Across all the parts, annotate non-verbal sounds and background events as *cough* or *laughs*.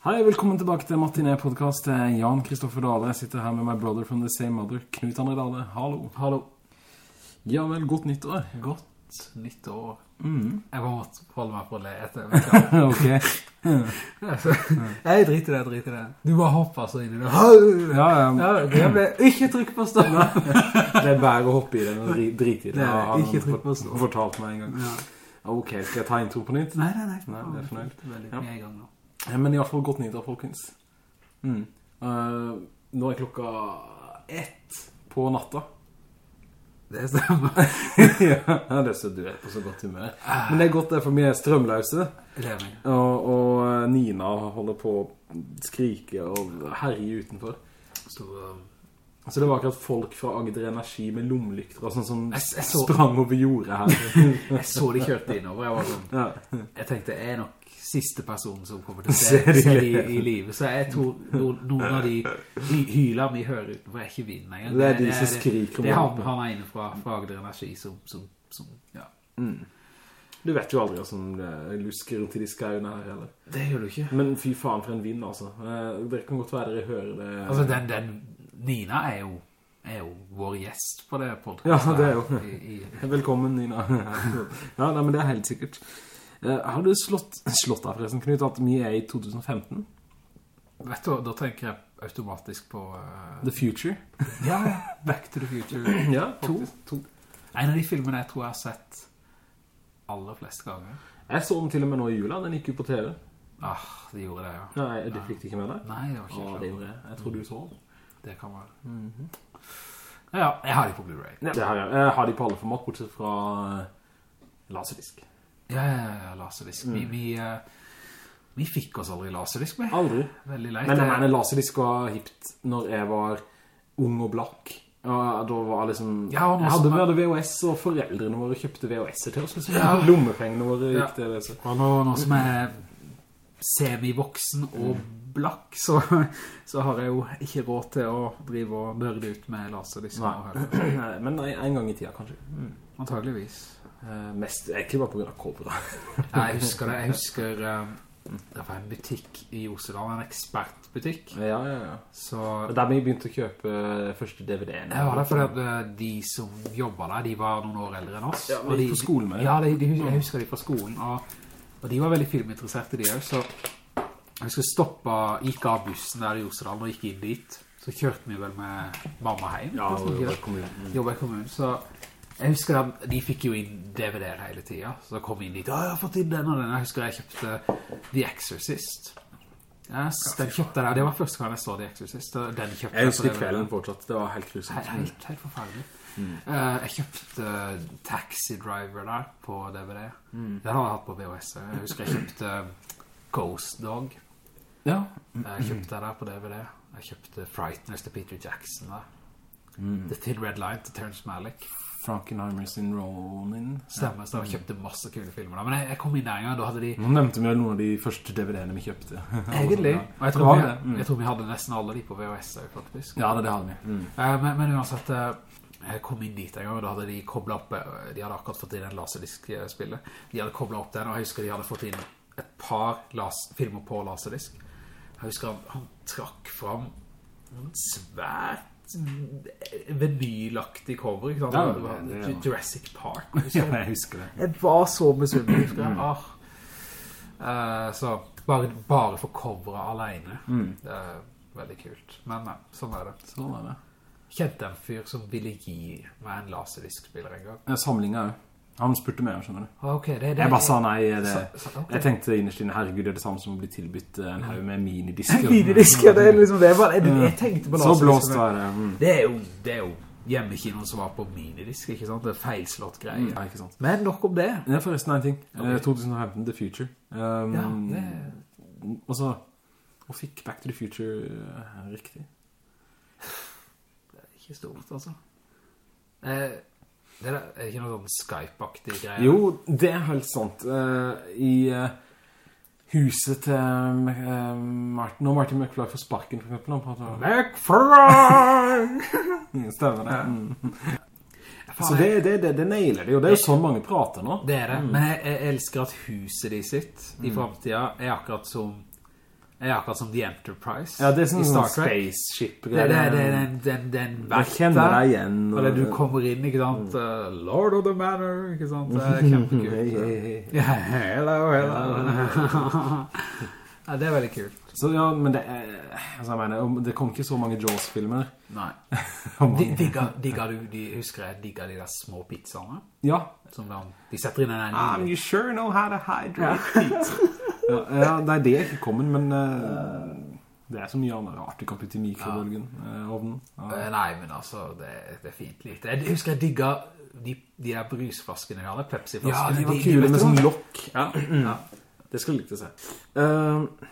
Hei, velkommen tilbake til Martinet-podcast. Jan Kristoffer Dahle. Jeg sitter her med my brother from the same mother, Knut André Dahle. Hallo. Hallo. Ja vel, godt nyttår. Godt nyttår. Mm. Jeg må holde meg på å le etter. *laughs* ok. jeg driter det, jeg driter det. Du bare hopper så inn i det. *laughs* Ja, ja. Ja, det ble ikke trykk på stå. *laughs* Det er bare å hoppe i det og dri- drite i det. Det er ikke trykk på stå. Fortalt meg en gang. Ja. Ok, skal jeg ta intro på nytt? Nei, nei, nei. Nei, det er fornøyd. Veldig Ja. mye i gang nå. Ja, Men i hvert fall godt nyttår, folkens. Mm. Uh, nå er klokka ett på natta. Det stemmer. *laughs* ja, det er så du er på så godt humør. Men det er godt det, for vi er strømløse. Og, og eh, Nina holder på å skrike og herje utenfor. Så, Så det var akkurat folk fra Agder Energi med lommelykter og sånn som Jeg- jeg så- sprang over jordet her. *laughs* jeg så de kjørte innover. Jeg var sånn, ja. jeg tenkte, jeg er nok siste personen som kommer til å *laughs* se, Se le. i livet. Så jeg tror noen, av de hyler vi hører utenfor er ikke vinden engang. Det er de som skriker om Det er han, han er inne fra, fra Agder Energi som, som, som ja. Du vet jo aldri hva som eh, lusker rundt i de skauene her heller. Det gjør du ikke. Men fy faen for en vind, altså. Eh, Dere kan godt være dere hører det. Altså, den, den Nina er jo, er jo vår gjest på det podcastet. Ja, det er jo. I, i, *laughs* Velkommen, Nina. *laughs* ja, nei, men det er helt sikkert. Eh, har du slått, *laughs* slått av forresten, Knut, at vi er i 2015? vet du, da tenker jeg automatisk på... uh, The Future? *laughs* ja, Back to the Future. *clears throat* Ja, To. faktisk. To. En av de filmene jeg tror jeg har sett aller flest ganger. Jeg så den til og med nå i jula, den gikk jo på TV. Ah, det gjorde det, ja. Nei, det fikk du ikke med deg? Nei, det var ikke Ja, klart. det gjorde jeg. Jeg tror du så den. Det kan være. Ja, jeg har de på Blu-ray. Ja, det. Jeg har de på alle format, bortsett fra eh, laserdisk. Ja, ja, ja, laserdisk. Vi, vi, uh, vi fikk oss aldri laserdisk med. Aldri. Veldig leit. Men jeg mener, laserdisk var hipt når jeg var ung og blakk. Og da var liksom... Ja, jeg hadde med med VHS, og foreldrene våre kjøpte VHS-er til oss. Liksom. Ja. *laughs* Lommepengene våre gikk til det. Så. Og nå, nå som jeg er semi-voksen og blakk, så, så har jeg jo ikke råd til å drive og nørde ut med laserdisk. Nei, *clears throat* Men en, gang i tida, kanskje. Antageligvis. Eh, mest, egentlig bare på grunn av kobra. *laughs* Jeg husker det. Jeg husker um, det var en butikk i Josedal, en ekspertbutikk. ja, ja, ja. Så Og der vi begynte å kjøpe første DVD-en. det var det fordi at eh, de som jobbet der, de var noen år eldre enn oss. Ja, de, på skolen med. Ja, de, de, jeg husker de fra skolen. Og, og de var veldig filminteresserte, de også. Så jeg husker stoppet, gikk av bussen der i Josedal og gikk inn dit. Så kjørte vi vel med mamma hjem. Ja, jobbet det det? kommunen. Jobbet i kommunen, så jeg husker at de fikk jo inn DVD-er hele tiden, så da kom jeg inn dit, «Å, jeg har fått inn den og den, jeg husker jeg kjøpte The Exorcist. Ja, den kjøpte jeg, det var første gang jeg så The Exorcist, og den kjøpte Jeg Jeg husker DVD. kvelden fortsatt. Det var helt grusomt. Helt, helt, helt forferdelig. Eh, jeg kjøpte Taxi Driver der på DVD. Den har jeg hatt på VHS. Jeg husker jeg kjøpte Ghost Dog. Ja. Jeg kjøpte den der på DVD. Jeg kjøpte Frighteners til Peter Jackson der. The Thin Red Line til Terrence Malick. Frankenheimer sin Ronin. Stemmer, så jeg kjøpte masse kule filmer da. Men jeg, jeg kom inn der en gang, da hadde de... Nå nevnte vi jo noen av de første DVD-ene vi kjøpte. *laughs* Egentlig. Og jeg tror, vi. Mm. jeg tror vi hadde nesten alle de på VHS, faktisk. Ja, det, det hadde vi. Mm. Eh, men, men uansett, eh, jeg kom inn dit en gang, og da hadde de koblet opp, eh, de hadde akkurat fått inn en laserdisk-spillet. De hadde koblet opp den, og jeg husker de hadde fått inn et par las filmer på laserdisk. Jeg husker han, han trakk fram en svært vinylaktig cover, ikke sant? Ja, det var det- det- Jurassic Park. *laughs* Ja, jeg husker det. Jeg var så misunnelig, jeg. Ah. uh, så bare, bare for coveret alene. Det er veldig kult. Men nei, sånn er det. Sånn er det. Kjente en fyr som ville gi meg en laserdiskspiller en gang. Ja, samlinga jo. Han spurte meg, skjønner du. Okay, Ok, det, det, Jeg bare sa nei. Det, Så- så- Jeg tenkte innerst inne, herregud, det er det samme som å bli tilbytt eh, en haug med minidisker. *laughs* Minidisker, det er liksom det. Jeg, jeg, jeg tenkte på Så blåst var det. Mm. Det er jo, det er jo hjemmekinoen som var på minidisk, ikke sant? Det er feilslått greie. Nei, ikke sant. Men nok om det. Det er forresten en ting. Okay. 2015, The Future. Um, Ja, det Og så, og fikk Back to the Future uh, riktig. Det er ikke stort, altså. Eh, det er, er ikke noe sånn Skype-aktig greie? Jo, det er helt sant. Uh, I uh, huset til uh, Martin, når Martin McFly får sparken, for eksempel, han prater McFly! Stemmer det. Mm. Så det, det, det, det nailer det jo. Det er jo sånn mange prater nå. Det er det, men jeg, jeg elsker at huset de sitt i fremtiden er akkurat som er akkurat som The Enterprise Ja, det er sånn sånn spaceship Det, det, er den, den, den kjenner deg igjen. Og Eller du kommer inn, ikke sant? Mm. Lord of the Manor, ikke sant? Det er kjempekult. hey, hey, hey. Ja, hello, hello. *laughs* ja, det er veldig kult. Så ja, men det er, altså jeg mener, det kom ikke så mange Jaws-filmer. Nei. *laughs* De, digga, du, de, husker jeg, digga de der små pizzaene? Ja. Som de, de setter inn en en lille... you sure know how to hydrate pizza. *laughs* ja, ja, det er ikke kommet, men eh, det er så mye annet rart du kan putte i mikrobølgen, eh, ovnen. Ja. Eh, Nei, men altså, det, det er fint litt. Jeg husker jeg digget de, de der brusflaskene jeg hadde, Pepsi-flaskene. Ja, de var de kule med sånn lokk. Ja, Ja. det skulle jeg seg. Uh. Eh,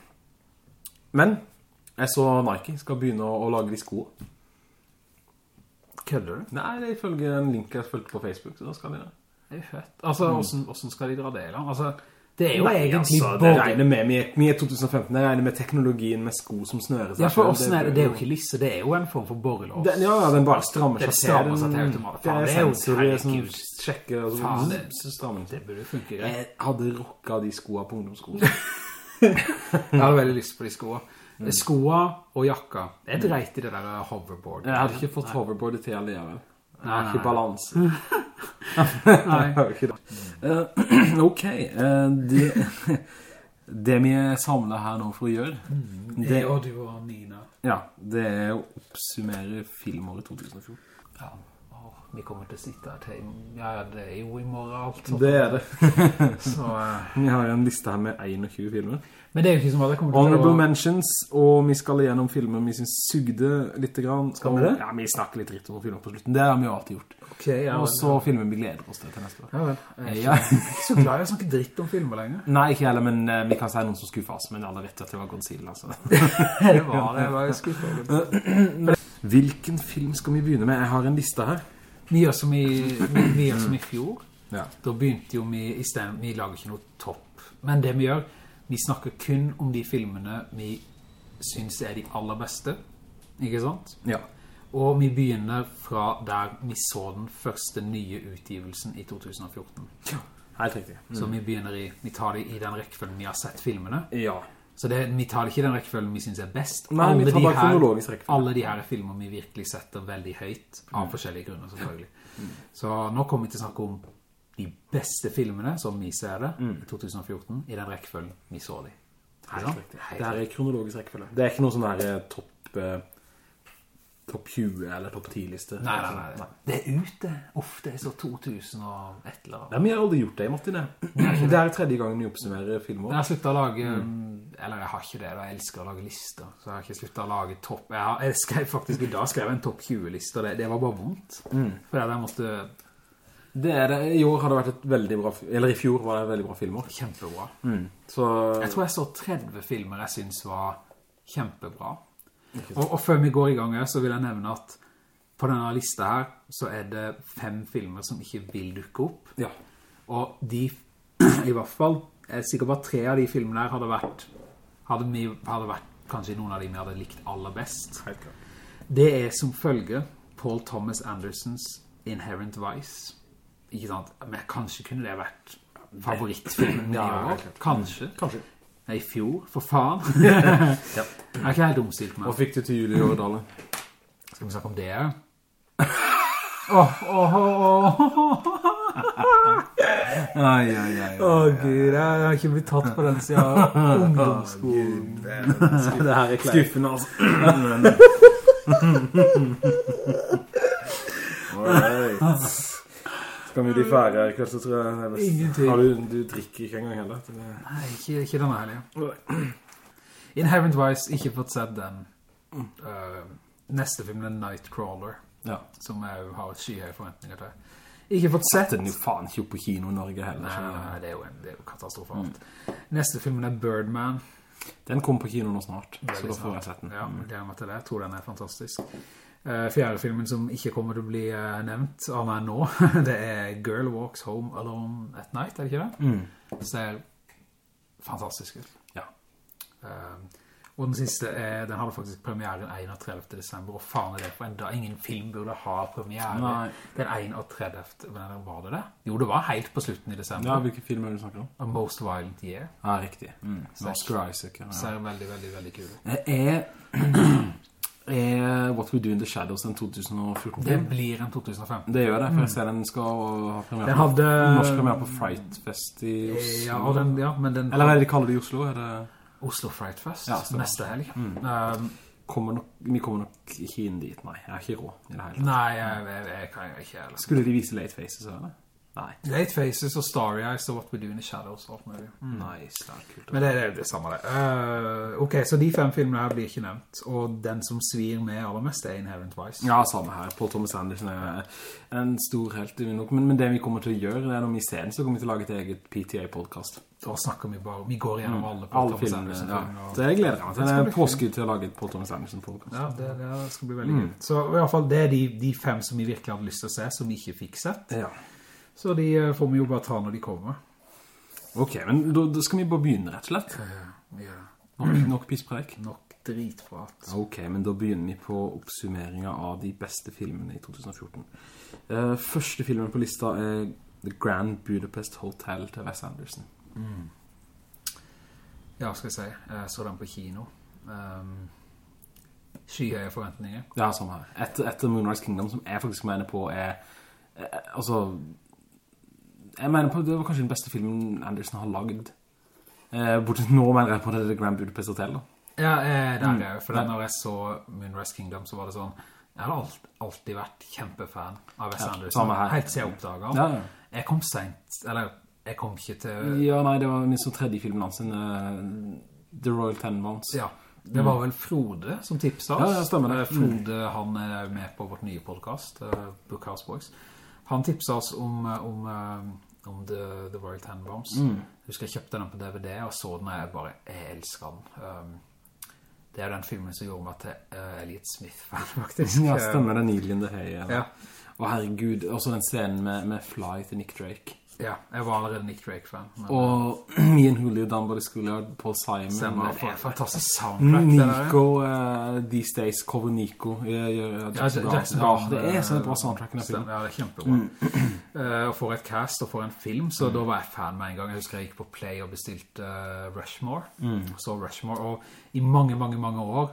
men, jeg så Nike skal begynne å, å lage de sko. Kødder du? Nei, det er ifølge en link jeg fulgte på Facebook, så da skal de det. Det er fett. Altså, hvordan, hvordan skal de land? Altså, det er jo Nei, egentlig altså, det både... regner med, vi er, vi er 2015, jeg regner med teknologien med sko som snører seg Ja, for oss er det? Det er jo ikke lisse, det er jo en form for borrelås. Den, ja, ja, den bare strammer seg seg til Den- automat. Det Faen, det er sensorer som sjekker, og så, Faen, det- så strammer seg. Det burde funke. Jeg hadde rocka de skoene på ungdomsskolen. *laughs* *laughs* Jeg hadde veldig lyst på de skoene. Skoene og jakka. Jeg dreit i det der hoverboard. Jeg hadde ikke fått hoverboardet til alligevel. Jeg er ikke balanse. *laughs* Nei. *laughs* *clears throat* Det. Ok, *laughs* det, det vi samlet her nå for å gjøre, det, Det og du og Nina. ja, det er å oppsummere filmåret 2014. Ja, vi kommer til å sitte her til... Ja, ja, det er jo i morgen alt. sånt. Det er det. Så, uh, Vi har en liste her med 21 filmer. Men det er jo ikke som hva det kommer til Honorable å... mentions, og vi skal gjennom filmer vi synes sugde litt grann. Skal vi det? Ja, vi snakker litt dritt om filmer på slutten. Det har vi jo alltid gjort. Ok, ja, og så så filmer vi gleder oss til neste år. Ja, vel. Jeg er Ja. ikke, ikke så glad i å snakke dritt om filmer lenger. Nei, ikke heller, men uh, vi kan si noen som skuffer oss, men alle vet at det var Godzilla. Så. *laughs* det var det, jeg var skuffet. *clears throat* Hvilken film skal vi begynne med? Jeg har en liste her. Vi gjør som i, vi, vi gjør som i fjor. Ja. Da begynte jo vi, i stedet, vi lager ikke noe topp. Men det vi gjør, vi snakker kun om de filmene vi synes er de aller beste. Ikke sant? Ja. Og vi begynner fra der vi så den første nye utgivelsen i 2014. Ja, Helt riktig. Så vi begynner i, vi tar det i den rekkefølgen vi har sett filmene. Ja. Så det, vi tar det ikke i den rekkefølgen vi synes er best. Nei, vi tar bare her- kronologisk rekkefølge. Alle de her er filmer vi virkelig setter veldig høyt, av forskjellige grunner selvfølgelig. Så nå kommer vi til å snakke om de beste filmene, som vi ser det, i 2014, i den rekkefølgen vi så de. Helt riktig. Det er kronologisk rekkefølge. Det er ikke noe sånn her eh, topp eh, top 20 eller topp 10-liste. Nei, nei, nei, nei. Det er ute. Uff, det er så 2000 og et eller annet. Nei, men jeg har aldri gjort det, Martin. *clears throat* det. Det er tredje gangen vi oppsummerer filmer. Jeg har sluttet å lage, eller jeg har ikke det, da jeg elsker å lage lister, så jeg har ikke sluttet å lage topp, jeg, har, jeg skrev faktisk i dag skrev en topp 20-liste, og det, det var bare vondt. For jeg måtte, Det er det. I år har det vært et veldig bra, eller i fjor var det et veldig bra filmer. kjempebra. Så Jeg tror jeg så 30 filmer jeg synes var kjempebra. Og, og før vi går i gang her, så vil jeg nevne at på denne lista her, så er det fem filmer som ikke vil dukke opp. ja. Og de, *clears throat* i hvert fall, sikkert er at tre av de filmene der hadde vært, hadde, vi, hadde vært kanskje noen av de vi hadde likt aller best. Det er som følge Paul Thomas Andersons Inherent Vice. Ikke sant? Men kanskje kunne det vært favorittfilmen i år. Kanskje. Kanskje. Nei, i fjor, for faen. *laughs* Jeg er ikke helt omstilt Hva fikk du til jul i år, Jordale? Skal vi snakke om det? *laughs* Åh, åh, åh, åh. Ai, ai, ai. Åh, Gud, jeg har ikke blitt tatt på den siden *laughs* ungdomsskolen. Det her er skuffende, altså. Alright. Vi bli ferdige her i kveld, så tror jeg det er best. Ingenting. Har du, du drikker ikke engang heller. det- Nei, ikke, ikke denne helgen. Inherent Vice, ikke fått sett den. Uh, neste film er Nightcrawler, Ja. som jeg har et skyhøy forventninger til. Ikke fått sett. Den er jo faen ikke på kino i Norge heller. Nei, det er jo, en, det er jo katastrofalt. Neste film er Birdman. Den kommer på kino nå snart, så da får jeg sett den. Ja, jeg gleder meg til det. Jeg tror den er fantastisk. Eh, fjerde filmen som ikke kommer til å bli eh, nevnt av meg nå, *laughs* det er Girl Walks Home Alone at Night, er det ikke det? Mm. Ser fantastisk ut. Ja. Eh, Og den siste, er, den hadde faktisk premieren 31. desember, og faen er det på enda ingen film burde ha premiere Nei. den 31. Men var det det? Jo, det var helt på slutten i desember. Ja, hvilke film er det du snakker om? A Most Violent Year. Ja, riktig. Mm. Oscar Isaac, ja. Ser veldig, veldig, veldig kul Jeg Er, *clears throat* *clears throat* er What We Do in the Shadows en 2014 Det blir en 2015. Det gjør det, for jeg ser den skal ha premiere på, hadde- norsk premiere på Fright Fest i Oslo. Ja, den, ja, men den Eller hva er det de kaller det i Oslo? Er det Oslo Fright Fest Ja, neste helg. Um, kommer nok, vi kommer nok ikke inn dit, nei. Jeg har ikke råd i det hele tatt. nei, jeg, jeg, jeg kan ikke heller. Skulle de vise Late Faces, eller? Nei. Late Faces og Starry Eyes og What We Do in the Shadows og alt mulig. Nice, det er kult. Men det, er det samme det. Uh, ok, så de fem filmene her blir ikke nevnt, og den som svir med aller mest er Inherent Vice. Ja, samme her. Paul Thomas Anderson er en stor helt. Men, men det vi kommer til å gjøre, det er når vi ser den, så kommer vi til å lage et eget PTA-podcast. Da snakker vi bare, vi går gjennom alle Paul Mm. Alle Thomas filmene, ja. Og- Så jeg gleder meg til. Det Det er påskudd til å lage et Paul Thomas Anderson-podcast. Ja, det, det skal bli veldig gøy. Så i hvert fall det er de, de fem som vi virkelig hadde lyst til å se, som vi ikke fikk sett. Ja. Så de eh, får vi jo bare ta når de kommer. Ok, men da, da skal vi bare begynne, rett og slett. Ja, ja. Nok, nok pisspreik. nok dritprat. Ok, men da begynner vi på oppsummeringen av de beste filmene i 2014. Uh, første filmen på lista er The Grand Budapest Hotel til Wes Anderson. Ja, skal jeg si. Jeg så den på kino. Um, skyhøye forventninger. Ja, samme her. Etter, etter Moonrise Kingdom, som jeg faktisk mener på er... Eh, altså... Jeg mener på, det var kanskje den beste filmen Anderson har laget. Eh, bortsett nå mener jeg på det, det Grand Budapest Hotel, da. Ja, eh, det Mm. er jeg. For da når jeg så Moonrise Kingdom, så var det sånn... Jeg har alt, alltid vært kjempefan av Wes Ja, Anderson. Helt siden jeg oppdaget. Ja, ja. Jeg kom sent, eller jeg kom ikke til... Ja, nei, det var min sånn tredje filmen hans, eh, The Royal Tenenbaums. Ja, det var vel Frode som tipset oss. Ja, ja, stemmer det. Eh, Frode, han er med på vårt nye podcast, uh, Bookhouse Boys. Han tipset oss om, eh, om, eh, om The, The Royal Tenenbaums. Mm. Jeg husker jeg kjøpte den på DVD, og så den, og jeg bare, jeg elsker den. Um, det er den filmen som gjorde meg til uh, Elliot Smith-fan, faktisk. Ja, stemmer den Neil in the Hay. Ja. Ja. Og herregud, også den scenen med, med Fly til Nick Drake. Ja, jeg var allerede Nick Drake-fan. Og Me and Julio, Dunbar Schoolyard, Paul Simon. Stemmer, det er fantastisk soundtrack, det. Nico, uh, These Days, Cover Nico. Ja, jeg, jeg, Ja, Jackson Brown. Jackson Brown, Ja, det er så bra soundtrack i filmen. Ja, det er kjempebra. *clears throat* Eh, og for et cast og for en film, så da var jeg fan med en gang. Jeg husker jeg gikk på Play og bestilte uh, Rushmore. Så Rushmore, og i mange, mange, mange år,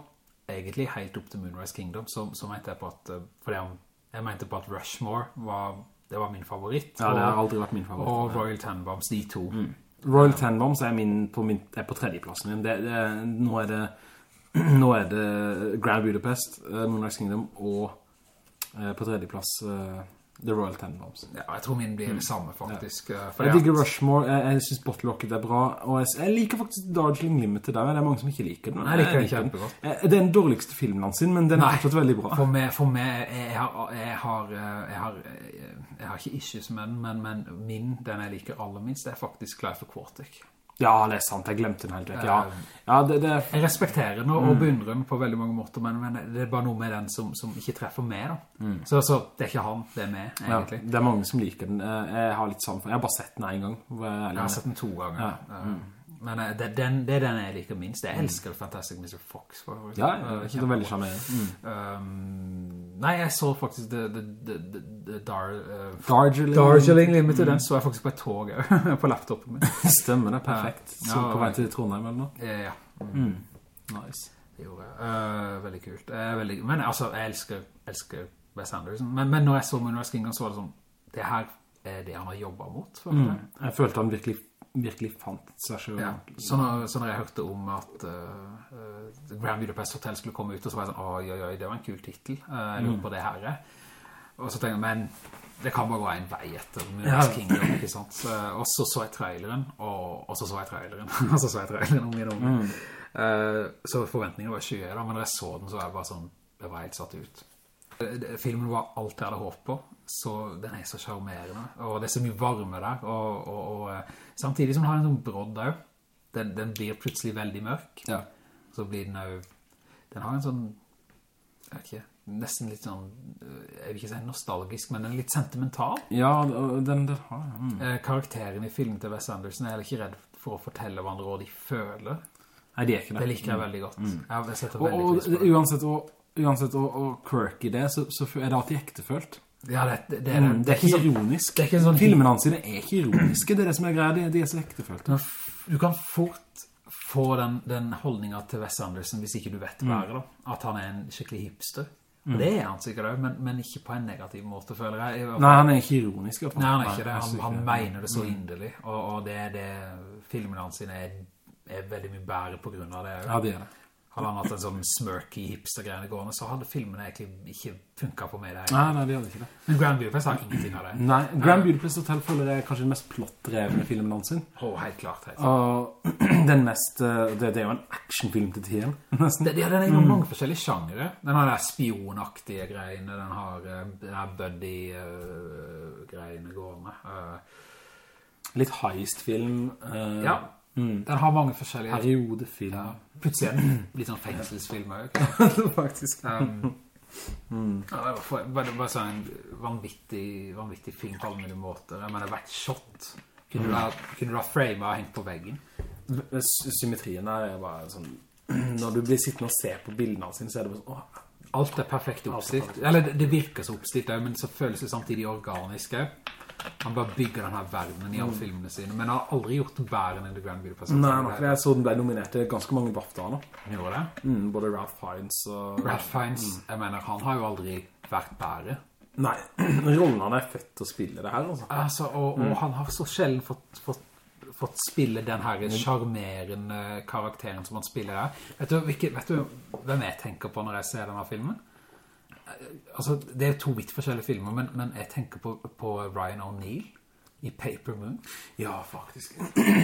egentlig helt opp til Moonrise Kingdom, så, så mente jeg på at, fordi jeg, jeg mente på at Rushmore var, det var min favoritt. Ja, det har aldri vært min favoritt. og Royal Tenenbaums, de to. Royal Tenenbaums er, min, på min, er på tredjeplassen min. Det, det, nå, er det, *clears throat* nå er det Grand Budapest, uh, Moonrise Kingdom, og eh, på tredjeplass eh, The Royal Tenenbaums. Ja, jeg tror min blir det samme, faktisk. Ja. Jeg digger Rushmore, jeg, jeg synes Botlocket er bra, og jeg, jeg liker faktisk Darjeeling Limited der, det er mange som ikke liker den. Jeg liker den kjempegodt. Eh, Det er den dårligste filmen hans men den er fortsatt veldig bra. For meg, for meg jeg, har, jeg, har, eh, har, jeg har ikke issues med den, men, men min, den jeg liker aller minst, det er faktisk Clive Aquatic. Ja, det er sant, jeg glemte den helt vekk. Ja, ja det, det. Jeg respekterer den og, og beundrer den på veldig mange måter, men, men det er bare noe med den som, som ikke treffer meg da. Så, så det er ikke han, det er meg, Ja, egentlig. det er mange som liker den. Eh, Jeg har litt samme, jeg har bare sett den en gang. jeg Jeg har sett den to ganger. Ja, Eh, Men eh, det, den, det er den jeg liker minst. Jeg elsker Fantastic Mr. Fox. For, for, Ja, jeg ja, det er veldig sammen. Mm. Um, nei, jeg så faktisk The, the, the, the, the Dar, uh, Darjeeling. Darjeeling Limited, den så jeg faktisk på et tog *laughs* på laptopen min. *laughs* Stemmer det, perfekt. Ja, Så på vei til Trondheim eller noe. Ja, ja, Mm. Nice. det gjorde jeg. Uh, veldig kult. Uh, veldig, men altså, jeg elsker, elsker Wes Anderson. Men, men når jeg så Moonrise Kingdom, så var det sånn, det her er det han har jobbet mot. Mm. Jeg følte han virkelig, virkelig fant seg selv. Ja. Så, når, så når jeg hørte om at uh, uh, Grand Budapest Hotel skulle komme ut, og så var jeg sånn, oi, oi, oi, det var en kul titel. Uh, jeg lurer på det her er. Og så tenkte jeg, men det kan bare gå en vei etter Moonrise. Kingdom, ikke sant? Så, og så så jeg traileren, og, og så så jeg traileren, *laughs* og så så jeg traileren om min unge. igjen. Eh, så forventningene var skyet da, men når jeg så den, så var jeg bare sånn, det var helt satt ut. Eh, Filmen var alt jeg hadde håpet på, så den er så charmerende, og det er så mye varme der, og, og, og eh, samtidig som den har en sånn brodd der, den, den blir plutselig veldig mørk, Ja. så blir den jo, den har en sånn, jeg vet ikke, nesten litt sånn, jeg vil ikke si nostalgisk, men den er litt sentimental. Ja, den, den har mm. Eh, Karakteren i filmen til Wes Anderson er heller ikke redd for å fortelle hva de føler. Nei, de er ikke det. Det liker jeg veldig godt. Mm. jeg Og, veldig og det. uansett og, uansett og, hvor quirky det så, så er det alltid ektefølt. Ja, det, det, det, er Mm, det er ikke sånn- ironisk. det er ikke sånn- Filmene hans er ikke ironiske, det er det som er greia, de, de er så ektefølte. Du kan fort få den, den holdningen til Wes Anderson hvis ikke du vet Mm. hva er da. At han er en skikkelig hipster. Mm. det er han sikkert også, men, men ikke på en negativ måte, føler jeg. Nei, han er ikke ironisk. Nei, han er ikke det. Han, han mener det så inderlig. Og, og det er det filmene hans er, er veldig mye bedre på grunn av det. Ja, det er det. Hadde han hatt en sånn smirky hipster-greiene gående, så hadde filmene egentlig ikke funket på meg der. Nei, nei, de hadde ikke det. Men Grand Budapest har ingenting av det. Nei, Grand Budapest Hotel føler jeg er kanskje den mest plottdrevne filmen hans sin. oh, helt klart. Helt. klart. Og *clears throat* den mest, eh, det, det er jo en actionfilm til tiden, *laughs* nesten. Det, ja, den er jo mange forskjellige sjangere. Den har de spionaktige greiene, den har uh, den her buddy-greiene gående. Uh, Litt heist-film. eh, ja, den har mange forskjellige... Periodefilm. Ja, plutselig er den litt sånn fengselsfilm også. *laughs* faktisk. Um, ja, det var, bare, bare sånn en vanvittig, vanvittig film på alle mulige måter. Jeg mener, hvert shot kunne du ha, kunne du ha framet og hengt på veggen. Symmetrien der er bare sånn... *clears throat* Når du blir sittende og ser på bildene sine, så er det bare sånn... Åh, Alt er perfekt oppstilt. Eller det, det virker så oppstilt men så føles det samtidig organisk også. Han bare bygger denne verdenen i alle filmene sine, men han har aldri gjort bedre enn The Grand Budapest. Nei, for jeg så den ble nominert til ganske mange BAFTA nå. Gjorde det. Mm, både Ralph Fiennes og... Ralph Fiennes, jeg mener, han har jo aldri vært bedre. Nei, *clears throat* rollen han er født til å spille det her, altså. Altså, og, og han har så sjelden fått, fått, fått spille den her charmerende karakteren som han spiller her. Vet du, hvilke, vet du hvem jeg tenker på når jeg ser denne filmen? Altså, det er to vidt forskjellige filmer, men, men jeg tenker på, på Ryan O'Neill i Paper Moon. Ja, faktisk.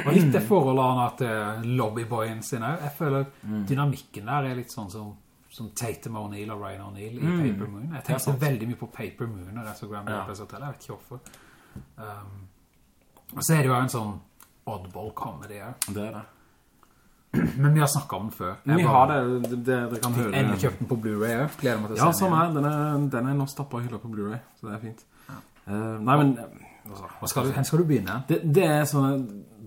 Og litt det forholdet han har til lobbyboyen sin også. Jeg føler dynamikken der er litt sånn som, som Tatum O'Neill og Ryan O'Neill i Paper Moon. Jeg tenker veldig mye på Paper Moon når jeg så Grand Budapest Hotel. Jeg vet ikke hvorfor. Um, og så er det jo en sånn oddball comedy her. Det er det. Men vi har snakket om den før. Jeg Vi bare- har det, det, dere kan høre. Endelig kjøpt den på Blu-ray også. Gleder meg til å Ja, sånn er. Den er, den er nå stappet og hylla på Blu-ray, så det er fint. uh, nei, men... eh, altså, Hva skal du, hen skal du begynne? det, det er sånne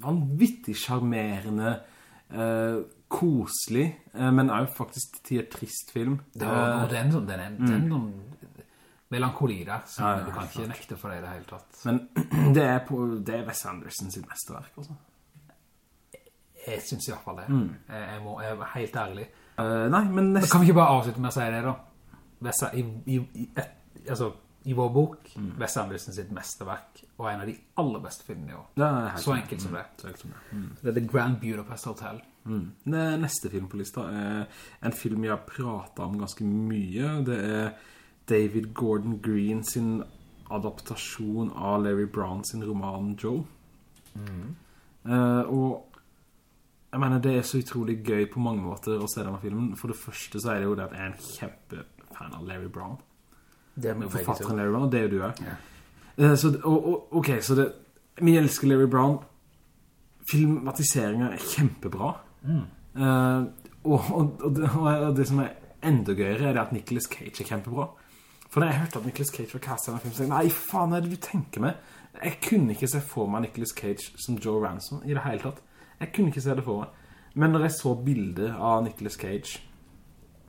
vanvittig charmerende, uh, koselig, uh, men også faktisk til trist film. Det var, og den, sånn- den, er, den sånn melankoli der, så Ja, ja, du kan ikke nekte for det i det hele tatt. Men *clears throat* det er, på, det er Wes Anderson sitt mesterverk, altså. Jeg synes i hvert fall det. Mm. Jeg, jeg, må, jeg er helt ærlig. Uh, nei, men nesten... kan vi ikke bare avslutte med å si det da? Vessa, i, i, i, et, altså, I vår bok, Mm. Wes Anderson sitt mesterverk, og en av de aller beste filmene i år. Det er helt Så enkelt som det. Enkelt som det. Det er The Grand Budapest Hotel. Mm. Neste film på lista er en film jeg har pratet om ganske mye. Det er David Gordon Green sin adaptasjon av Larry Brown sin roman Joe. Uh, og jeg mener, det er så utrolig gøy på mange måter å se denne filmen. For det første så er det jo det at jeg er en kjempefan av Larry Brown. Det er Forfatteren Larry Brown, og det er jo du er. Ja. Uh, så, og, og, ok, så det, vi elsker Larry Brown. Filmatiseringen er kjempebra. Eh, og, og, og, det, og det som er enda gøyere er det at Nicolas Cage er kjempebra. For da jeg hørte at Nicolas Cage var castet i denne filmen, så jeg, nei, faen er det du tenker med? Jeg kunne ikke se for meg Nicolas Cage som Joe Ransom i det hele tatt. Jeg kunne ikke se det for meg. Men når jeg så bildet av Nicolas Cage,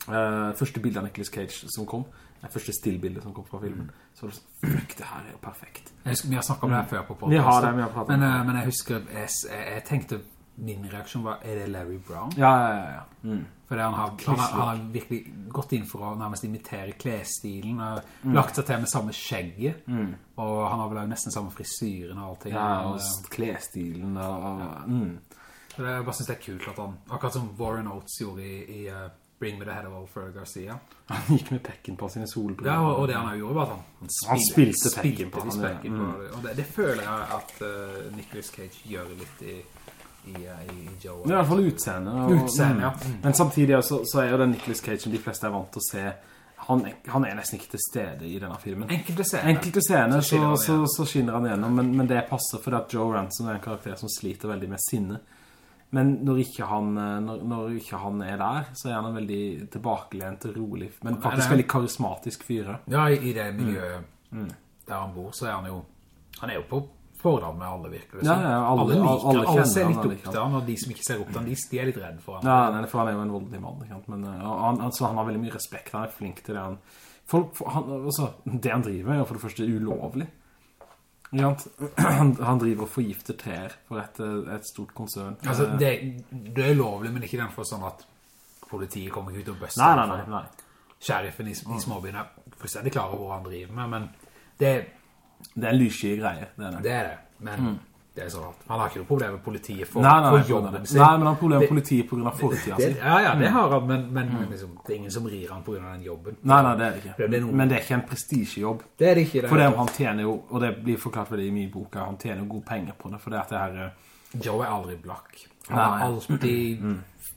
uh, første bildet av Nicolas Cage som kom, det første stillbildet som kom fra filmen, så var det sånn, fuck, det her er jo perfekt. Husker, vi har snakket om det her før på podcast. Vi har det, vi har pratet om det. eh, men jeg husker, jeg, jeg, tenkte, min reaksjon var, er det Larry Brown? Ja, ja, ja. ja. Mm. Fordi han har, han, har, han har virkelig gått inn for å nærmest imitere klesstilen, og lagt seg til med samme skjegget, og han har vel nesten samme frisyren og allting. Ja, og, og klesstilen og... og mm. Jeg bare synes det er kult at han, akkurat som Warren Oates gjorde i, i uh, Bring Me The Head of Ferg Garcia. Han gikk med pekken på sine solbriller. Ja, og, og det han gjorde var at han, han, Han spilte pekken på spilte han, pekken på det. Og det, det føler jeg at uh, Nicolas Cage gjør litt i, i, uh, i, Joe. Det er i hvert fall utseende. og- Utseende, ja. mm. Men samtidig så, så er jo det Nicolas Cage som de fleste er vant til å se, han, han er nesten ikke til stede i denne filmen. Enkelte scener. Enkelte scener så, så, så skinner han igjennom, men, men det passer for at Joe Ransom er en karakter som sliter veldig med sinne. Men når ikke han, eh, når, når ikke han er der, så er han en veldig tilbakelent og rolig, men faktisk veldig karismatisk fyre. Ja, i, i det miljøet Mm. der han bor, så er han jo, han er jo på forhold med alle virker det Ja, ja, alle- alle, liker, alle alle, ser litt han, opp til han, og de som ikke ser opp til han, de, de er litt redde for han. Ja, nei, for han er jo en voldelig mann, men uh, han, altså, han har veldig mye respekt, han er flink til det han... Folk, han, altså, det han driver med er for det første ulovlig. Han, driver og forgifter trær for et, et stort konsern. Altså, Eh, det, det er lovlig, men ikke den for sånn at politiet kommer ikke ut og bøster. Nei, nei, nei, nei. Sheriffen i, i småbyen er fullstendig klar over hva han driver med, men det, Det er en lyskig greie, det er det. det er det. Men det er så rart. Han har ikke noe problem med politiet for, Mm. Nei, nei, for jobben sin. nei, men han har problemer med politiet på grunn av fortiden sin. ja, ja, det har han, men, men, mm. liksom, det er ingen som rir han på grunn av den jobben. Nei, nei, det er det ikke. Det er Men det er ikke en prestigejobb. Det er det ikke. Det For det han tjener jo, og det blir forklart veldig i boka, han tjener jo gode penger på det, for det at det her... eh, Joe er aldri blakk. Han har alltid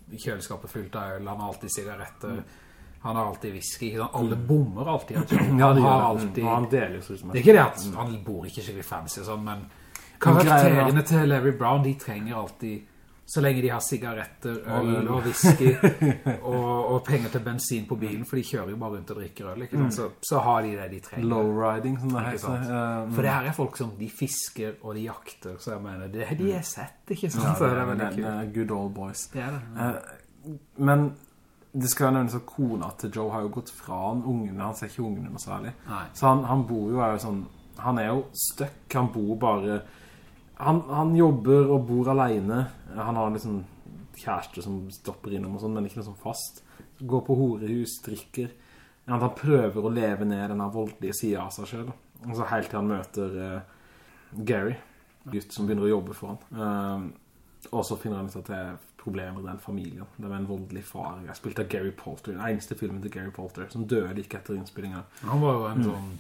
alltid kjøleskapet fullt av øl, han har alltid sigaretter, han har alltid whisky, alle bommer alltid. *clears throat* Ja, Han har alltid... Han deler jo så som Det er ikke det at han bor ikke skikkelig fancy sånn, men karakterene til Larry Brown, de trenger alltid, så lenge de har sigaretter, øl og whisky, *laughs* og, og penger til bensin på bilen, for de kjører jo bare rundt og drikker øl, sant? Så, så har de det de trenger. Lowriding, som det heter. Eh, For det her er folk som, de fisker og de jakter, så jeg mener, det, de er sett, ikke sant? Ja, det det det er good old boys. Det er det. Eh, men det skal nevnes at kona til Joe har jo gått fra han, ungene, han ser ikke ungene noe særlig. Nei. Så han, han bor jo, er jo sånn, han er jo støkk, han bor bare, han, han jobber og bor alene, han har liksom kjæreste som stopper innom og sånn, men ikke noe sånn fast. Går på horehus, drikker. Han prøver å leve ned denne voldelige siden av seg selv. Og så helt til han møter uh, Gary, gutt som begynner å jobbe for han. Uh, og så finner han ut at det er problemer i den familien. Det var en voldelig far. Jeg spilte av Gary Poulter, den eneste filmen til Gary Poulter, som døde like etter innspillingen. Han var jo en sånn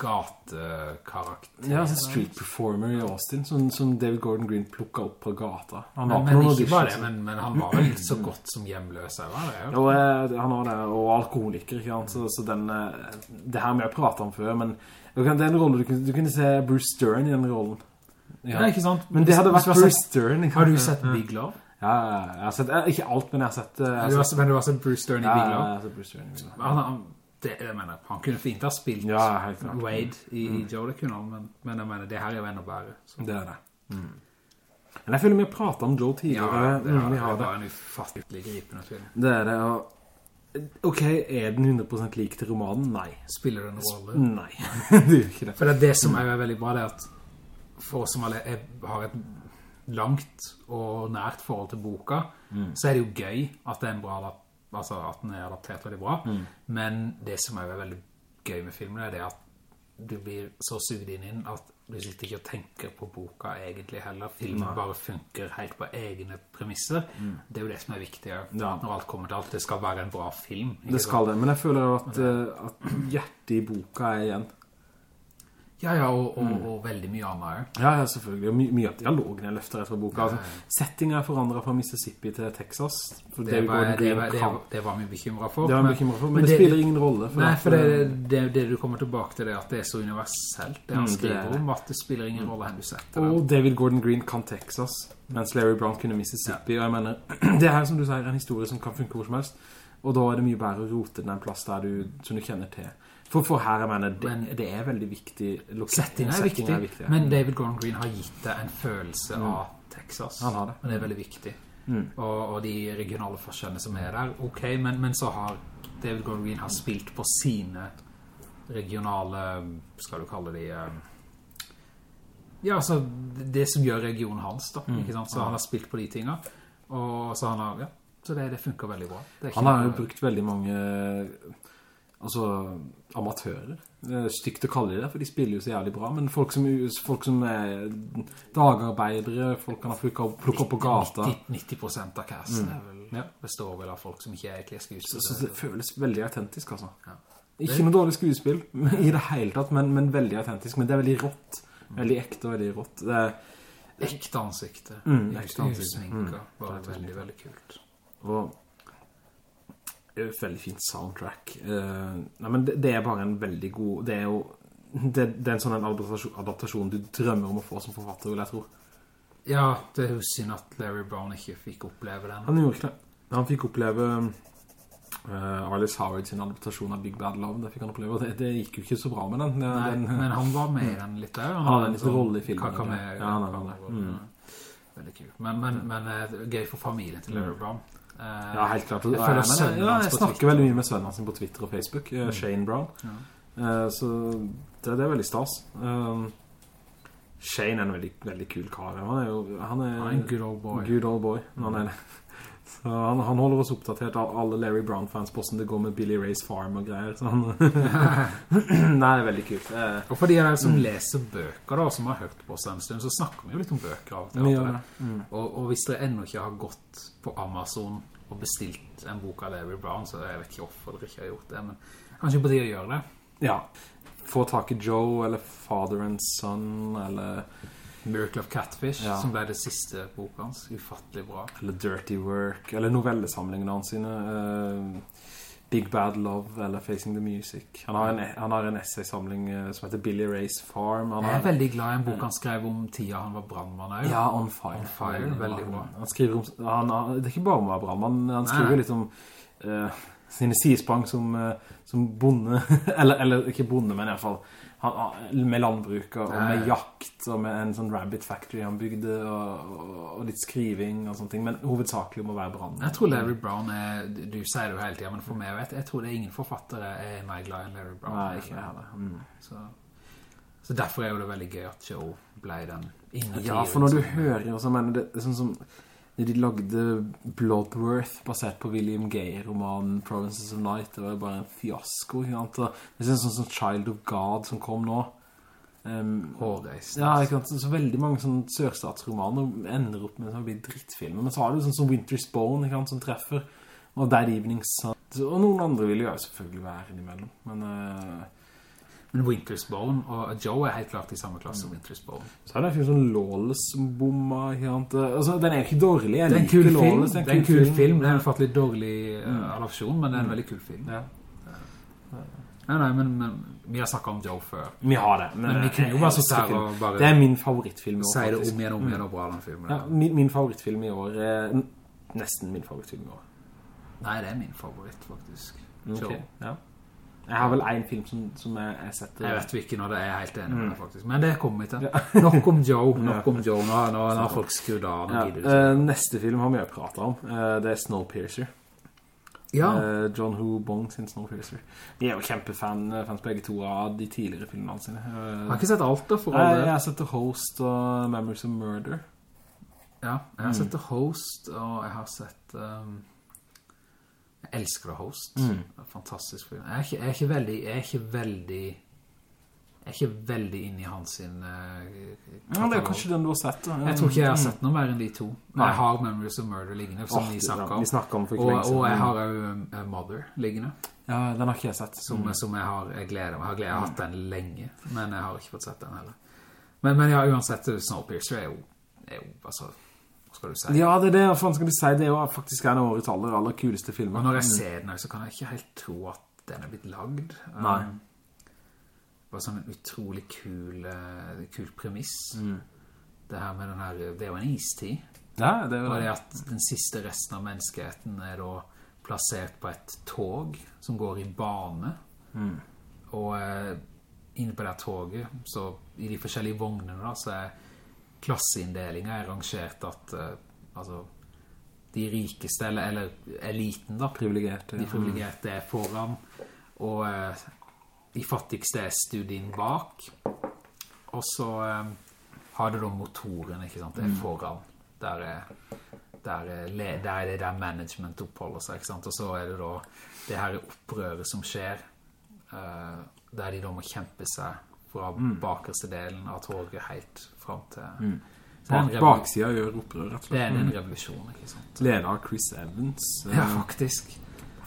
gatekarakter. Ja, altså street performer i Austin, som, som David Gordon Green plukket opp på gata. Han Men, var men ikke bare det, men, men han var vel så godt som hjemløs, var det, jo. Eh, han var det, og alkoholiker, ikke sant? Så, så den, eh, det her med å prate om før, men det er en rolle, du kunne, du kunne se Bruce Stern i den rollen. Ja, ikke sant? Men det hadde vært Bruce Stern. Har du sett Big Love? Ja, jeg har sett, eh, ikke alt, men jeg har sett, jeg har sett- men du har sett Bruce Stern i Big Love? ja, jeg har sett Bruce Stern. i Big Love. Han, han, det, jeg mener, han kunne fint ha spilt Ja. Mm. Wade i, i Joe, det kunne han, men, men jeg mener, det her er jo enda bedre. Så. Det er det. Men jeg føler vi har pratet om Joe Ja, tidligere. det, Mm, er, det er det. bare en ufattelig gripende film. Det er det, og... Ok, er den 100% lik til romanen? Nei. Spiller den en rolle? Nei, *laughs* det gjør ikke det. For det er det som er veldig bra, det er at for oss som alle er, har et langt og nært forhold til boka, så er det jo gøy at det er en bra adap- altså at den er adaptert veldig bra, men det som er veldig gøy med filmen er det at du blir så sugd inn at du sitter ikke og tenker på boka egentlig heller. Filmen bare funker helt på egne premisser. Det er jo det som er viktig ja. Når alt kommer til alt. Det skal være en bra film. Det skal det, men jeg føler at, eh, at hjertet i boka er igjen. Ja, ja, og, og, og veldig mye annet. Ja, ja, selvfølgelig. Og my mye av dialogen jeg løfter etter boka. Altså, settingen er forandret fra Mississippi til Texas. For Det David var, det, var, det, var, det var vi bekymret for. Det var vi bekymret for, men, det, det- spiller ingen rolle. Nei, for det, eh, det, det du kommer tilbake til det at det er så universelt det han Mm, skriver er- om, at det spiller ingen rolle hvem du setter. Og David Gordon Green kan Texas, mens Larry Brown kunne Mississippi. Og jeg mener, *clears throat* det er som du sier, en historie som kan funke hvor som helst. Og da er det mye bedre å rote den en plass der du, som du kjenner til. For, for her, jeg mener, det, Men- det er veldig viktig. Settingen er settingen viktig, ja. men David Gordon Green har gitt deg en følelse av Texas. Han har det. Men det er veldig viktig. Mm. Og, og de regionale forskjellene som er der, ok, men, men så har David Gordon Green har spilt på sine regionale, skal du kalle de... eh, Ja, altså, det som gjør regionen hans da, Mm. Så han har spilt på de tingene, og så han har, ja, så det, det funker veldig bra. Er Han har jo brukt veldig mange altså amatører. Det er stygt å kalle de det, for de spiller jo så jævlig bra, men folk som, folk som er dagarbeidere, folk kan ha plukket opp, på gata. 90, 90% av casten mm. vel, består vel av folk som ikke er egentlig Så, skuespillere. så det føles veldig autentisk, altså. Ja. Ikke noe dårlig skuespill *laughs* i det hele tatt, men, men veldig autentisk. Men det er veldig rått. Veldig ekte og veldig rått. Det er, Ekte ansikte. Mm, ekte ansikte. usminket. Mm. var veldig, veldig kult. og veldig fint soundtrack. Eh, nei, men det, det er bare en veldig god... Det er jo... Det, det er en sånn adaptasjon, adaptasjon du drømmer om å få som forfatter, vil jeg tro. Ja, det er jo synd at Larry Brown ikke fikk oppleve den. Han gjorde ikke det. Han fikk oppleve Uh, Arliss Howard sin adaptasjon av Big Bad Love, det fikk han oppleve, og det, det gikk jo ikke så bra med den. Nei, den, men han var med i den litt der. Han hadde en liten sånn rolle i filmen, Ja, han er- er. Mm. Veldig kult. Men, men, men eh, gøy for familien til Larry Brown. Eh, Ja, helt klart. Jeg jeg, ja, jeg snakker veldig mye med sønnen sin på Twitter og Facebook, eh, Shane Brown. Eh, så det, det er veldig stas. Um, Shane er en veldig, veldig kul kar. Han er jo han er, Han er en good old boy. Good old boy. Han, er. Så han, han holder oss oppdatert av alle Larry Brown-fans på hvordan det går med Billy Ray's Farm og greier. Han, *laughs* Nei, det er veldig kult. Eh, Og for de av dere som Mm. leser bøker da, som har hørt på oss en stund, så snakker vi jo litt om bøker av og til. Mm. Og, og hvis dere ennå ikke har gått på Amazon og bestilt en bok av Larry Brown, så jeg vet ikke hvorfor dere ikke har gjort det, men kanskje på tide å gjøre det. Ja. Få tak i Joe, eller Father and Son, eller, Miracle of Catfish, Ja. som ble det siste boken hans, ufattelig bra. eller Dirty Work, eller novellesamlingene hans sine. Uh, Big Bad Love, eller Facing the Music. Han har en, han har en essaysamling eh, som heter Billy Ray's Farm. Han Jeg har, er veldig glad i en bok han skrev om tida han var brandmann også. Ja, On Fire. On Fire, veldig bra. Han skriver om, han, har- det er ikke bare om å være brandmann, han skriver Nei. litt om Uh, sine sidesprang som, som bonde, *laughs* eller, eller ikke bonde, men i hvert fall han, han- med landbruk og, med Ja, ja. jakt og med en sånn rabbit factory han bygde og, og, litt skriving og sånne ting, men hovedsakelig om å være brand. Jeg tror Larry Brown er, du sier det jo hele tiden, men for meg, vet, jeg tror det er ingen forfattere er mer glad enn Larry Brown. Nei, ikke heller. Mm. Så, så derfor er jo det veldig gøy at Joe ble den innertieren. Ja, for når du hører så mener det, det sånn som de lagde Bloodworth basert på William Gay-romanen Provinces of Night, det var jo bare en fiasko, ikke sant? Og Det er sånn som Child of God som kom nå. Um, Hårreist. ja, ikke sant? Så veldig mange sånne sørstatsromaner ender opp med å bli drittfilmer, men så har du sånn som Winter's Bone, ikke sant, som treffer, og Dead Evening Sun. Og noen andre vil jo selvfølgelig være innimellom, men uh, Men Winter's Bone og Joe er helt klart i samme klasse som Winter's Bone. så er det en film sånn Lawless som bomma, ikke? Altså, den er ikke dårlig, Det er en kul film. Det er en kul film. Det er en fattelig dårlig uh, adopsjon, men det er en veldig kul film. Ja. Nei, nei, men, men vi har snakket om Joe før. Vi har det. Men vi kunne jo bare sitte her og bare Det er min favorittfilm i år, si det om igjen og om igjen og bra den filmen. Ja, min, min favorittfilm i år er nesten min favorittfilm i år. Nei, det er min favoritt, faktisk. Ok, Joe. Ja. Jeg har vel en film som, som jeg, jeg setter... Jeg vet ikke når det er jeg helt enig med det, faktisk. Men det kommer vi til. *laughs* Nok om Joe, *laughs* nok om Joe. Nå, nå, nå har folk skrudd av. Ja, de eh, neste film har vi jo pratet om. Eh, det er Snowpiercer. Ja, Eh, John Hu Bong sin Snowpiercer. Vi er jo kjempefan, fans begge to av de tidligere filmene sine. Jeg har ikke sett alt da, for alle. all jeg har sett The Host og Memories of Murder. Ja, jeg har sett The Host, og jeg har sett... Um, jeg elsker The Host. Fantastisk film. Jeg er ikke, jeg er ikke veldig... Jeg er ikke veldig... Jeg er ikke veldig inne i hans sin katalog. Ja, det er kanskje den du har sett. da. Jeg tror ikke jeg har sett noe mer enn de to. Men Jeg har Memories of Murder liggende, som vi snakket om. Vi snakket om for ikke og, lenge siden. og jeg har jo um, Mother liggende, Ja, den har ikke jeg sett. som, som jeg har jeg gleder meg. Jeg har, gleder, jeg har hatt den lenge, men jeg har ikke fått sett den heller. Men, men ja, uansett, Snowpiercer er jo, er jo altså, skal du si? Ja, det er det. Faen skal du si? Det er jo faktisk en av årets aller, aller kuleste filmer. Og når jeg ser den, så kan jeg ikke helt tro at den er blitt lagd. Um, Nei. Det var sånn en utrolig kul, eh, kul premiss. Mm. Det her med den her, det er jo en istid. Ja, det er jo Og det det. at den siste resten av menneskeheten er da plassert på et tog som går i bane. Mm. Og eh, inne på det toget, så i de forskjellige vognene da, så er klasseinndelingen er rangert at, eh, altså, de rikeste, eller, eller eliten da, Privilegerte. de privilegerte er foran, og eh, de fattigste er studien bak. Og så eh, har det da motoren, ikke sant? Det er foran. Der er, der er, der er det der management oppholder seg, ikke sant? Og så er det da det her opprøret som skjer, der de da må kjempe seg fra bakerste delen av toget helt frem til... En Bak, baksida gjør opprør, rett og Det er en revolusjon, ikke sant? Leder av Chris Evans. eh, Ja, faktisk.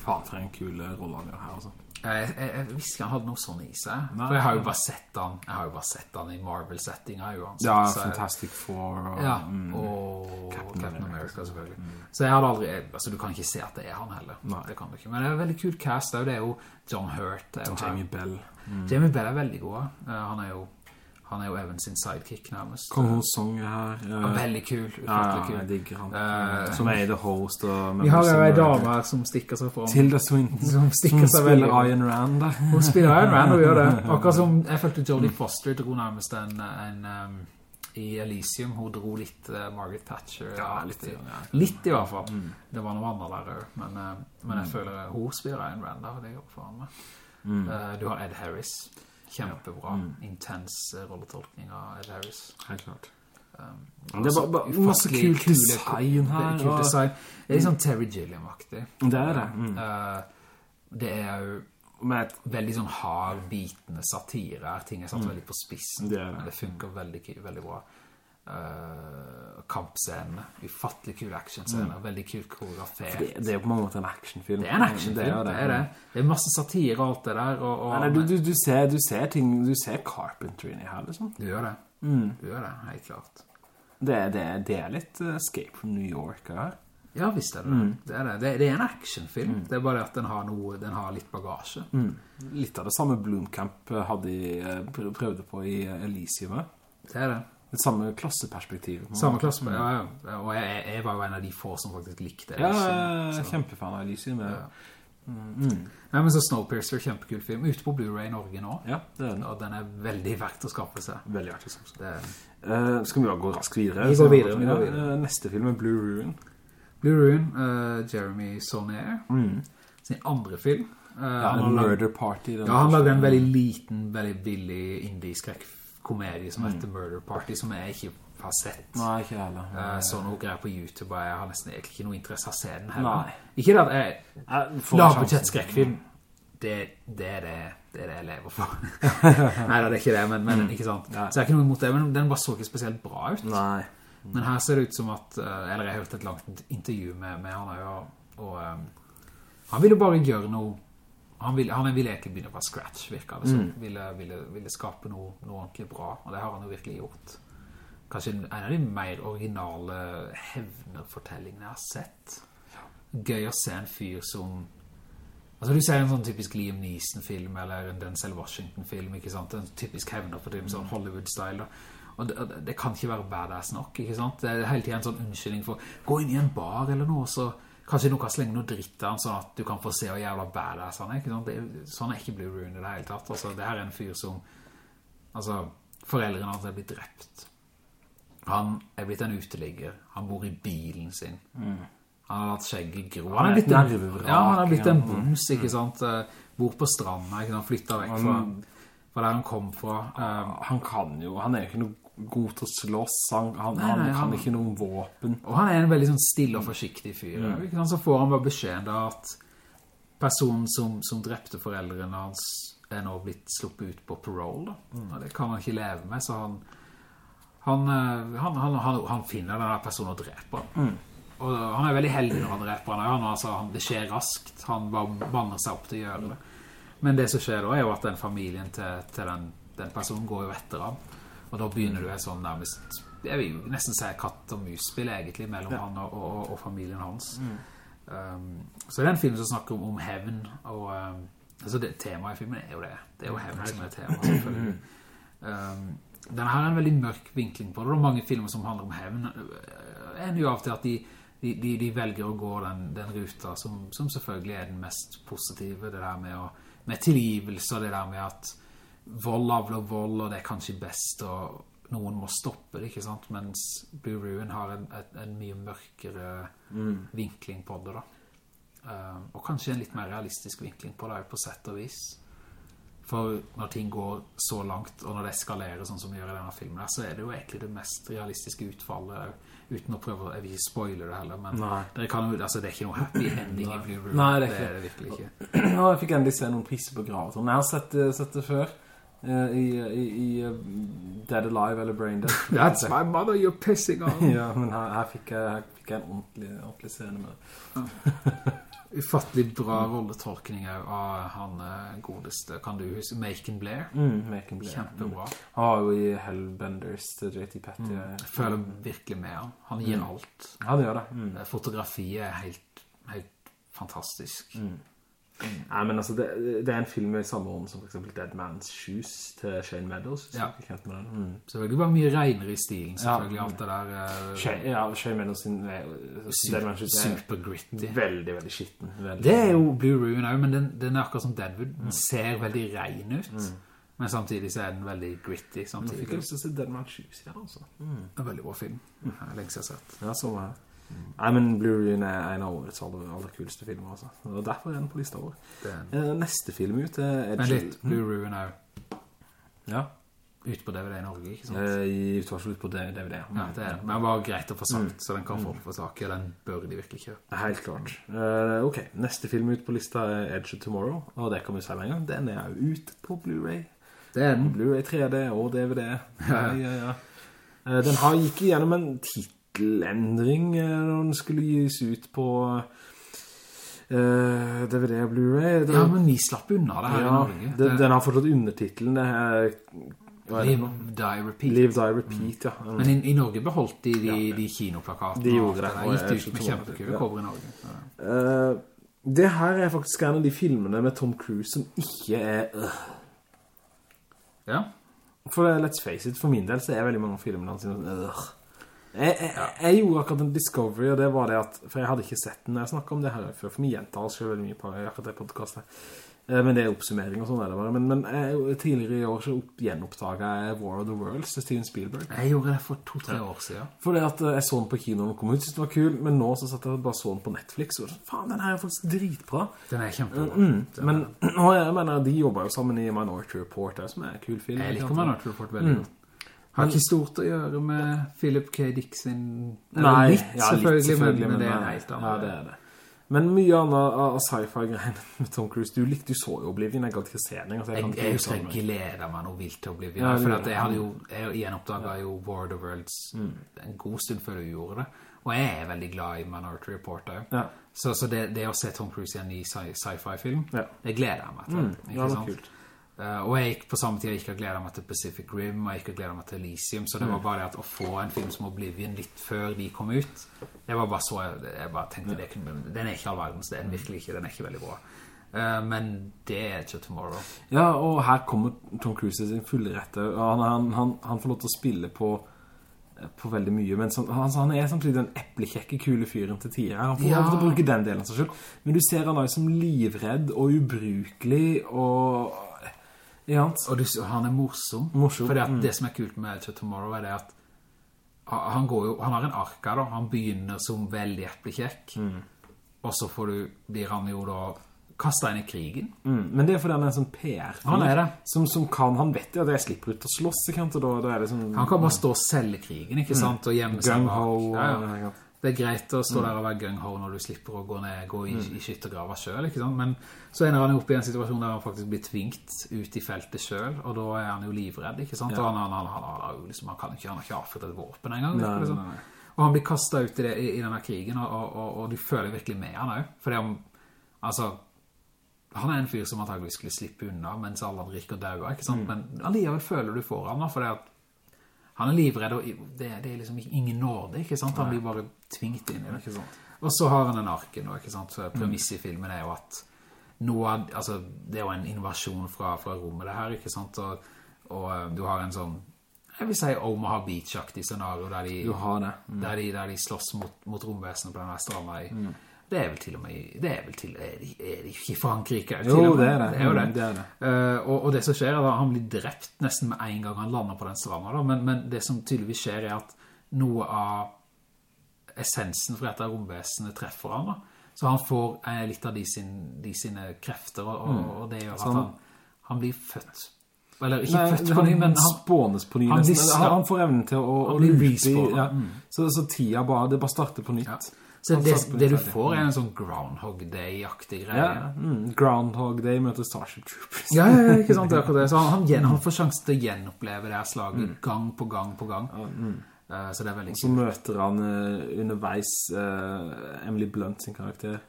Faen, for en kul eh, rolle han gjør her, altså. Jeg, jeg, jeg visste han hadde noe sånn i seg. Nei. For jeg har jo bare sett han, jeg har jo bare sett han i Marvel-settinger uansett. Ja, Fantastic Four og... Ja, mm. og Captain Captain, America, selvfølgelig. Så jeg hadde aldri, altså du kan ikke se at det er han heller. Nei. Det kan du ikke. Men det er en veldig kul cast, det er jo- John Hurt. Det er jo Jamie Bell. Mm. Jamie Bell er veldig god. Eh, han er jo, Han er jo Evan sin sidekick nærmest. Kong Ho Song er her. Eh, veldig kul, Ja, kul. jeg digger han. Uh, som er The Host. Og Vi har jo en dame her som stikker seg fram. Tilda Swinton. *laughs* Som stikker seg veldig. spiller Iron Rand. Hun spiller Iron Rand og gjør det. *laughs* Akkurat som jeg følte Jodie Foster dro nærmest en, en um, i Elysium. Hun dro litt uh, Margaret Thatcher. Ja, litt, i, ja. litt i hvert fall. Det var noe annet der. Men, uh, men jeg føler hun spiller Iron Rand, det er det gjør meg. Mm. Uh, du har Ed Harris. Kjempebra. Intens uh, rolletolkning av Ed Harris. Helt klart. Um, Det er bare, masse kul design her. Og- design. Det er litt sånn Terry Gilliam-aktig. Det er det. Mm. Uh, det er jo Med et veldig sånn hard, bitende satire her. Ting er satt veldig på spissen. Det det. Det funker veldig, veldig bra. Uh, kampscenene. Ufattelig kule actionscener. Veldig kult koreografert. det, det er jo på mange måter en actionfilm. Det er en actionfilm, jo det, er det. Det er masse satire og alt det der. Og, og, Nei, du, du, du, ser, du ser ting, du ser Carpenter inni her, liksom. Du gjør det. Mm. Du gjør det, helt klart. Det, er- det, er- det er litt uh, Escape from New York her. Ja, visst er det det. Det er, det. Det, det er en actionfilm. Det er bare at den har, noe, den har litt bagasje. Mm. Litt av det samme Bloomcamp eh, hadde de eh, prøvde på i Elysiumet. Elysium. Det er det. Det samme klasseperspektiv. Samme klasseperspektiv, ja, ja. Og jeg, jeg var jo en av de få som faktisk likte det. Ja, jeg er kjempefan av Elysium. Ja, Nei, men så Snowpiercer, kjempekul film. Ute på Blu-ray i Norge nå. ja det er den. Og den er veldig verdt å skaffe seg. Veldig verdt som sagt. Det Uh, skal vi da gå raskt videre? Vi går videre, vi går videre. Uh, Neste film er Blue Ruin. Blue Ruin, uh, Jeremy Saunier, sin andre film. Uh, Ja, han lag- Murder Party. den ja, han lagde en veldig liten, veldig billig indie-skrekkkomedie som heter Murder Party, som jeg ikke har sett. Nei, ikke heller. Eh, så noe greier på YouTube, jeg har nesten egentlig ikke noe interesse av scenen heller. Nei. Ikke det at jeg Jeg får Lavbudsjett skrekkfilm det, det, er det, det er det jeg lever for *laughs* Nei, det er ikke det, men, men ikke sant Nei. Så jeg har ikke noe imot det, men den bare så ikke spesielt bra ut Nei. Men her ser det ut som at eh, Eller jeg har hørt et langt intervju med, med han og, og um, Han ville bare gjøre noe Han ville, han ville egentlig begynne fra scratch Virker det som ville, ville, ville skape noe, noe ordentlig bra Og det har han jo virkelig gjort Kanskje en av de mer originale Hevnerfortellingene jeg har sett Gøy å se en fyr som Altså du ser en sånn typisk Liam Neeson-film Eller en Denzel Washington-film Ikke sant? En typisk hevnerfortelling Sånn Hollywood-style da. Og det, det kan ikke være badass nok Ikke sant? Det er hele tiden en sånn unnskyldning for Gå inn i en bar eller noe Så kanskje noe kan slenge noe dritt han Sånn at du kan få se hvor jævla badass han er? Det, sånn er ikke Blue Rune i det hele tatt Altså det her er en fyr som Altså Foreldrene hans er blitt drept Han er blitt en uteligger Han bor i bilen sin Han har hatt skjegget gro Han er blitt en, rurak. ja, han er blitt en bums, boms, ikke sant? Eh, Bor på stranden, ikke sant? Flyttet vekk fra, fra der han kom fra. Um, Han kan jo, han er jo ikke noe god til å slåss, han, han, Nei, han kan han- ikke noen våpen. Og han er en veldig sånn stille og forsiktig fyr. Mm. Så får han bare beskjed da at personen som, som drepte foreldrene hans er nå blitt sluppet ut på parole. Da. Og det kan han ikke leve med, så han, han, eh, han, han, han, han finner denne personen og dreper han. Og han er veldig heldig når han dreper han. han, altså, han det skjer raskt. Han bare banner seg opp til å gjøre det. Men det som skjer da er jo at den familien til, til den, den personen går jo etter ham. Og da begynner du et sånn nærmest, jeg vil jo nesten si katt og mus-spill egentlig, mellom han og, og, og familien hans. Um, så det er en film som snakker om, om hevn, og um, altså det, temaet i filmen er jo det. Det er jo hevn som er tema, selvfølgelig. Um, den her er en veldig mørk vinkling på det. Det er mange filmer som handler om hevn. En ender jo av til at de, de, de, de velger å gå den, den ruta som, som selvfølgelig er den mest positive. Det der med, å, med tilgivelse, og det der med at vold avler vold, og det er kanskje best, og noen må stoppe det, ikke sant? Mens Blue Ruin har en, et, en mye mørkere vinkling på det da. Uh, og kanskje en litt mer realistisk vinkling på det, på sett og vis. For når ting går så langt, og når det eskalerer sånn som vi gjør i denne filmen så er det jo egentlig det mest realistiske utfallet, uten å prøve, jeg vil ikke spoile det heller, men dere kan, altså, det er ikke noe happy ending i Blue Ruin. Nei, det er det er det virkelig ikke. *clears throat* Nå jeg fikk endelig se noen priser på Graveton. Jeg har sett, det- sett det før. Eh, I, i, i eh, Dead Alive eller Brain Dead. *laughs* That's my mother you're pissing on. *laughs* ja, men her, her, fikk jeg, her fikk jeg en ordentlig, ordentlig scene med det. Ufattelig bra rolletolkning av han eh, godeste, kan du huske, Macon Blair. Mm, Macon Blair. Kjempebra. Han var jo i Hellbenders til JT Petty. Jeg føler virkelig med han. Han gir alt. Han gjør det. Mm. Fotografiet er helt, helt fantastisk. Nei, men altså, det, det er en film i samme ånd som for eksempel Dead Man's Shoes til Shane Meadows, Ja. Mm. Selvfølgelig bare mye renere i stilen, selvfølgelig, Ja. alt det der Uh, Shane, ja, Shane Meadows sin er, Dead Man's Shoes er super gritty. veldig, veldig skitten. Veldig, Det er jo Blue Ruin også, men den, den er akkurat som Deadwood. Den ser veldig ren ut, men samtidig så er den veldig gritty Nå samtidig. fikk jeg lyst til å se Dead Man's Shoes igjen, altså. En veldig bra film. Mm. Lengst jeg har sett. Ja, så var jeg. Nei, men Blue Ruin er en av årets aller, aller kuleste filmer, altså. Og derfor er den på lista vår. Det er en- Eh, neste film ut er Edge. Men litt Blue Ruin er Ja, Ut på DVD i Norge, ikke sant? eh, i utvarsel ut på DVD. Ja, det er det. Men det var greit å få sagt, så den kan folk få tak i, saken. den bør de virkelig kjøpe. Helt klart. Uh, ok, neste film ut på lista er Edge of Tomorrow, og det kan vi si med en gang. Den er jo ute på Blu-ray. Det er den. Blu-ray 3D og DVD. Ja, ja, ja. Uh, den har gikk igjennom en titelendring eh, når den skulle gis ut på uh, DVD og Blu-ray. Ja, men vi slapp unna det her i ja, Norge. den, den har fortsatt undertitlen, det her... er Live. Die, Repeat. Live, Die, Repeat, ja. Mm. Men i, i Norge beholdt de de, de kinoplakatene. De gjorde det. det, jeg ut med kjempekule ja. cover i Norge. Ja. Uh, det her er faktisk en av de filmene med Tom Cruise som ikke er... Uh. Ja. For uh, let's face it, for min del så er veldig mange filmer hans sånn, øh. Jeg, jeg, jeg gjorde akkurat en discovery, og det var det at, for jeg hadde ikke sett den når jeg snakket om det her før, for vi gjentar oss skjedd veldig mye på akkurat det podcastet. Eh, Men det er oppsummering og sånn er det bare. Men, men jeg, tidligere i år så opp, gjenoppdaget jeg War of the Worlds til Steven Spielberg. Jeg gjorde det for to-tre år siden. For det at eh, jeg så den på kino når den kom ut, synes det var kul, men nå så satt jeg bare så den på Netflix, og sånn, faen, den her er faktisk dritbra. Den er kjempebra. Mm, men *clears throat* nå, jeg mener, de jobber jo sammen i Minority Report, som er en kul film. Jeg liker? Minority Report veldig godt. Har ikke stort å gjøre med Philip K. Dick sin... Nei, litt, ja, selvfølgelig, men, men det er helt annet. Ja, det er det. Men mye annet av sci-fi-greiene *laughs* med Tom Cruise, du likte, du så jo Oblivion, jeg gadd ikke se den. Altså, Jeg, kan jeg jeg gleder meg noe vilt til bli Ja, for jeg hadde jo, jeg gjenoppdaget jo War of the Worlds en god stund før du gjorde det, og jeg er veldig glad i Minority Report da. Ja. Så, så det, det å se Tom Cruise i en ny sci- sci-fi-film, Ja. det gleder jeg meg til. Mm, ja, det var kult. Eh, og jeg gikk på samme tid jeg gikk og meg til Pacific Rim, og jeg gikk og gleder meg til Elysium, så det Mm. var bare det at å få en film som Oblivion litt før de kom ut, det var bare så, jeg, bare tenkte, det kunne, den er ikke all verdens, det er den virkelig ikke, den er ikke veldig bra. Eh, men det er ikke Tomorrow. Ja, og her kommer Tom Cruise i sin fulle rette. Han, han, han, han får lov til å spille på på veldig mye, men som, han, han er samtidig den eplekjekke kule fyren til tider. Han får Ja. lov til å bruke den delen av seg selv. Men du ser han er som livredd og ubrukelig og... Ja, Og du, han er morsom. Morsom, at mm. det som er kult med Edge of Tomorrow er det at han jo, han har en arka da, han begynner som veldig eplekjekk, Mm. og så får du, blir han jo da kastet inn i krigen. Mm, men det er fordi han er en sånn PR Han er det. som, som kan, han vet jo at jeg slipper ut å slåss ikke sant? og da, da er det sånn Han kan bare stå og selge krigen, ikke sant, og gjemme seg bak. Ja, ja. Ja. Det er greit å Mm. stå der og være gung-ho når du slipper å gå ned, gå i, i skyttergrava selv, ikke sant? Men så ender han jo opp i en situasjon der han faktisk blir tvingt ut i feltet selv, og da er han jo livredd, ikke sant? Og han, han, han, han, jo liksom, han kan ikke, han har ikke avført et våpen engang, Nei, liksom. nei, nei. Og han blir kastet ut i, det, i, i denne krigen, og, og, og, og du føler virkelig med han også. Fordi han, altså, han er en fyr som antagelig skulle slippe unna, mens alle andre gikk og daua, ikke sant? Men alligevel føler du for han da, fordi at han er livredd, og det, det er liksom ingen nåde, ikke sant? Han blir bare tvingt inn i det. Ikke sant? Og så har han en arken, nå, ikke sant? Så premiss i filmen er jo at noe altså, det er jo en invasjon fra, fra rommet det her, ikke sant? Og, og eh, du har en sånn, jeg vil si Omaha Beach-aktig scenario, der de, Du har det. Mm. der de, der de slåss mot, mot romvesenet på denne stranda i, det er vel til og med, det er vel til, er det, er det ikke i Frankrike? Jo, det er det. Det er jo det. Det er det. Uh, og, og det som skjer er at han blir drept nesten med en gang han lander på den stranda, da. Men, men det som tydeligvis skjer er at noe av essensen for dette romvesenet treffer han da. Så han får eh, litt av de, sin, de sine krefter, og, mm. og det gjør at han- han, blir født. Eller ikke Nei, født på ny, men han spånes på ny han nesten. han, han får evnen til å, å lupe i- ja. Mm. så, så tida bare, det bare starter på nytt. ja. Så det, det du får er en sånn Groundhog Day-aktig greie. ja. Mm. Groundhog Day møter Starship Troopers. Ja, ja, ikke sant, det er akkurat det. Så han, han, han får sjanse til å gjenoppleve det her slaget gang på gang på gang. Eh, så det er veldig Og Så møter han uh, underveis uh, Emily Blunt sin karakter.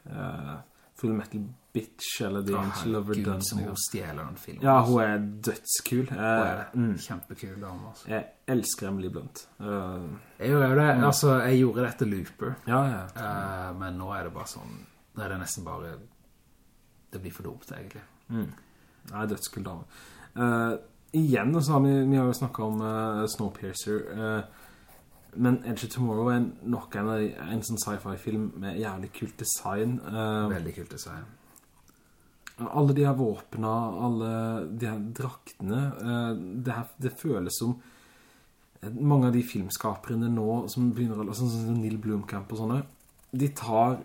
Full Metal Bitch, eller The Angel of Gud, som hun stjeler den filmen. Ja, hun er dødskul. Hun Eh, er det. mm. Kjempekul dame, altså. Jeg elsker Emily Blunt. Uh, Jeg gjorde det, mm. altså, jeg gjorde det etter Looper, ja, ja. Uh, men nå er det bare sånn, nå er det nesten bare, det blir for dumt, egentlig. Nei, dødskul dame. Uh, igjen så har vi, vi har jo snakket om Snowpiercer, eh, men Edge of Tomorrow er nok en, en sånn sci-fi-film med jævlig kult design. Eh, Veldig kult design. alle de her våpene, alle de her draktene, eh, det, her, det føles som mange av de filmskaperne nå som begynner å, sånn som Neil Blomkamp og sånne, de tar,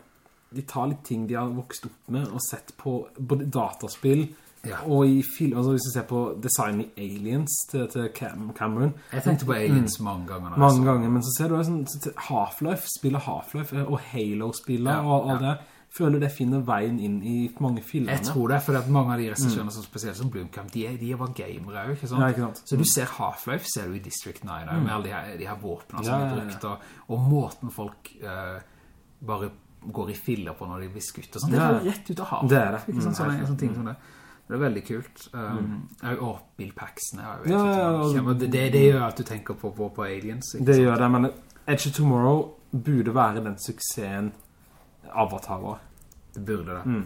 de tar litt ting de har vokst opp med og sett på både dataspill Ja. og i film, altså hvis du ser på design i Aliens til, til Cam Cameron, Jeg tenkte på Aliens mange ganger. altså. mange ganger, men så ser du sånn, Half-Life, spiller Half-Life eh, og Halo-spiller Ja, og alt ja. det, føler det finner veien inn i mange filmer. Jeg tror det for mange av de regissørene, som spesielt som Blomkamp, de, de var gamere ikke sant? Ja, ikke sant? Så du ser Half-Life, ser du i District 9, mm. med alle de her, de her våpnene som er brukt og, og måten folk uh, bare går i filler på når de blir skutt og sånt. Det er rett ut av Half-Life, det er det. Mm, Sånne, helt sånne ting som det. Det er veldig kult. Um, Og Bill Paxton er jo Ja, ja, ja, det, det, det gjør at du tenker på, på, på Aliens, Det sant? gjør det, men Edge of Tomorrow burde være den suksessen Avatar var. Det burde det.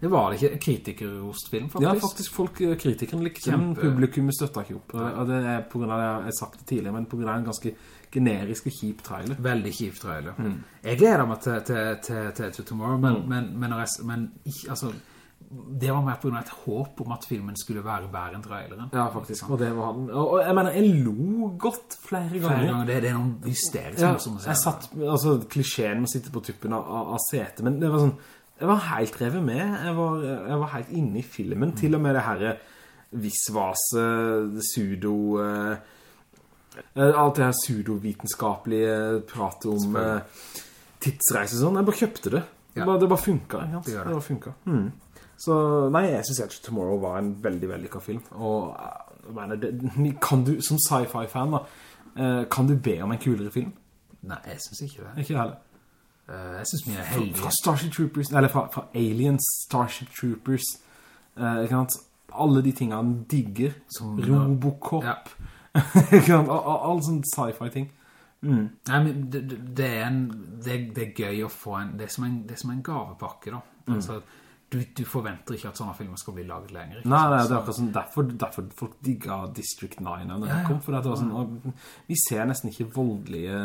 Det var det ikke kritikerrost film, faktisk. Ja, faktisk folk, eh, kritikeren likte den, publikum støtta ikke opp. Og det er på grunn av det jeg har sagt det tidligere, men på grunn av en ganske generisk og kjip trailer. Veldig kjip trailer. Mm. Jeg gleder meg til, til, til, til, Tomorrow, men, men, men, når men altså, det var mer på grunn av et håp om at filmen skulle være bedre enn traileren. Ja, faktisk. Og det var den. Og, jeg mener, jeg lo godt flere ganger. Flere ganger, det, det er noen hysterisk Ja, morsomme jeg satt, altså klisjeen med å sitte på tuppen av, av, setet, men det var sånn, jeg var helt revet med, jeg var, jeg var helt inne i filmen, til og med det her visvase, pseudo, eh, eh, alt det her pseudovitenskapelige pratet om eh, tidsreise og sånn, jeg bare kjøpte det. Det, Ja. bare, det bare funket? Det det. Det bare funket. Mm. Så, nei, jeg synes Edge of Tomorrow var en veldig vellykket film, og eh, mener, det, kan du, som sci-fi-fan da, eh, kan du be om en kulere film? Nei, jeg synes ikke det. Ikke heller. Uh, jeg synes mye er Fra, heldige. fra Starship Troopers, eller fra, fra Aliens, Starship Troopers, uh, ikke sant? Alle de tingene han digger, Som- Robocop, Ja. *laughs* ikke sant? All, all, all sånne sci-fi-ting. Mm. Nei, men det, det- er en, det, det er gøy å få en, det er som en, det er som en gavepakke da. Mm. Altså, du, du forventer ikke at sånne filmer skal bli laget lenger. Nei, nei, det er akkurat sånn, derfor, derfor folk digget District 9 når det Ja, ja. kom, for det var sånn, og vi ser nesten ikke voldelige,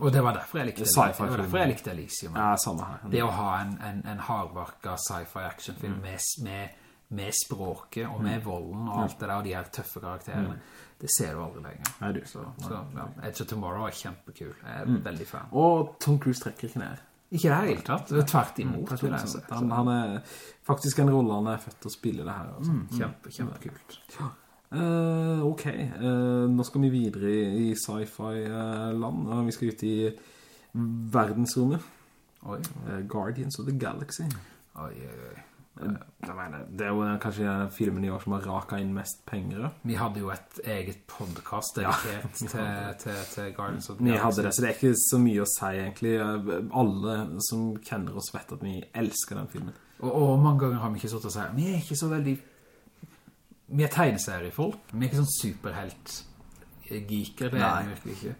Og det var derfor jeg likte. Sci-fi Det var derfor jeg likte Elysium. ja, samme her. Det å ha en, en, en hardvarka sci-fi actionfilm Mm. med, med, med språket og med volden og alt det der, og de her tøffe karakterene, det ser du aldri lenger. Mm. Nei, du. Så, så ja, Edge of Tomorrow er kjempekul. Jeg er Mm. veldig fan. Og Tom Cruise trekker ikke ned. Ikke det hele tatt. Det er tvert imot, Mm, jeg si. Han, han er faktisk en rolle han er født til å spille det her. Altså. Kjempe, kjempekult. Uh, ok, uh, nå skal vi videre i, i sci-fi-land, Uh, vi skal ut i verdensrommet. Guardians of the Galaxy. oi, oi, oi. Mener, det er jo kanskje filmen i år som har raket inn mest penger. Vi hadde jo et eget podcast dedikert *laughs* til, til, til Guardians of the Vi hadde det, så det er ikke så mye å si egentlig. Alle som kjenner oss vet at vi elsker den filmen. Og, og mange ganger har vi ikke stått og sagt, vi er ikke så veldig, vi er tegneseriefolk, vi er ikke sånn superhelt-geeker, det er Nei. vi virkelig ikke.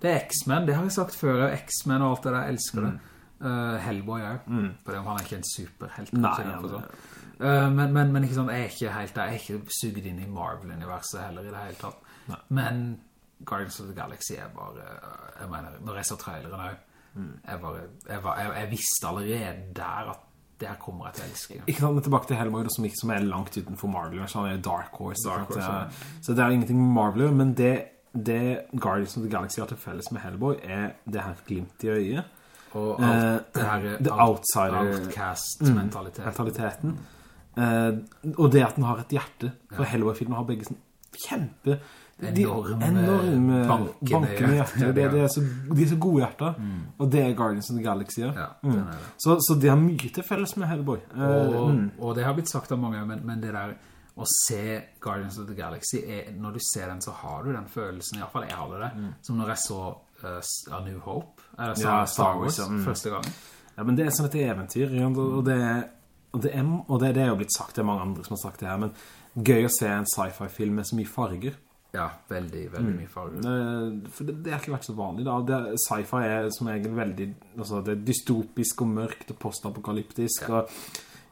Det er X-Men, det har jeg sagt før, X-Men og alt det der, jeg elsker det. Uh, Hellboy er jo, Fordi han er ikke en superhelt. Nei, ja. Uh, men, men, men ikke sånn, jeg er ikke helt der, jeg er ikke suget inn i Marvel-universet heller i det hele tatt. Men Guardians of the Galaxy er bare, uh, jeg mener, når jeg så traileren også, jeg, bare, jeg, var, jeg, jeg visste allerede der at det her kommer jeg til å elske. Ikke sant, men tilbake til Hellboy, som, ikke, som er langt utenfor Marvel, han er Dark Horse. Dark Horse? Horse, så det er ingenting med Marvel, men det, det Guardians of the Galaxy har til felles med Hellboy, er det her glimt i øyet. Og alt Eh, det her the out- outsider- Outcast-mentaliteten. mentaliteten. Eh, og det at den har et hjerte. For Hellboy-filmen har begge sånn kjempe... Enorme, enorme bankende bankende hjerter. hjerter, Det, ja. det er så, de er så gode hjerter. Og det er Guardians of the Galaxy. Ja. Ja, Mm. det. Så, så det har mye til felles med Hellboy. Eh, Og, mm. og det har blitt sagt av mange, men, men det der å se Guardians of the Galaxy, er, når du ser den så har du den følelsen, i hvert fall jeg hadde det, som når jeg så uh, A New Hope, eller Mm. Ja, Star Wars, Wars mm. første gang. Ja, men det er sånn et eventyr, og det, og det, er, og det, det er jo blitt sagt, det er mange andre som har sagt det her, men gøy å se en sci-fi-film med så mye farger. Ja, veldig, veldig mye farger. Mm. For det, det har ikke vært så vanlig da. Sci-fi er som regel veldig, altså det er dystopisk og mørkt og postapokalyptisk, og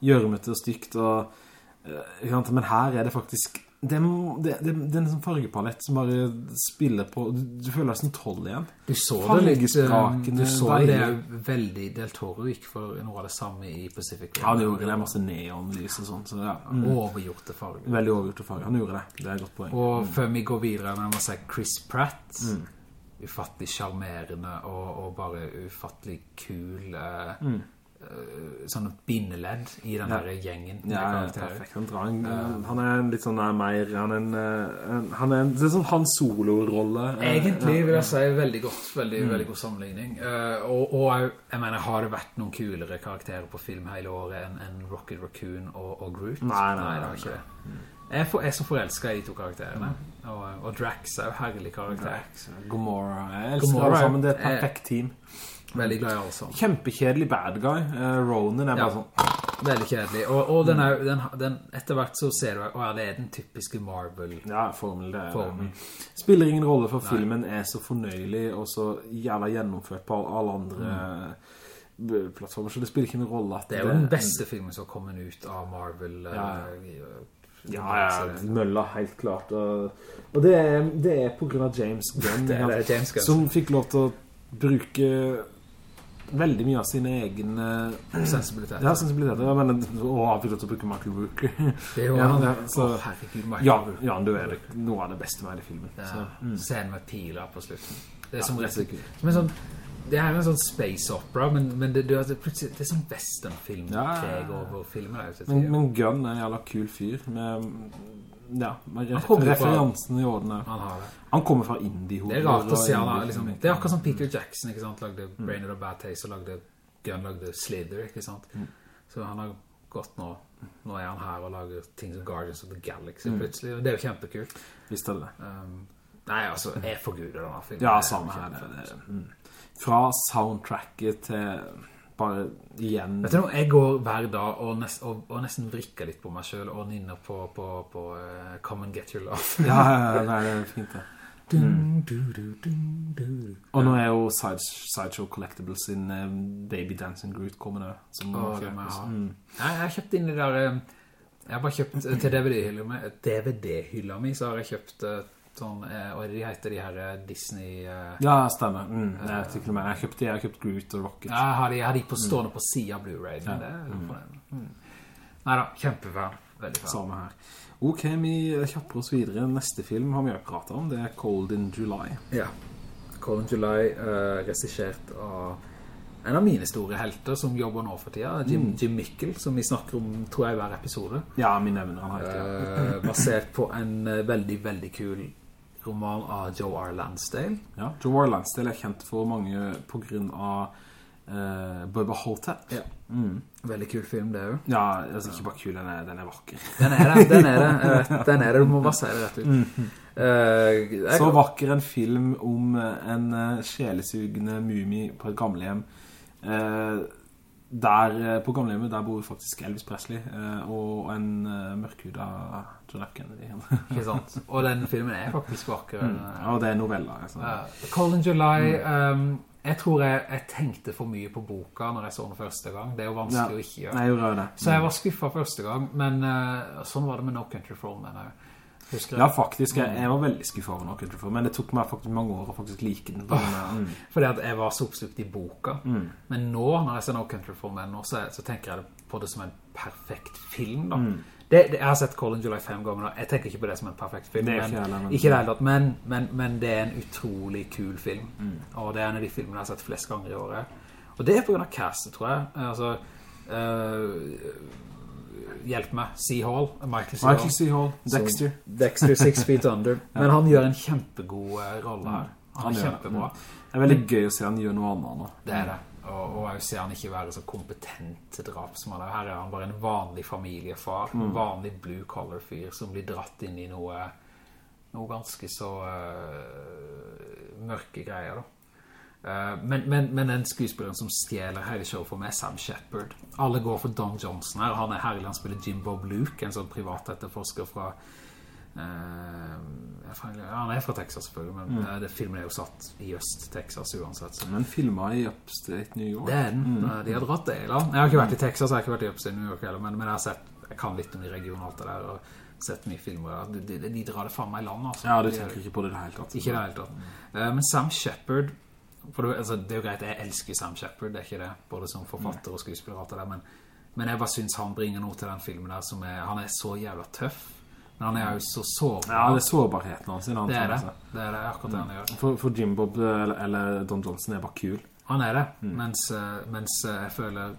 gjørmete og stygt, og, uh, men her er det faktisk det, det, det, det er en sånn fargepalett som bare spiller på du, føler deg som tolv igjen du så det litt du så det veldig Del Toro gikk for noe av det samme i Pacific Rim. han gjorde det, masse neonlys og sånt så ja. mm. overgjorte farger veldig overgjorte farger, han gjorde det, det er et godt poeng og mm. før vi går videre når man sier Chris Pratt mm. ufattelig charmerende og, og, bare ufattelig kul Eh, sånn bindeledd i den her gjengen ja, perfekt. Han, en, uh, han er litt sånn uh, mer han er en, en, han er en, det er sånn hans solo-rolle egentlig vil jeg si veldig godt veldig, mm. veldig god sammenligning. Og, og jeg, jeg, mener har det vært noen kulere karakterer på film hele året enn en Rocket Raccoon og, og Groot? nei, nei, nei, det ikke det. Jeg er, for, jeg er så forelsket i de to karakterene. Mm. og, og, Drax er jo herlig karakter. Drax, Gomorra. Jeg elsker Gomorra, sammen, det er et perfekt team Veldig glad i alle sammen. Kjempekjedelig bad guy. Uh, Ronan er bare sånn... Veldig kjedelig. Og, og den, er, den, den, etter hvert så ser du, å ja, det er den typiske Marvel. Ja, formel det. Formel. Spiller ingen rolle for filmen er så fornøyelig og så jævla gjennomført på alle andre mm. plattformer, så det spiller ikke noen rolle Det er jo den beste filmen som kommer ut av Marvel. Ja, uh, ja, ja Mølla, helt klart. Og, og det, er, det, er, på grunn av James Gunn, det er James Gunn som fikk lov til å bruke veldig mye av sine egne sensibiliteter. Ja, sensibiliteter. Men, og har til å bruke Michael Rooker. Det er jo ja, så, herregud, Michael ja. Ja, du er det, noe av det beste med hele filmen. Ja, så, mm. Scenen med piler på slutten. Det er som, ja, rett, som en sånn det er en sånn space opera, men, men det, det, det, det, er sånn westernfilm ja, ja, ja. over filmen. Men, men Gunn er en jævla kul fyr med ja, referansen i orden Han har det. Han kommer fra indie Det er rart å se han liksom, Det er akkurat som Peter Jackson, ikke sant? Lagde mm. Brainerd og Bad Taste og lagde Gunn lagde Slither, ikke sant? Mm. Så han har gått nå Nå er han her og lager ting som Guardians of the Galaxy mm. plutselig, og det er jo kjempekult. Visst er det. Um, nei, altså, jeg forguder denne filmen. Ja, samme her. Mm. Fra soundtracket til bare igjen. Vet du noe, jeg går hver dag og, nest, og, og nesten vrikker litt på meg selv og nynner på, på, på uh, Come and Get Your Love. Ja, ja, nei, det er fint det. Mm. og nå er jo Side, Sideshow Collectibles sin uh, Baby Dancing Groot kommende som Åh, jeg mm. jeg har kjøpt inn det der uh, jeg har bare kjøpt til DVD-hylla mi, DVD mi så har jeg kjøpt Sånn, eh, de heter de her eh, Disney... Uh, ja, stemmer. Mm, jeg uh. Jeg har kjøpt, jeg har kjøpt Groot og Rocket. Jeg har de, jeg har de på mm. stående mm. på siden av Blu-ray. Ja. Mm. Mm. Neida, kjempefan. Veldig fan. Samme her. Ok, vi kjapper oss videre. Neste film har vi jo pratet om. Det er Cold in July. Ja. Cold in July, uh, resisjert av en av mine store helter som jobber nå for tida, Jim, mm. Jim Mikkel, som vi snakker om, tror jeg, hver episode. Ja, min nevner han helt, ja. uh, basert på en veldig, veldig kul roman av Joe R. Lansdale. Ja, Joe R. Lansdale er kjent for mange på grunn av uh, Bubba Hotep. Ja. Mm. Veldig kul film, det er jo. Ja, altså ikke bare kul, den er, den er vakker. Den er det, den er det. *laughs* Den er det, du må bare si det rett ut. Mm. Uh, Så vakker en film om en uh, sjelesugende mumi på et gamlehjem. Uh, der på gamlehjemmet, der bor faktisk Elvis Presley og en mørkhuda John F. Kennedy. Ikke sant? Og den filmen er faktisk vakker. Mm. Og det er noveller. Altså. Uh, Cold in July, mm. um, jeg tror jeg, jeg, tenkte for mye på boka når jeg så den første gang. Det er jo vanskelig ja. å ikke gjøre. Jeg det. Så jeg var skuffet første gang, men uh, sånn var det med No Country for Men Ja, faktisk. Jeg, jeg, var veldig skuffet over No Country for men det tok meg faktisk mange år å faktisk like den. Mm. Fordi at jeg var så oppslukt i boka. Mm. Men nå, når jeg ser No Country for Men, så, så, tenker jeg på det som en perfekt film da. Mm. Det, det, jeg har sett Call in July fem ganger Jeg tenker ikke på det som en perfekt film. Det men, ikke, ikke det heller, men, men, men, det er en utrolig kul film. Mm. Og det er en av de filmene jeg har sett flest ganger i året. Og det er på grunn av castet, tror jeg. Altså, uh, hjelp meg. Hall, Michael. Hall. Michael C. Hall, Dexter. Dexter, Six Feet Under. *laughs* ja. Men han gjør en kjempegod uh, rolle her. Han, han er kjempebra. Det er veldig gøy å se han gjør noe annet nå. Det er det og, og jeg ser han ikke være så kompetent til drapsmann. Her er han bare en vanlig familiefar, mm. en vanlig blue-collar fyr som blir dratt inn i noe, noe ganske så uh, mørke greier da. Uh, men, men, men, den skuespilleren som stjeler hele showet for meg Sam Shepard. Alle går for Don Johnson her. Han er herlig, han spiller Jim Bob Luke, en sånn privat etterforsker fra han er fra Texas selvfølgelig, men mm. det, filmen er jo satt i øst Texas uansett. Så. Men filmet i Upstate New York? Det er den. Mm. De har dratt det i. Jeg har ikke vært i Texas, jeg har ikke vært i Upstate New York heller, men, men jeg har sett, jeg kan litt om de regionene og alt det der, og sett mye filmer. De, de, de drar det faen meg i land, altså. Ja, du tenker ikke på det i det hele tatt. Ikke det hele tatt. Mm. Men Sam Shepard, for det, altså, det er jo greit, jeg elsker Sam Shepard, det er ikke det, både som forfatter og skuespiller og alt det der, men, men jeg bare synes han bringer noe til den filmen der som er, han er så jævla tøff men han er jo så sårbar. Ja, det er sårbarheten hans. Det er det. Det er det akkurat det han gjør. For, for Jim Bob eller, eller, Don Johnson er bare kul. Han er det. Mm. Mens, eh, mens, eh, jeg føler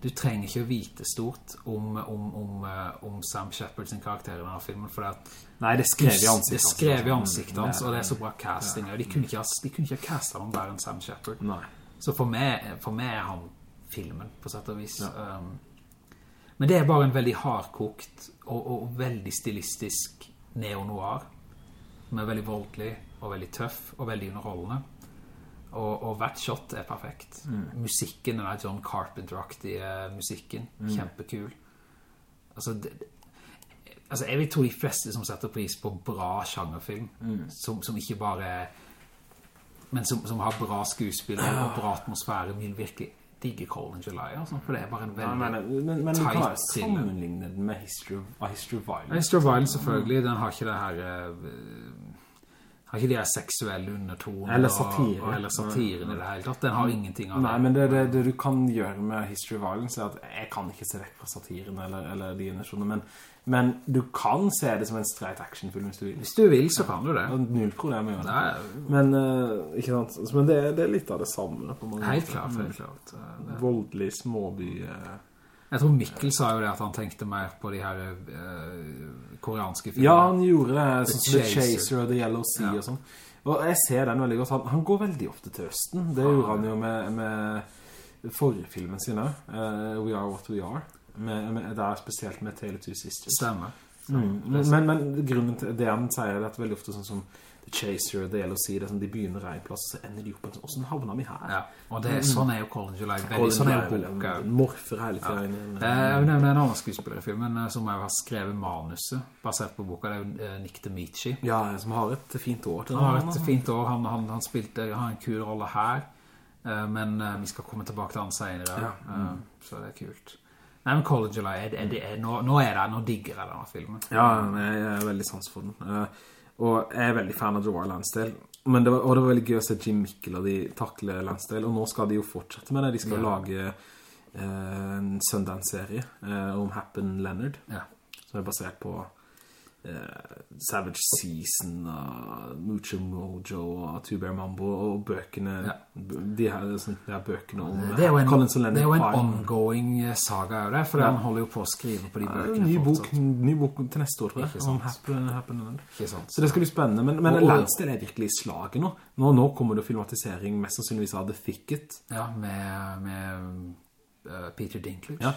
du trenger ikke å vite stort om, om, om, eh, om Sam Shepard sin karakter i denne filmen, for Nei, det skrev i ansiktet. Det skrev i ansiktet hans, og det er så bra casting. Ha, de kunne ikke ha castet ham bare enn Sam Shepard. Nei. Så for meg, for meg er han filmen, på sett og vis. Ja. Um, men det er bare en veldig hardkokt og, og veldig stilistisk neo-noir. Som er veldig voldelig og veldig tøff og veldig underholdende. Og, og hvert shot er perfekt. Mm. Musikken, den er John Carpenter-aktige musikken. Mm. Kjempekul. Altså, det, altså, jeg vil tro de fleste som setter pris på bra sjangerfilm, mm. som, som, ikke bare men som, som har bra skuespill og bra atmosfære, vil virkelig digger in July, altså, for det er bare en veldig ja, men, men, men, tight kan sammenligne den med History of, History of Violence. History of Violence, selvfølgelig. Den har ikke det her... Uh, har ikke de her seksuelle undertoner eller satire, og, eller satiren i det hele tatt. Den har ingenting av det. Nei, men det, det, det, du kan gjøre med History of Violence er at jeg kan ikke se vekk fra satiren eller, eller de undertonene, men men du kan se det som en straight actionfilm hvis du vil. Hvis du vil, så kan du det. Null problem med det. Men, uh, ikke sant? Men det, det, er litt av det samme. På mange helt klart, helt klart. Voldelig småby... Uh. Jeg tror Mikkel sa jo det at han tenkte mer på de her uh, koreanske filmene. Ja, han gjorde det. The, sånn The Chaser og The Yellow Sea ja. og sånn. Og jeg ser den veldig godt. Han, han, går veldig ofte til Østen. Det ah. gjorde han jo med, med forrige filmen sin uh, We Are What We Are. Med, med, det er spesielt med Tale of Two Sisters. Stemmer. Mm. Men, men, grunnen til det han sier er at veldig ofte sånn som The Chaser, The LOC, det som de begynner en plass, så ender de opp en sånn, sånn havner vi her. Ja, og det, sånn er jo Colin July, veldig sånn er jo boka. Morfer hele tiden. Ja. Eh, jeg vil nevne en annen skuespiller i filmen, eh, som jeg har skrevet manuset, basert på boka, det er jo eh, Nick DeMichi. Ja, som har et fint år. Han har et fint år, han, han, han spilte, har en kul rolle her, men vi skal komme tilbake til han senere, ja. mm. så det er kult. Nei, men College July, nå, nå, er det, nå digger jeg denne filmen. Ja, jeg er veldig sans for den. Uh, og jeg er veldig fan av Joar Lansdale. Men det var, og det var veldig gøy å se Jim Mikkel og de takle Lansdale, og nå skal de jo fortsette med det. De skal ja. lage eh, en Sundance-serie eh, om Happen Leonard, ja. som er basert på Savage Season og Mucho Mojo og Two Bear Mambo og bøkene. Ja. de, her, de, her, bøkene om det er jo en, det er jo en ongoing eh, saga det for ja. han holder jo på å skrive på de bøkene ny bok, ny bok til neste år tror jeg. Om Happen, Happen så det skal bli spennende. Men, men Landsdale er virkelig i slaget nå. nå nå kommer det filmatisering mest sannsynligvis av The Thicket. Ja med, med Eh, Peter Dinklage. Ja,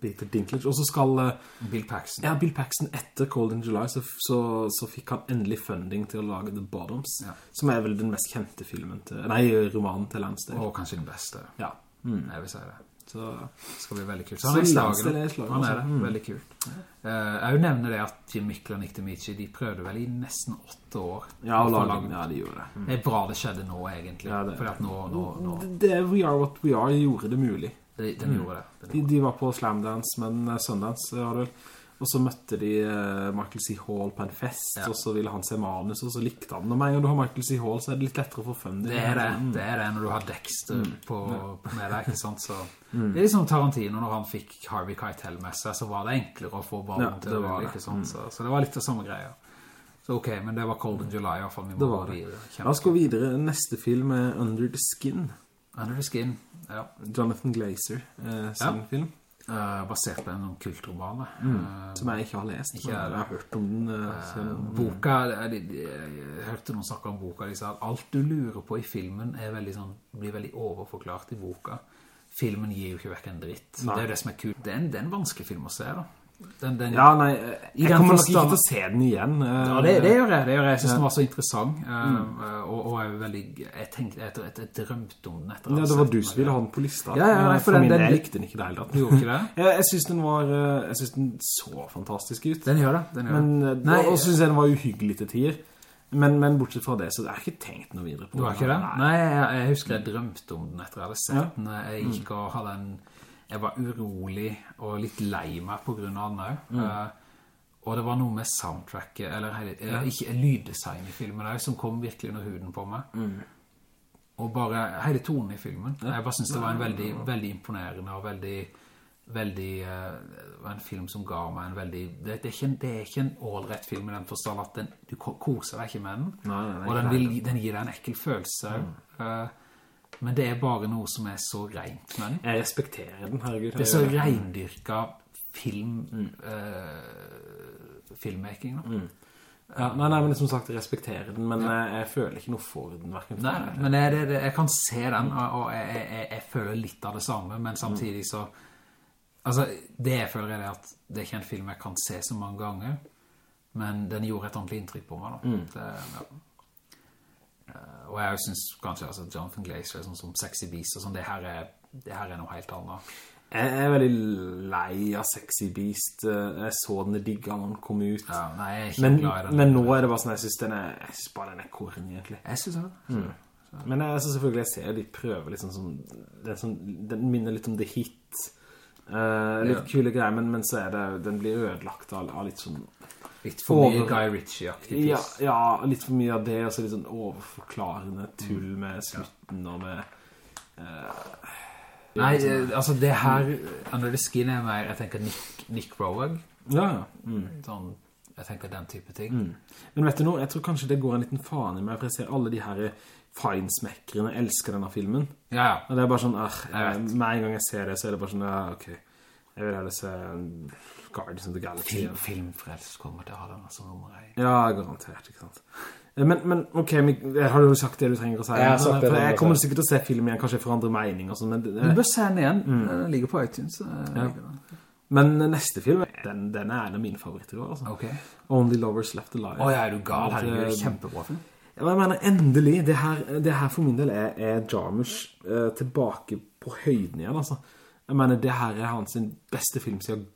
Peter Dinklage. Og så skal... Uh, Bill Paxton. Ja, Bill Paxton etter Cold in July så, så, så, fikk han endelig funding til å lage The Bottoms, ja. som er vel den mest kjente filmen til... Nei, romanen til Lansdale. Og kanskje den beste. Ja. Mm. Jeg vil si det. Så det skal bli veldig kult. Så han er slagen. Er slagen han er det, mm. veldig kult. Uh, jeg vil nevne det at Jim Mikkel og Nick Demici, de prøvde vel i nesten åtte år. Ja, lage, ja de gjorde det. Mm. Det er bra det skjedde nå, egentlig. Ja, det, nå, nå, nå... Det We Are What We Are gjorde det mulig. De, de gjorde det. De, de, var på Slamdance, men uh, Sundance var det Og så møtte de uh, Michael C. Hall på en fest, ja. og så ville han se manus, og så likte han. Når med en gang du har Michael C. Hall, så er det litt lettere å få fun. Det er det, mm. det er det når du har Dexter mm. på, med deg, ikke sant? Så, *laughs* mm. Det er liksom Tarantino, når han fikk Harvey Keitel med seg, så var det enklere å få barn ja, til det ikke sant? Mm. Så, så, det var litt av samme greia. Så ok, men det var Cold in July i hvert fall. Vi må det var det. Videre. La oss gå videre. Neste film er Under the Skin. Under the Skin, ja. Jonathan Glazer eh, sin ja. film. Uh, basert på en kultroman mm. uh, Som jeg ikke har lest ikke, Jeg har hørt om den uh, Boka jeg, jeg, jeg, hørte noen snakke om boka De sa at alt du lurer på i filmen sånn, Blir veldig overforklart i boka Filmen gir jo ikke vekk en dritt Nei. Det er jo det som er kult Det er en, det er en vanskelig film å se da Den, den, Ja, nei, jeg den kommer nok ikke til å se den igjen. eh, Ja, det, det gjør jeg. Det gjør jeg. Jeg synes den var så interessant. mm. og, og jeg, er veldig, jeg tenkte, jeg, jeg, jeg drømte om den etter. Ja, det var du som ville ha den på lista. Ja, ja, nei, for for den- min del likte den ikke det hele tatt. Du gjorde ikke det? *laughs* Jeg, jeg synes den var, eh, jeg synes den så fantastisk ut. Den gjør det. Den gjør Men, det. eh, Nei, og så synes jeg den var uhyggelig til tider. Men, men bortsett fra det, så har jeg ikke tenkt noe videre på Du har ikke det? Nei, jeg, jeg husker jeg drømte om den etter jeg hadde sett den. Jeg gikk og hadde en... Jeg var urolig og litt lei meg på grunn av den også. Uh, og det var noe med soundtracket, eller hele, eh, ikke lyddesign i filmen der, som kom virkelig under huden på meg. Og bare hele tonen i filmen. Jeg bare synes det var en veldig, veldig imponerende og veldig, veldig, uh, en film som ga meg en veldig, det, det, er, ikke en, det er ikke en ålrett film i den forstand at den, du koser deg ikke med den. Nei, nei, og den, vil, den gir deg en ekkel følelse. eh, men det er bare noe som er så rent Men. Jeg respekterer den, herregud. Det er så reindyrka film, uh, filmmaking da. Ja, nei, nei, men som sagt, jeg respekterer den, men jeg, jeg føler ikke noe for den, hverken for Nei, men jeg, det, jeg kan se den, og, jeg, jeg, føler litt av det samme, men samtidig så... Altså, det jeg føler er det at det er ikke en film jeg kan se så mange ganger, men den gjorde et ordentlig inntrykk på meg da. Det, ja. Og jeg synes kanskje altså, Jonathan Glazer, sånn som Sexy Beast og sånn, det her er, det her er noe helt annet. Jeg er veldig lei av Sexy Beast. Jeg så den i digga når den kom ut. Ja, nei, jeg Men, den. men nå er det bare sånn, jeg synes, den er, jeg synes bare den er korn egentlig. Jeg synes det. Men jeg, synes selvfølgelig, jeg ser de prøver litt sånn, det er sånn, den minner litt om The Hit. Uh, litt Ja. kule greier, men, men så er det, den blir ødelagt av, av litt sånn, Litt for mye Over- Guy Ritchie-aktig ja, ja, litt for mye av det, og så litt sånn overforklarende tull med slutten og med... Nei, eh, altså det her, Under the Skin er mer, jeg tenker Nick, Nick Roeg. Ja, ja. Mm. Sånn, jeg tenker den type ting. Men vet du noe, jeg tror kanskje det går en liten faen i meg, for jeg ser alle de her finesmekkerne elsker denne filmen. Ja, ja. Og det er bare sånn, ah, med en gang jeg ser det, så er det bare sånn, ja, ok, jeg vil heller se Guardians of the Galaxy. Film, filmfrelst kommer til å ha den som nummer 1. Ja, garantert, ikke sant. Eh, Men, men ok, Mik- har du sagt det du trenger å si? Jeg har sagt det For jeg kommer sikkert til å se film igjen, kanskje for andre mening og sånn, men, Du bør se den igjen. Den ligger på iTunes. Ja. men neste film, den, den er en av mine favoritter i år, altså. Ok. Only Lovers Left Alive. Å ja, er du gal? Herregud, kjempebra film. Ja, men jeg mener, endelig, det her, det her for min del er, er Jarmusch eh, tilbake på høyden igjen, altså. Jeg mener, det her er hans beste film siden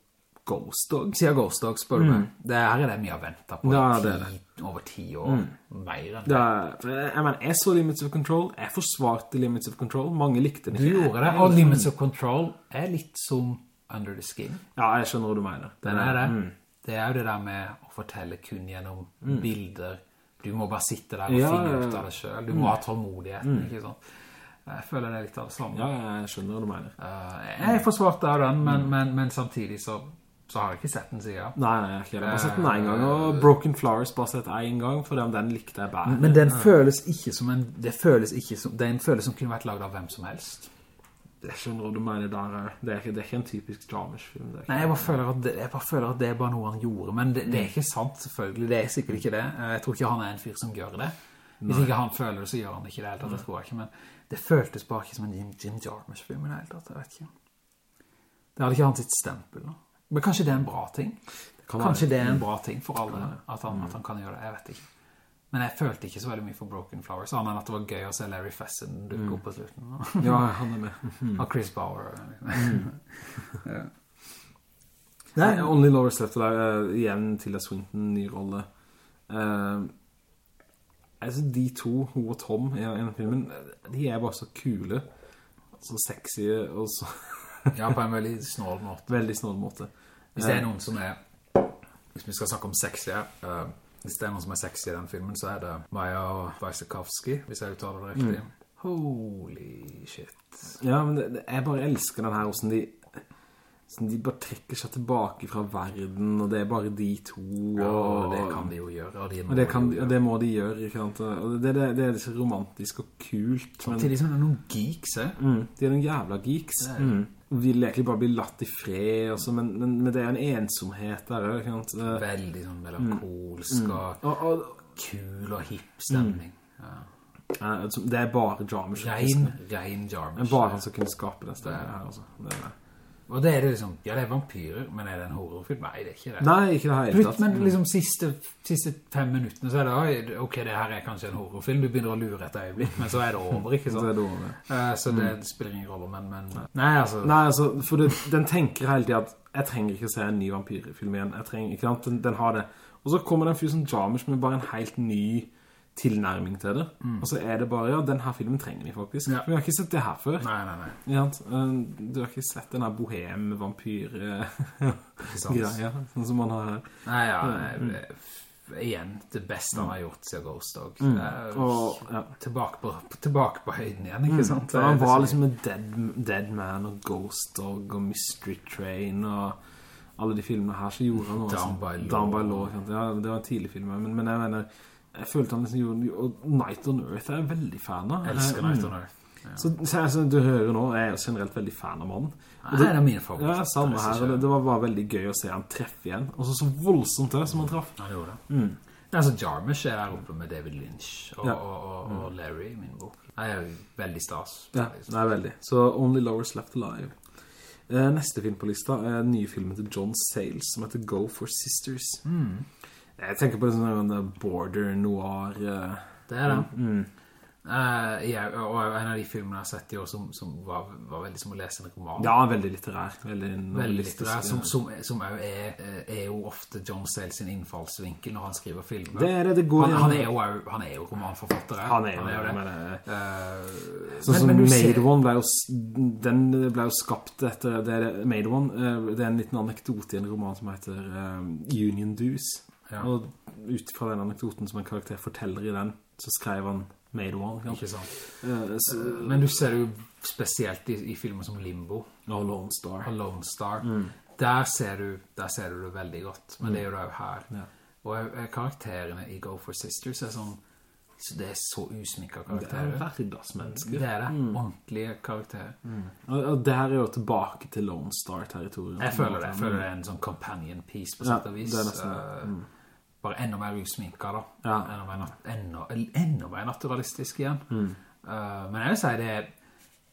Ghost Dog. Siden Ghost Dog, spør du meg. Det her er det vi har ventet på Ja, det er det. over ti år. Mer enn Det det. er, jeg, mener, jeg så Limits of Control, jeg forsvarte Limits of Control, mange likte den Du gjorde det, og Limits of Control er litt som Under the Skin. Ja, jeg skjønner hva du mener. Den er det. Mm. Det er jo det der med å fortelle kun gjennom bilder. Du må bare sitte der og Ja, finne ut av det selv. Du må ha tålmodigheten, ikke sant? Jeg føler det er litt av det samme. Ja, jeg skjønner hva du mener. Uh, jeg forsvarte av den, men, men, men samtidig så, så har jeg ikke sett den siden. Nei, nei, jeg har ikke det. Jeg har sett den en gang, og Broken Flowers bare sett en gang, for den, den likte jeg bare. Men den føles ikke som en, det føles ikke som, den føles som kunne vært laget av hvem som helst. Jeg skjønner hva du mener der. Det er ikke, det er ikke en typisk Jarmusch-film. Nei, jeg bare, det, jeg bare føler at det er bare noe han gjorde, men det, det er ikke sant, selvfølgelig. Det er sikkert ikke det. Eh, Jeg tror ikke han er en fyr som gjør det. Hvis ikke han føler det, så gjør han ikke det helt, det tror jeg ikke. Men det føltes bare ikke som en Jim, Jim Jarmusch-film i det hele tatt, jeg vet ikke. Det hadde ikke han sitt stempel nå. Men kanskje det er en bra ting? kan kanskje være. det er en bra ting for alle, at han, at han kan gjøre det, jeg vet ikke. Men jeg følte ikke så veldig mye for Broken Flowers, annet enn at det var gøy å se Larry Fessen dukke opp på slutten. Ja, han er med. Og Chris Bauer. *laughs* ja. Nei, Only Lovers Left Alive, uh, igjen til Swinton, ny rolle. Uh, altså, de to, hun og Tom i den filmen, de er bare så kule, så sexy, og så ja, på en veldig snål måte. veldig snål måte. Hvis det er noen som er Hvis vi skal snakke om sexy uh, Hvis det er noen som er sexy i den filmen Så er det Maja Weissakowski, Hvis jeg uttaler det riktig. Holy shit. Ja, men det, det, jeg bare elsker den her, hvordan de, hvordan de bare trekker seg tilbake fra verden, og det er bare de to, Og og det kan de jo gjøre Og, de Og det, kan, jo og det må de gjøre, det, det, det er så romantisk og kult, men Samtidig som det er noen geeks eh? mm, de er noen jævla geeks. Det. Mm. Vil egentlig bare bli latt i fred, også, men, men, men det er en ensomhet der, ikke Veldig sånn melankolsk Og Og, kul og hipp stemning ja. ja, altså, det er bare Jarmusch. Rein, rein Jarmusch bare han som kunne skape det stedet her, altså. Det er, Og det er det liksom, ja det er vampyrer, men er det en horrorfilm? Nei, det er ikke det. Nei, ikke det helt. Plutt, men liksom siste, siste fem minuttene så er det, ok, det her er kanskje en horrorfilm, du begynner å lure et øyeblikk, men så er det over, ikke *laughs* Så sant? er det over. Uh, så det spiller ingen rolle, men, men nei, altså, Nei, altså, for det, den tenker hele tiden at jeg trenger ikke se en ny vampyrfilm igjen. Jeg trenger, ikke sant? Den, den har det. Og så kommer det en fyr som Jarmusch med bare en helt ny tilnærming til det. Og så er det bare, ja, den her filmen trenger vi faktisk. Mm. Ja. Vi har ikke sett det her før. nei, nei, nei? Eh, Du har ikke sett den her bohem-vampyr-greia, sånn som man har her. Nei, ja, nei, igjen, det beste han har gjort siden Ghost Dog. Mm. Og, ja. tilbake, på, tilbake på høyden igjen, ikke sant? Det, han var liksom- en Dead, Dead Man og Ghost Dog og Mystery Train og alle de filmene her, så gjorde han også. Down sånn- by Law. Down by Law. Ja, det var en tidlig film, men, men jeg mener, jeg følte han liksom gjorde, og Night on Earth er jeg veldig fan av. Jeg elsker Mm. Night on Earth. Ja. Så, så altså, du hører nå, jeg er generelt veldig fan av mannen. Nei, det er mine folk Ja, samme her, det, det var bare veldig gøy å se han treffe igjen. Og så så voldsomt det som han traff. det gjorde det. Altså, Jarmusch er der oppe med David Lynch og, Ja. og, og, og Larry i min bok. Det er veldig stas. Ja, nei, veldig. Så Only Lovers Left Alive. Eh, neste film på lista er den nye filmen til John Sayles som heter Go for Sisters. Jeg tenker på det sånn der border noir. eh, Det er det. Mm. Uh, ja, og en av de filmene jeg har sett i år som, som var, var veldig som å lese en roman. Ja, veldig litterær. Veldig, Veldig litterær, som, som, som er, er, er jo ofte John Sayles sin innfallsvinkel når han skriver filmer. Det er det, det går han, han, er jo, han er jo romanforfatter. eh. Han er jo det. det, men, eh, Eh, Sånn som men men Made ser- One ble jo, den ble jo skapt etter det er Made One. eh, Det er en liten anekdote i en roman som heter eh, Union Dues. Ja. Og ut fra den anekdoten som en karakter forteller i den, så skrev han Made One. ikke sant? Eh, så- Men du ser jo spesielt i, i filmer som Limbo Og Lone Star. og Lone Star. Mm. Der, ser du, der ser du det veldig godt, men det gjør du jo her. Ja. Og eh, karakterene i Go for Sisters er sånn, så det er så usminket Det er verdensmennesker hverdagsmennesker. Det er det, ordentlige karakterer. Og, og det her er jo tilbake til Lone Star-territoriet. Jeg føler det, jeg føler det er en sånn companion piece på sett og Ja, vis. det er nesten det. Eh, Bare enda mer usminket da. Ja. Enda, mer, enda, enda mer naturalistisk igjen. Mm. Uh, men jeg vil si det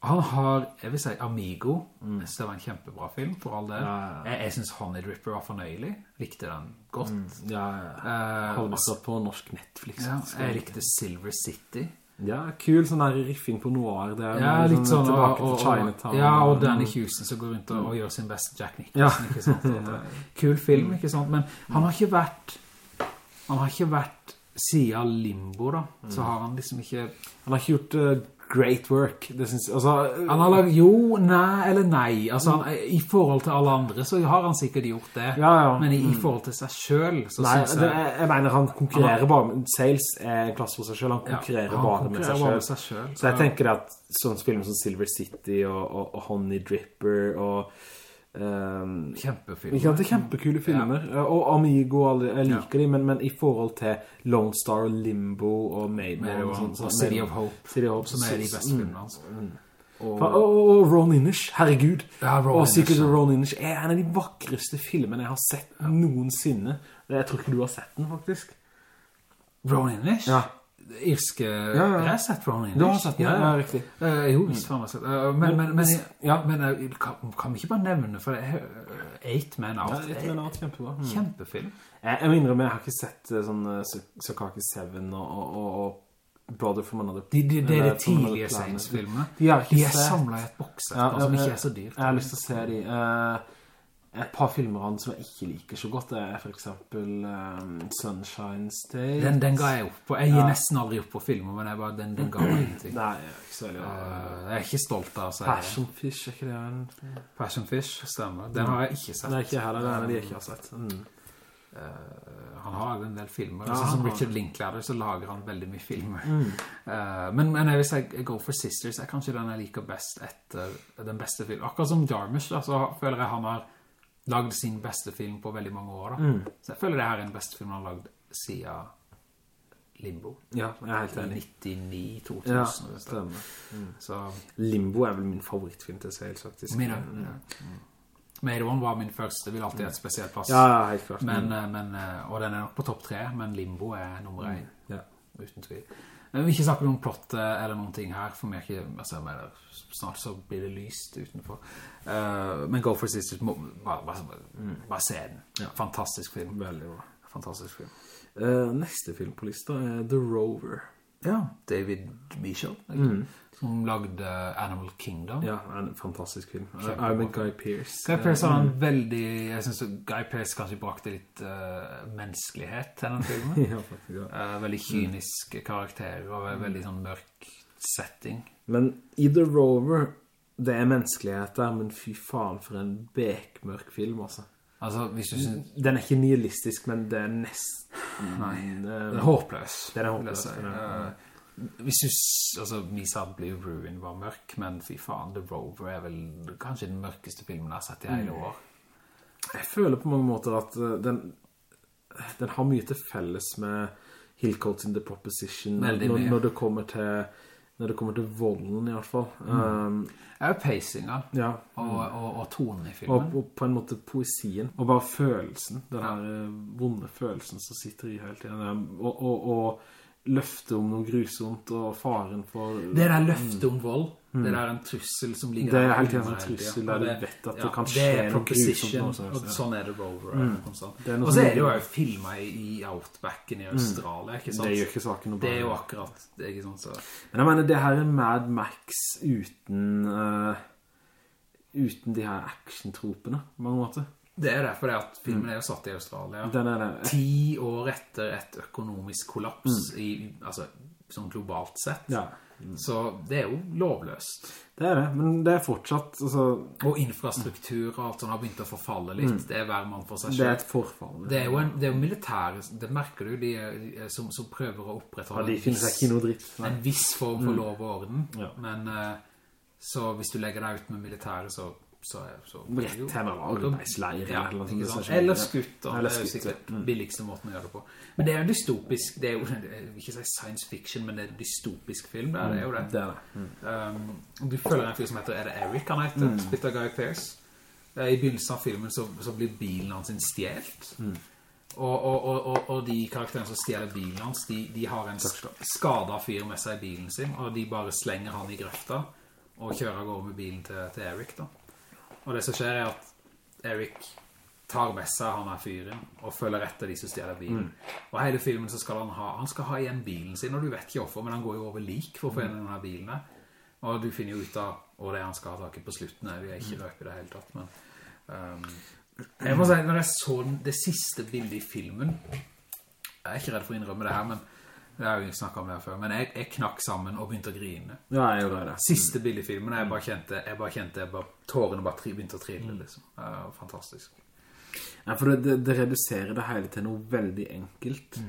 han har, jeg vil si Amigo, Mm. det var en kjempebra film for all det. Ja, ja, ja. Jeg, jeg synes Honey Dripper var fornøyelig, likte den godt. Ja, ja. Eh, uh, akkurat på norsk Netflix. ja, jeg likte Silver City. Ja, kul sånn der riffing på noir. Det er Ja, litt sånn, tilbake og, og, Chinatown. ja, og Danny Houston som går rundt og, og gjør sin beste Jack Nicholson? *laughs* Og, kul film, ikke sant? Men han har ikke vært, han har ikke vært, siden Limbo da, så har han liksom ikke, Han har ikke gjort uh, great work. Det synes, altså, han har lagt jo, nei, eller nei, altså han, i forhold til alle andre så har han sikkert gjort det, Ja, ja. men i, i forhold til seg selv så Nei, synes jeg, Nei, jeg mener han konkurrerer bare med Sales er en klasse for seg selv. Han Ja, konkurrerer han bare med konkurrerer seg bare med seg selv. Så jeg tenker at sånne filmer som Silver City og, og, og Honey Dripper og ehm, kjempefilm. Ikke det er kjempekule filmer Og Amigo, jeg liker de men, men i forhold til Lone Star og Limbo og One det, sånn- og City of Hope, City of Hope som er de beste mm. filmene hans. Og, og, og Ron Innish, herregud Ja, Ron Og Secret of. Ron Innish er en av de vakreste filmene jeg har sett noensinne Jeg tror ikke du har sett den faktisk Ron Innish? Ja. Irske... ja. Jeg har sett Ron Innish. Du har sett den, ja, riktig. Uh, jo, visst har jeg sett. Eh, men, men, men, Ja. men eh, kan, kan vi ikke bare nevne, for det er eh, Eight Men Ja, Out. Ja, Eight Men Out, kjempebra Mm. Kjempefilm. Jeg, jeg må innrømme, jeg har ikke sett sånn uh, Sakaki Seven og, og, og, Brother from Another De, de, det er de tidlige Planet. Science-filmene. De De er sett. samlet i et bokset, Ja, som ikke er så dyrt. Jeg har lyst til å se de Eh, Et par filmer han som jeg ikke liker så godt Det er for eksempel um, Sunshine State Den, den ga jeg opp på. Jeg gir Ja. nesten aldri opp på filmer, men jeg bare, den, den ga meg ingenting. Nei, jeg er ikke så veldig Uh, jeg er ikke stolt av å si det. Passion Fish, er ikke det en... Passion Fish, stemmer. Den har jeg ikke sett. Nei, ikke heller, Den er det jeg ikke har sett mm. Uh, han har en del filmer. Ja, sånn som Richard Linklater, så lager han veldig mye filmer. Mm. Uh, men, men jeg vil si Go for Sisters er kanskje den jeg liker best etter den beste filmen. Akkurat som Jarmusch, da, så føler jeg han har lagd sin beste film på veldig mange år. Mm. Så jeg føler det her er den beste filmen han har lagd siden Limbo. Ja, jeg er helt enig 99-2000. Ja, stemmer. Mm. Så Limbo er vel min favorittfilm til Sales, faktisk min, Mm. Made One var min første, vil alltid ha et spesielt plass. Ja, ja, helt klart Men, eh, men, eh, og den er nok på topp tre, men Limbo er nummer en. Ja. uten tvil. Men vi vil ikke snakke om plott eller noen ting her, for er ikke, altså, snart så blir det lyst utenfor. Uh, men Go for Sisters, må, bare, bare, bare se den. Fantastisk film. Veldig bra. Fantastisk film. Uh, neste film på lista er The Rover. Ja, David Michel, som lagde Animal Kingdom. Ja, en fantastisk film. Jeg med Guy Pearce. Guy Pearce har en veldig, jeg synes Guy Pearce kanskje brakte litt uh, menneskelighet til den filmen. *laughs* ja, faktisk, ja. Uh, veldig kynisk mm. karakter og en veldig sånn mørk setting. Men i The Rover, det er menneskelighet der, men fy faen for en bekmørk film, altså. Altså, hvis du synes... Den er ikke nihilistisk, men det er nesten... Nei, det den er håpløs. Den er håpløs, ja, den er- Eh, hvis du... Altså, Misa Blue Ruin var mørk, men fy faen, The Rover er vel kanskje den mørkeste filmen jeg har sett i Mm. hele år. Jeg føler på mange måter at eh, den, den har mye til felles med Hillcoats in the Proposition når, når det kommer til når det kommer til volden i hvert fall um, Det er jo pacinga ja og, og, og tonen i filmen. og på en måte poesien og bare følelsen den her eh, vonde følelsen som sitter i hele tiden um, og, løfte om noe grusomt og faren for Det der løftet om vold, det der en trussel som ligger Det er helt igjen en trussel der du vet at det kan skje det noe grusomt som og sånn er det Rover. Mm. er Og så er det jo jo filmet i, Outbacken i Australia, ikke sant? det gjør ikke saken noe Det er jo akkurat, det er ikke sånn så... Men jeg mener, det her er Mad Max uten Uh, uten de her action-tropene, på mange måter. Det er derfor det at filmen er jo satt i Australia. Den er det. Ti år etter et økonomisk kollaps, i, altså sånn globalt sett. Ja, Så det er jo lovløst. det er det. Men det er fortsatt, altså, Og infrastruktur og alt sånt har begynt å forfalle litt. Det er hver mann for seg selv. det er et forfall. Det er jo, en, det er jo militære, det merker du, de, er- de er som, som prøver å Ja, opprettholde en viss- ikke noe dritt. En viss form for lov og orden. Ja. Men eh, så hvis du legger deg ut med militære, så, så, så Rett til en arbeidsleir ja, eller sånt. Eller skutt, da. Eller det er jo sikkert. Mm. billigste måten å gjøre det på. Men det er jo dystopisk, det er jo, ikke si science fiction, men det er en dystopisk film, det er, jo det. Det er det. Um, du følger en fyr som heter, er det Eric han heter, Mm. Spitter Guy Pearce. Eh, I begynnelsen av filmen så, så blir bilen hans stjelt. Mm. Og, og, og, og, og de karakterene som stjeler bilen hans, de, de har en skada fyr med seg i bilen sin, og de bare slenger han i grøfta, og kjører av gårde med bilen til, til Erik da. Og det som skjer er at Eric tar med seg han her fyren og følger etter de som stjeler bilen. Og hele filmen så skal han ha, han skal ha igjen bilen sin, og du vet ikke hvorfor, men han går jo over lik for å få igjen denne bilen der. Og du finner jo ut av og det er han skal ha tak i på slutten, vi er ikke røpe det helt tatt, men... Um, jeg må si, når jeg så den- det siste bildet i filmen, jeg er ikke redd for å innrømme det her, men det har jeg jo snakket om her før, men jeg, jeg knakk sammen og begynte å grine. Ja, jeg gjorde det. Siste bildet i filmen, jeg bare kjente, jeg bare kjente, jeg bare, tårene bare tri, begynte å trille, liksom. Ja, fantastisk. Ja, for det, det, det reduserer det hele til noe veldig enkelt.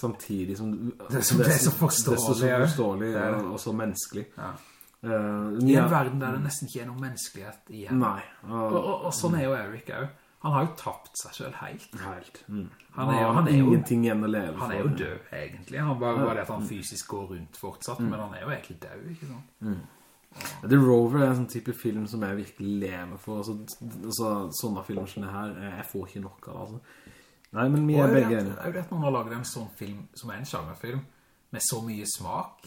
Samtidig som... Det er så- det er så forståelig, Det er så forståelig er og, så menneskelig. Ja. Uh, I ja, en verden der det nesten ikke er noe menneskelighet igjen. Nei. Og, Og, og, og sånn er jo Eric også. Han har jo tapt seg selv helt. helt. Mm. Han er han er jo- ingenting igjen å leve Han er jo død, egentlig. Han bare, bare det at han fysisk går rundt fortsatt, men han er jo egentlig død, ikke sant? The Rover er en sånn type film som jeg virkelig lever for. Altså, altså, sånne filmer som det her, jeg får ikke nok av altså. Nei, men vi er begge enige. jeg vet noen har laget en sånn film som er en sjangerfilm, med så mye smak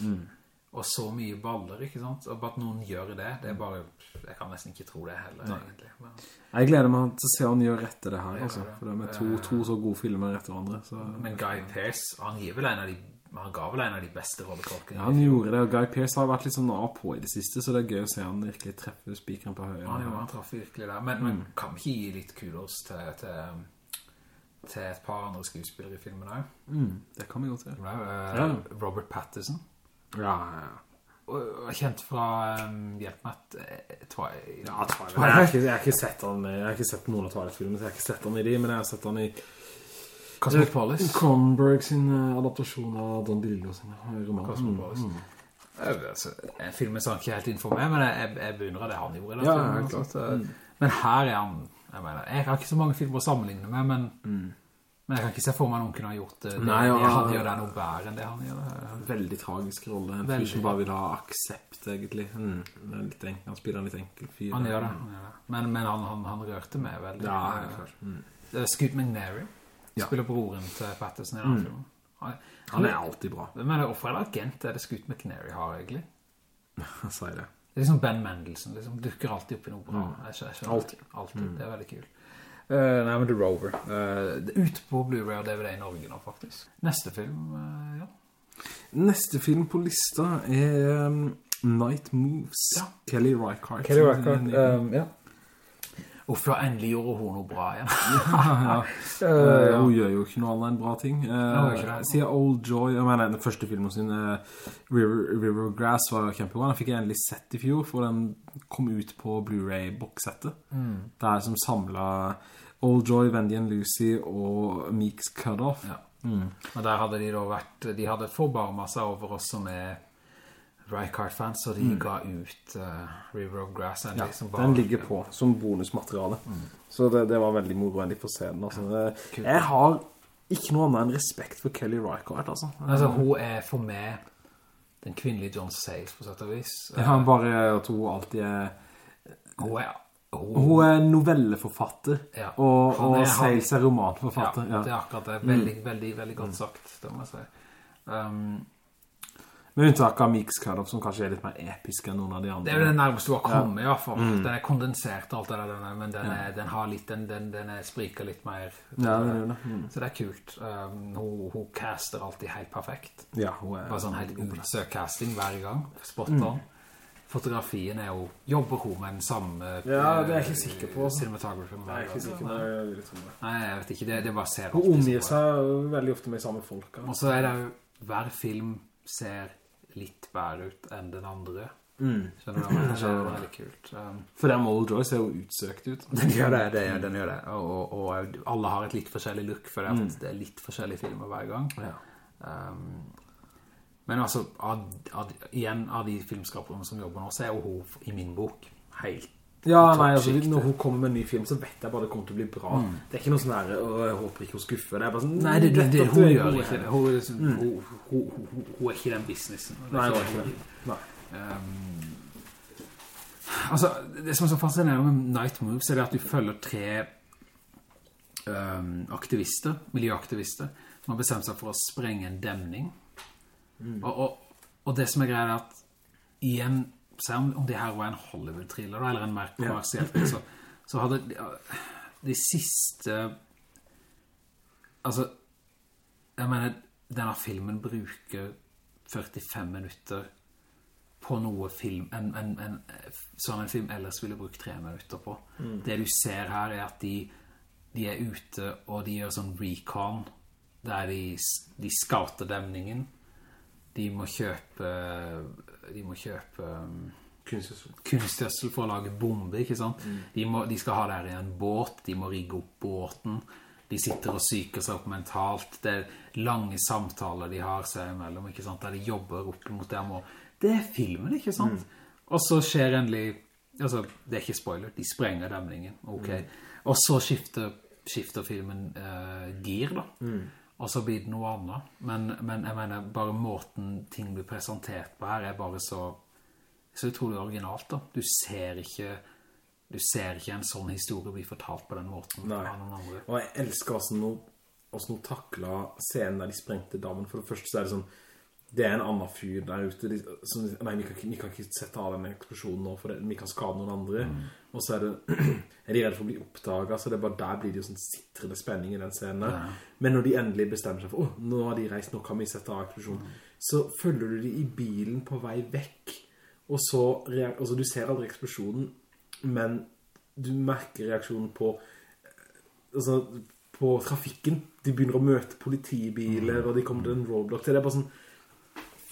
og så mye baller, ikke sant? Og at noen gjør det, det er bare jeg kan nesten ikke tro det heller egentlig. Men, Jeg gleder meg til å se han gjør rett til det her, altså. det. For det er med to, to så gode filmer etter hverandre. Så. men Guy Pearce, han gir vel en av de han ga vel en av de beste rollekorkene. Ja, han gjorde det, og Guy Pearce har vært litt sånn av på i det siste, så det er gøy å se han virkelig treffe spikeren på høyre. Han, jo, han traff virkelig der. Men, men kan vi gi litt kudos til, til, til et par andre skuespillere i filmen der. Mm, det kan vi godt gjøre. Ja. Robert Pattinson. Ja, ja, ja. Og, kjent fra um, Hjelp meg at eh, Twilight. Ja, Twilight. Jeg har, ikke, jeg har ikke sett han, jeg har ikke sett noen av Twilight-filmene, så jeg har ikke sett han i de, men jeg har sett han i Cosmopolis. Cronberg sin eh, adaptasjon av Don DeLillo sin eh, roman. Cosmopolis. Mm, mm. Eh, altså, filmen film sånn ikke helt innenfor meg, men jeg, jeg, beundrer det han gjorde. Ja, filmen, altså. klart. Så- Men her er han Jeg mener, jeg har ikke så mange filmer å sammenligne med, men, men jeg kan ikke se for meg noen kunne ha gjort det. det, Nei, ja, han gjør det noe bedre enn det han gjør. det. Veldig tragisk rolle. En fyr som bare vil ha aksept, egentlig. Mm. Enk- han spiller en litt enkel fyr. Han gjør det. Han gjør det. Men, men han, han, han rørte meg veldig. Ja, ja. Mm. Eh, Scoot McNary spiller broren til Patterson i den Mm. filmen. Han, er alltid bra. Men hvorfor er det agent er det Scoot McNary har egentlig? *laughs* Han Sier det. Det er liksom Ben Mendelsohn, liksom dukker alltid opp i noe bra. Mm. Altid. jeg skjønner. Alltid. Alltid, det er veldig kult. Eh, nei, men The Rover. Uh, det er ute på Blu-ray og DVD i Norge nå, faktisk. Neste film, uh, ja. Neste film på lista er um, Night Moves. Ja. Kelly Reichardt. Kelly Reichardt, um, ja. Uff, da endelig gjorde hun noe bra igjen. *laughs* *laughs* Eh, hun gjør jo ikke noe annet enn bra ting. Uh, ikke det. Siden Old Joy, jeg mener, den første filmen sin, uh, River, River Grass, var kjempebra. Den fikk jeg endelig sett i fjor, for den kom ut på Blu-ray-bokssettet. Mm. Det er som samlet Old Joy, Wendy and Lucy og Meeks Cutoff. Ja. Og der hadde de da vært, de hadde forbarmet seg over oss som er Reichardt-fans, så de ga ut uh, River of Grass. Ja, endelig, bare- den ligger på som bonusmateriale. Så det, det var veldig moro endelig for scenen. Altså. Ja, jeg har ikke noe annet enn respekt for Kelly Rijkaard, altså. Altså, hun er for meg den kvinnelige John Sayles, på sett og vis. Jeg har bare at hun alltid er Hun er... Hun, Hun er novelleforfatter, Ja. og, og er- Sayles er romanforfatter. Ja, det er akkurat det. Veldig, veldig, veldig godt sagt, det må jeg si. Um, Med unntak av Mix Cutoff, som kanskje er litt mer episk enn noen av de andre. det er jo den nærmeste du har kommet, i hvert fall. Mm. Den er kondensert og alt det der, den er, men den, er, den har litt, den, den, den er, spriker litt mer. Ja, det er det. Mm. Så det er kult. Um, hun, hun caster alltid helt perfekt. Ja, hun er... Bare sånn helt utsøkt casting hver gang. Spot Mm. Fotografien er jo... Jobber hun med den samme... Ja, det er jeg ikke sikker på, altså. Cinematographer Nei, jeg er ikke sikker, det. Nei, jeg vet ikke. Det, det bare ser Hun omgir seg veldig ofte med samme folk. Og så er det jo... Hver film ser litt bedre ut enn den andre. Mm. Skjønner du hva jeg? *laughs* Det er veldig kult. Um, For den Model Joy ser jo utsøkt ut. *laughs* den gjør det, det, den gjør det. Og, og, og alle har et litt forskjellig look, for det, at det er litt forskjellige filmer hver gang. Ja. Um, men altså, ad, av, igjen av de filmskaperne som jobber nå, så er jo hun i min bok helt Ja, nei, altså, når hun kommer med en ny film, så vet jeg bare det kommer til å bli bra. Det er ikke noe sånn der, «Åh, jeg håper ikke hun skuffer. Det er bare sånn... Nei, det, det, det, hun er gjør ikke det. Hun, liksom- hun, hun, hun, hun, hun er ikke den businessen. Nei, hun er ikke det. Nei. Um, altså, det som er så fascinerende med Night Moves er det at du følger tre um, aktivister, miljøaktivister, som har bestemt seg for å sprenge en demning. Og, og, og det som er greia er at igjen, selv om- om det her var en Hollywood-thriller, eller en mer kommersiell film, så, så hadde de, de siste altså, jeg mener, denne filmen bruker 45 minutter på noe film, en, en, en, som en film ellers ville brukt 3 minutter på. Det du ser her er at de, de er ute, og de gjør sånn recon, der de, de scouter demningen. De må kjøpe, de må kjøpe um, Kunstgjødsel. kunstgjødsel for å lage bombe, ikke sant? De, må, de skal ha der i en båt, de må rigge opp båten, de sitter og syker seg opp mentalt, det er lange samtaler de har seg imellom, ikke sant? Der de jobber opp mot dem, og det er filmen, ikke sant? Og så skjer endelig, altså, det er ikke spoiler, de sprenger demningen, ok. Og så skifter, skifter filmen eh, gir da, og så blir det noe annet. Men, men jeg mener, bare måten ting blir presentert på her er bare så så utrolig originalt da. Du ser ikke du ser ikke en sånn historie bli fortalt på den måten Nei. Og jeg elsker hvordan hun, hvordan hun taklet scenen der de sprengte damen. For det første så er det sånn, det er en annen fyr der ute. De, som, nei, vi kan, vi kan ikke sette av den eksplosjonen nå, for det, vi kan skade noen andre. Og så er det, *clears throat* er de redde for å bli oppdaget, så det er bare der blir det jo sånn sitrende spenning i den scenen ja. Men når de endelig bestemmer seg for, åh, nå har de reist, nå kan vi sette av eksplosjonen. Så følger du de i bilen på vei vekk, og så, altså du ser aldri eksplosjonen, men du merker reaksjonen på altså, på trafikken. De begynner å møte politibiler, og de kommer til en roadblock. Det er bare sånn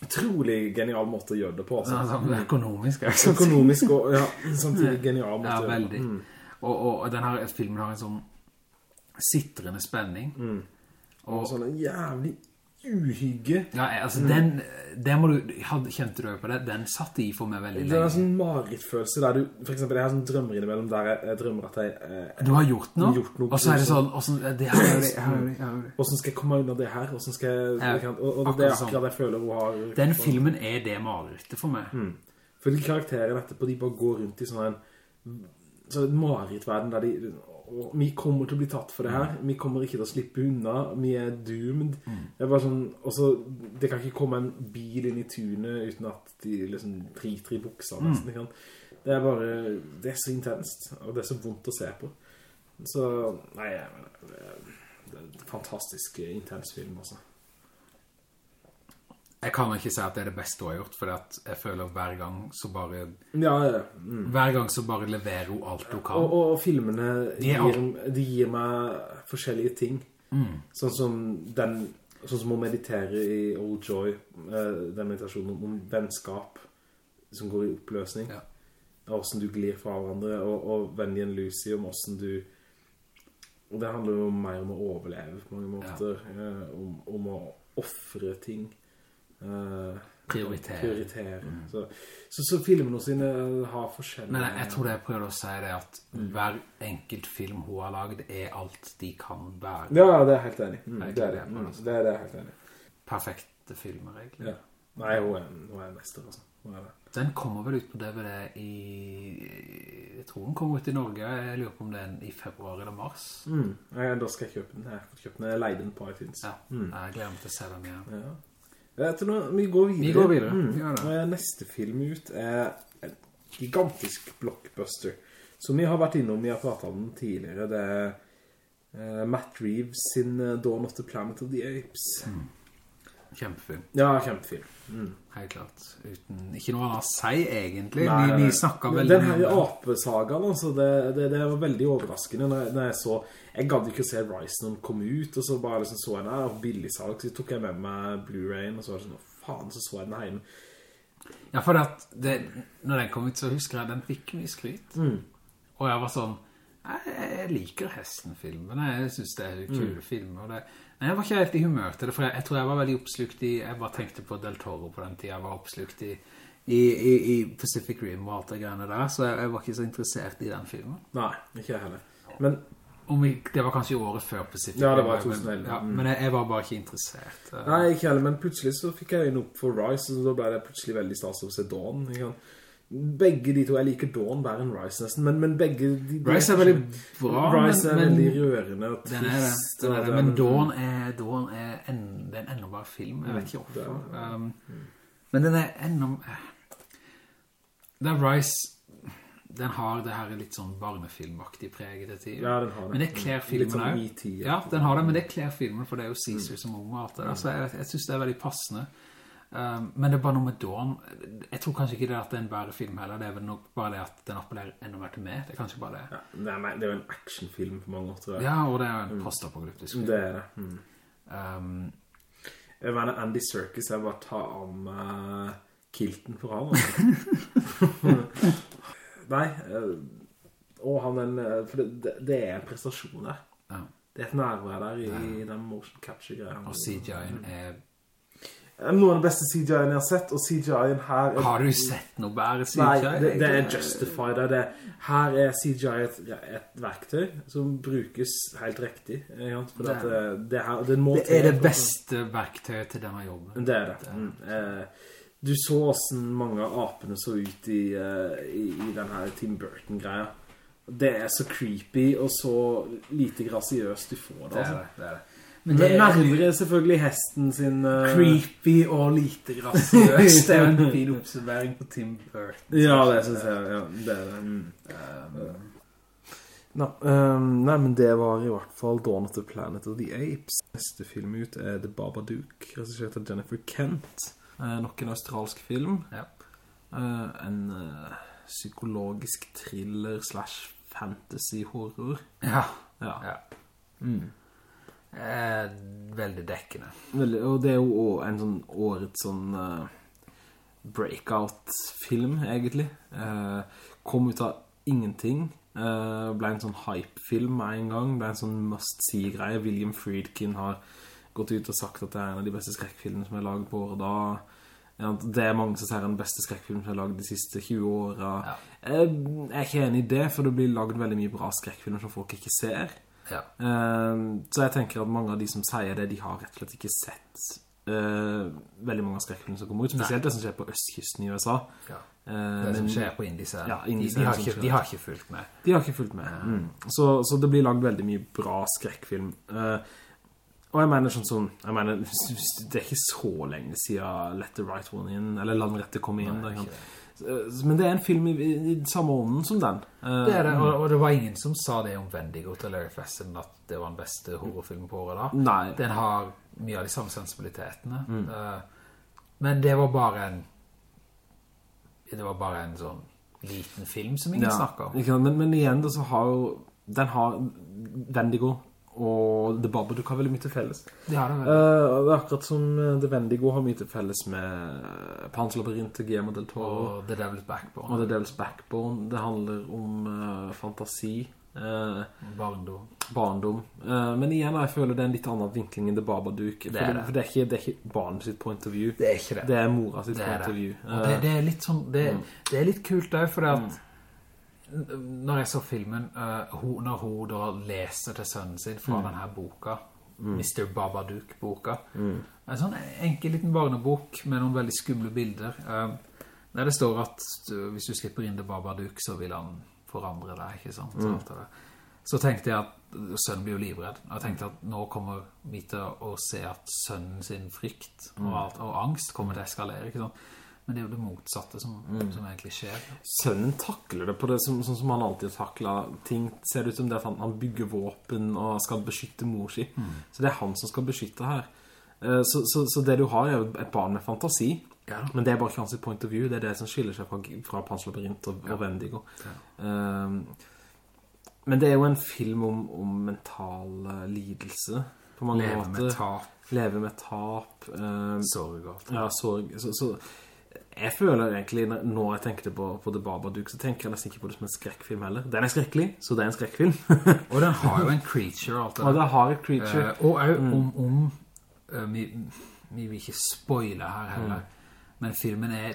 utrolig genial måte å gjøre det på. Altså. sånn økonomisk, jeg. Økonomisk og ja, samtidig genial måte Ja, å gjøre det på. Og, og, og denne filmen har en sånn sittrende spenning. Og sånn en jævlig uhygge. Ja, altså, den, det må du, kjente du på det? Den satt i for meg veldig lenge. Det er en sånn marittfølelse der du, for eksempel, jeg har sånn drømmer innimellom der jeg, jeg drømmer at jeg, eh, Du har gjort noe, Gjort noe og så er det sånn, og hvordan skal jeg komme unna det her? Hvordan skal jeg, Ja, og, og det er akkurat sånn. det jeg føler hun har. Den filmen er det marerittet for meg. For de karakterene etterpå, de bare går rundt i sånn en, sånn en marittverden der de, og vi kommer til å bli tatt for det her. Vi kommer ikke til å slippe unna. Vi er doomed. Det er bare sånn, også, det kan ikke komme en bil inn i tunet uten at de liksom driter i buksa nesten, ikke sant? Det er bare, det er så intenst, og det er så vondt å se på. Så, nei, det er, det er en fantastisk eh, intens film, altså. Jeg kan ikke si at det er det beste hun har gjort, for jeg føler hver gang så bare... Ja, ja. Mm. Hver gang så bare leverer hun alt hun kan. Og, og, og filmene De gir, de gir meg forskjellige ting. Sånn som den, sånn som å meditere i Old Joy, eh, den meditasjonen om, om vennskap som går i oppløsning. Ja. Og hvordan du glir fra hverandre, og, og Vennlige Lucy om hvordan du... Og det handler jo mer om å overleve på mange måter, eh, om, om å offre ting. Eh, Prioritere. prioritere. Så, så, så filmene sine har forskjellige... Men jeg, jeg tror det jeg prøver å si det at hver enkelt film hun har laget er alt de kan være. Ja, det er jeg helt enig. Mm, det er det. det Mm, det er det jeg helt enig. Perfekte filmer, egentlig. Ja. Nei, hun er, hun er en mester, altså. Den kommer vel ut på DVD i... Jeg tror den kommer ut i Norge. Jeg lurer på om det er i februar eller mars. Mm. Jeg, da skal jeg kjøpe den. Jeg har fått kjøpt den. Jeg leide den på iTunes. Ja, jeg gleder meg til å se den igjen. Ja. Jeg tror vi går videre. Vi går videre, Mm. neste film ut er en gigantisk blockbuster. Som vi har vært innom, vi har pratet om den tidligere. Det er eh, Matt Reeves sin eh, Dawn of the Planet of the Apes. Mm. Kjempefilm, Ja, kjempefilm. Mm. helt klart. Uten, ikke noe annet å si, egentlig. Nei, vi, vi snakket veldig Den her Denne apesagaen, altså, det, det, det var veldig overraskende når, når jeg så... Jeg gadd ikke å se Rise når den kom ut, og så bare liksom så jeg den billig salg, så tok jeg med meg Blu-rayen, og så var det sånn, faen, så så jeg den hjemme. Ja, for at det, når den kom ut, så husker jeg den fikk mye skryt. Og jeg var sånn, jeg, jeg liker hesten-filmer jeg synes det er kule filmer. og Det, men jeg var ikke helt i humør til det, for jeg, jeg tror jeg var veldig oppslukt i, jeg bare tenkte på Del Toro på den tiden, jeg var oppslukt i, i, i, Pacific Rim og alt det greiene der, så jeg, jeg var ikke så interessert i den filmen. Nei, ikke jeg heller. Men Om vi, det var kanskje året før Pacific Rim. Ja, det var var men- 2011, Ja, mm. men jeg, jeg var bare ikke interessert. Nei, ikke heller, men plutselig så fikk jeg øynene opp for Rise, og da ble det plutselig veldig stas å se Dawn. Ikke sant? Begge de to, jeg liker Dawn bedre enn Rise nesten, men, men begge... De, de Rise er veldig bra, Rise er men- veldig rørende og Den er det, den er det. men Dawn er, Dawn er en, det er en enda bare film, jeg vet ikke er hvorfor. Um, men den er enda... Den Rise, den har det her litt sånn barnefilmaktig preget til. Ja, den har det. Men det Litt filmen sånn ja. Ja, den har det, men det klær filmen, for det er jo Caesar som ung og alt det jeg, jeg synes det er veldig passende. Um, men det er bare noe med Dawn. Jeg tror kanskje ikke det at det er en bedre film heller. Det er vel nok bare det at den appellerer enda mer til meg. Det er kanskje bare det. Ja, det, er, det er jo en actionfilm på mange måter. Ja, og det er en postapokalyptisk film. Det er det. Mm. Um, Jeg mener, Andy Serkis, jeg bare tar av meg kilten for han. Altså. Nei, eh, og han er en, eh, for det, det, det er en prestasjon der. ja. Det er et nærvær der i, ja. den motion capture-greien. Og CGI-en er... Er av de beste CGI-en jeg har sett, og CGI-en her... Er, Har du sett noe bare CGI? Nei, det, det er justified. Det er. Her er CGI et, et verktøy som brukes helt riktig. Det det, her, det, Det er det beste verktøyet til denne jobben. Det er det. Mm. Eh, du så hvordan mange av apene så ut i, eh, i, i den her Tim Burton-greia. Det er så creepy og så lite grasiøst du får det. Det er Altså. det, det er det. Men det er nærmere selvfølgelig hesten sin... Uh... creepy og lite grasiøst. *laughs* det er jo en fin *laughs* oppsummering på Tim Burton. Ja, det synes jeg. Ja, det er det. Mm. Nei, ehm, nei, men det var i hvert fall Dawn of the Planet of the Apes. Neste film ut er The Babadook, regissert av Jennifer Kent. Uh, nok en australsk film. Ja. Uh, en eh, psykologisk thriller slash fantasy-horror. Ja, Ja. ja. Mm. Eh, veldig dekkende. Veldig, og det er jo også en sånn årets sånn uh, breakout-film, egentlig. Uh, kom ut av ingenting. Uh, ble en sånn hype-film med en gang. Ble en sånn must-see-greie. William Friedkin har gått ut og sagt at det er en av de beste skrekkfilmene som er laget på året da. Ja, Det er mange som sier den beste skrekkfilmen som er laget de siste 20 årene. Ja. Jeg er ikke enig i det, for det blir laget veldig mye bra skrekkfilmer som folk ikke ser. Ja. Uh, så jeg tenker at mange av de som sier det, de har rett og slett ikke sett uh, veldig mange av skrekkfilmene som kommer ut, spesielt det som skjer på østkysten i USA. Ja. Eh, Det som men- skjer på Indie-serien. Ja, de, de, har ikke, de har ikke fulgt med. De har ikke fulgt med. Mm. Så, så det blir lagd veldig mye bra skrekkfilm. Eh, og jeg mener sånn som, jeg mener, *laughs* det er ikke så lenge siden Let the Right One In, eller La den rette komme inn. Nei, Eh, Men det er en film i, i, samme ånden som den. Eh, Det er det, og, og det var ingen som sa det om Wendigo til Larry Fesson, at det var den beste horrorfilmen på året da. Nei. Den har mye av de samme sensibilitetene. Mm. Eh, men det var bare en det var bare en sånn liten film som ingen Ja, snakker om. Men, men igjen da så har jo Den har Vendigo og The Babadook har veldig mye til felles. Ja, det var Eh, det er akkurat som eh, The Vendigo har mye til felles med uh, Pans Labyrint til Guillermo del Toro. og The Devil's Backbone. Og The Devil's Backbone. Det handler om uh, fantasi, Uh, Barndom. barndom. Uh, men igjen, jeg føler det er en litt annen vinkling enn The Babadook. Det er det, for det er ikke, det er ikke barnet sitt point of view. Det er ikke det. Det er mora sitt Det er point of view. Uh, det, Eh, det er litt sånn det, Mm. det er litt kult der, for at når jeg så filmen eh, hun, når hun da leser til sønnen sin Mm. fra denne boka Mr. Babadook-boka en sånn enkel liten barnebok med noen veldig skumle bilder eh, der det står at du, hvis du slipper inn til Babadook så vil han forandre deg, ikke sant? Så, det så tenkte jeg at sønnen blir jo livredd og jeg tenkte at nå kommer vi til å se at sønnen sin frykt og, alt, og angst kommer til å eskalere, ikke sant? Men det er jo det motsatte som, som egentlig skjer. Sønnen takler det på det som, sånn som han alltid takler ting. Ser det ut som det at han, bygger våpen og skal beskytte mor si. Mm. Så det er han som skal beskytte her. Eh, Så, så, så det du har er jo et barn med fantasi. Ja. Men det er bare ikke hans point of view. Det er det som skiller seg fra, fra Pans Labyrint og, og Vendigo. Um, men det er jo en film om, om mental eh, lidelse på mange Leve måter. med tap, Leve med tap. um, sorg ja, sorg. Så, så jeg føler egentlig, når- jeg tenker på, på The Babadook, så tenker jeg nesten ikke på det som en skrekkfilm heller. Den er skrekkelig, så det er en skrekkfilm. *laughs* Og den har jo en creature alt det og den har et creature. Uh, og også om, om uh, vi, vi vil ikke spoile her heller, men filmen er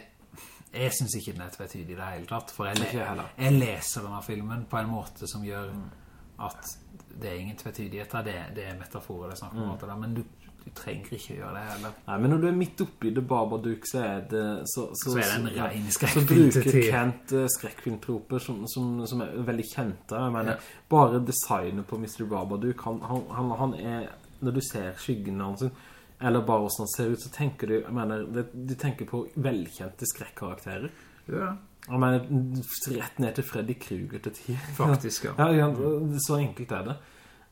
jeg synes ikke den er tvetydig i det hele tatt, for jeg, jeg le, jeg leser denne filmen på en måte som gjør at det er ingen tvetydigheter, det, det er metaforer det snakker snakk om, der, men du, du trenger ikke gjøre det heller. Nei, men når du er midt oppi The Babadook, så er det... Så, så, Så er det en ren Så skrekkfilm til bruker. Kent uh, skrekkfilmtroper som, som, som er veldig kjente. Jeg mener, Ja. bare designet på Mr. Babadook, han, han, han, han er... Når du ser skyggen hans, eller bare hvordan han ser ut, så tenker du... Jeg mener, det, du tenker på velkjente skrekkarakterer. Ja, Jeg mener, rett ned til Freddy Krueger til tid. faktisk, ja. *laughs* Ja, ja, så enkelt er det.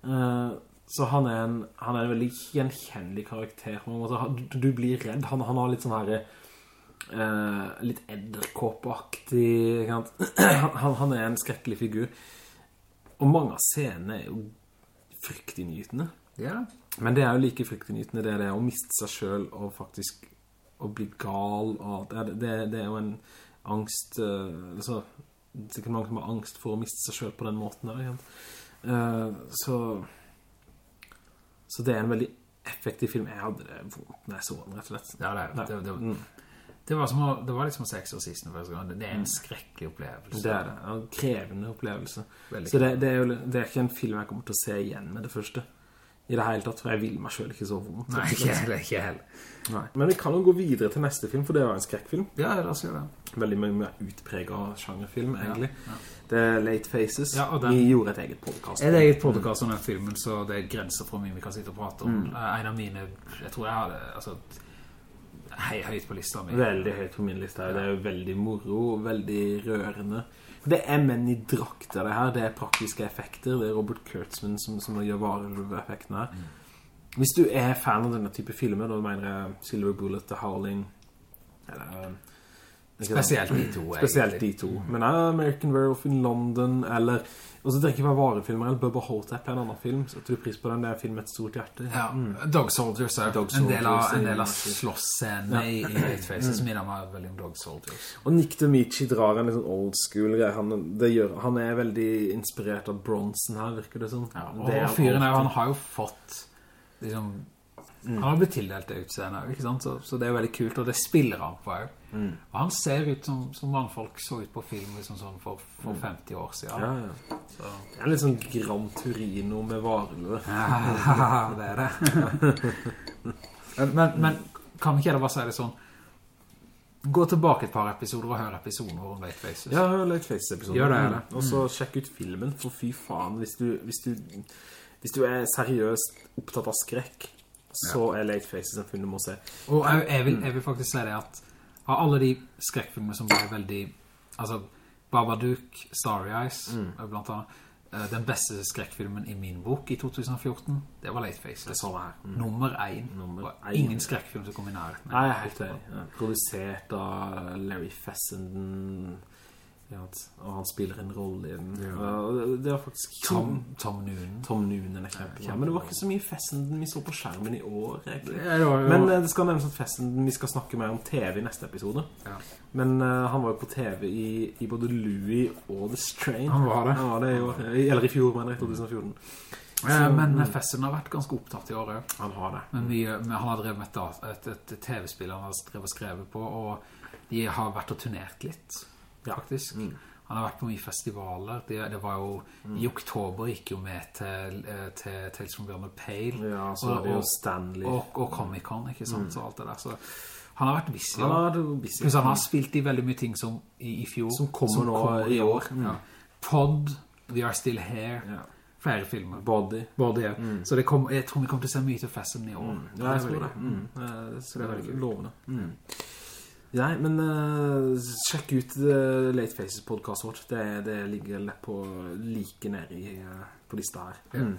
Eh, så han er, en, han er en veldig gjenkjennelig karakter. på en. Du, du blir redd. Han, han har litt sånn her... eh, litt sant? *clears throat* han, han er en skrekkelig figur. Og mange av scenene er jo fryktinngytende. Ja, Men det er jo like fryktinngytende det det er å miste seg selv og faktisk å bli gal. Det, det, det er jo en angst... eh, altså, det er sikkert mange som har angst for å miste seg selv på den måten der. sant? Eh, så... Så det er en veldig effektiv film. Jeg hadde det vondt når jeg så den, rett og slett. ja det, det, det, det, Mm. det, var som å, det var liksom seks år siden første gang. Det er en skrekkelig opplevelse. Det er det. En krevende opplevelse. Veldig Så det, det, er jo, det er ikke en film jeg kommer til å se igjen med det første. I det hele tatt, for jeg vil meg selv ikke så vondt. Nei, ikke heller, ikke heller. Nei. Men vi kan jo gå videre til neste film, for det var en skrekkfilm. Ja, la oss gjøre det. Veldig mye mer utpreget sjangerfilm, egentlig. ja. Det er Late Faces. Ja, den- Vi gjorde et eget podcast. Et eget podcast om den filmen, så det er grenser for mye vi kan sitte og prate om. Mm. Eh, En av mine, jeg tror jeg har det, altså, hei, høyt på lista mi. Veldig høyt på min liste. Det er jo veldig moro, veldig rørende. Det er menn i drakter det her. Det er praktiske effekter. Det er Robert Kurtzman som, som gjør varulv-effekten her. Mm. Hvis du er fan av denne type filmer, da mener jeg Silver Bullet, The Howling, eller... eh? Spesielt de to. Spesielt de to. Men ja, American Werewolf in London, eller... Og så tenker jeg på varefilmer, eller Bubba Hotep er en annen film. Så tror du pris på den, det er film med et stort hjerte. Ja, Mm. Dog Soldiers er Dog en del av, en del av slåssscenene Ja. i, i Late Faces minner meg veldig om Dog Soldiers. Og Nick Demici drar en litt sånn old school greie. Han, han er veldig inspirert av Bronson her, virker det som. Ja, og er fyren er, han har jo fått liksom, han har blitt tildelt det utseendet, ikke sant? Så, så det er jo veldig kult, og det spiller han på jo. Mm. Og han ser ut som, som mannfolk så ut på film liksom sånn for, for 50 år siden. Ja, ja. Så. Det er litt sånn Gran Turino med varene. Ja, *laughs* det er det. men, men kan ikke det bare si det sånn gå tilbake et par episoder og hør episoder om Late Faces. Ja, hør Late Faces-episoder. Gjør det, eller? Og så sjekk ut filmen, for fy faen, hvis du, hvis du, hvis du er seriøst opptatt av skrekk, så er Late Faces en film du må se. Og jeg, jeg, vil, jeg vil faktisk si det at av alle de skrekkfilmer som ble veldig, altså Babadook, Starry Eyes, blant annet, eh, den beste skrekkfilmen i min bok i 2014, det var Late Faces. Det så sånn her. Mm. Nummer 1. Nummer Og ingen skrekkfilm som kom i nærheten. Nei, helt enig. Ja. Produsert av Larry Fessenden, ja, og han spiller en rolle i den. Og det- det var faktisk Tom, Tom Noonan. Tom Noonan er kjempebra. Men det var ikke så mye Fessenden vi så på skjermen i år, egentlig. Ja, det var jo- Men eh, det skal nevnes at Fessenden, vi skal snakke mer om TV i neste episode. Ja. Men uh, han var jo på TV i, i både Louis og The Strain. Han var det. Han var det i år, eller i fjor, mener jeg, 2014. Så, Men eh, Fessen har vært ganske opptatt i året. Han har det. Men, vi, men han har drevet med et, et, et, TV-spill han har drevet skrevet på, og de har vært og turnert litt, faktisk. Han har vært på mye festivaler. Det, det var jo, I oktober gikk jo med til, eh, til Tales from Beyond the Pale. Ja, så og, det jo Stanley. og, og Comic-Con, ikke sant, så alt det der. Så han har vært busy. han har busy. Han har spilt i veldig mye ting som i, i fjor. Som kommer nå i år. Mm. Ja. Pod, We Are Still Here, Ja. flere filmer. Body. Body ja. Så det kom, jeg tror vi kommer til å se mye til festen i år. Ja, jeg tror det. Mm. Eh, Så det er veldig veldig lovende. Mm. Nei, men uh, sjekk ut uh, Late Faces podcast vårt. Det, det ligger på like nede i, uh, på lista her. Mm.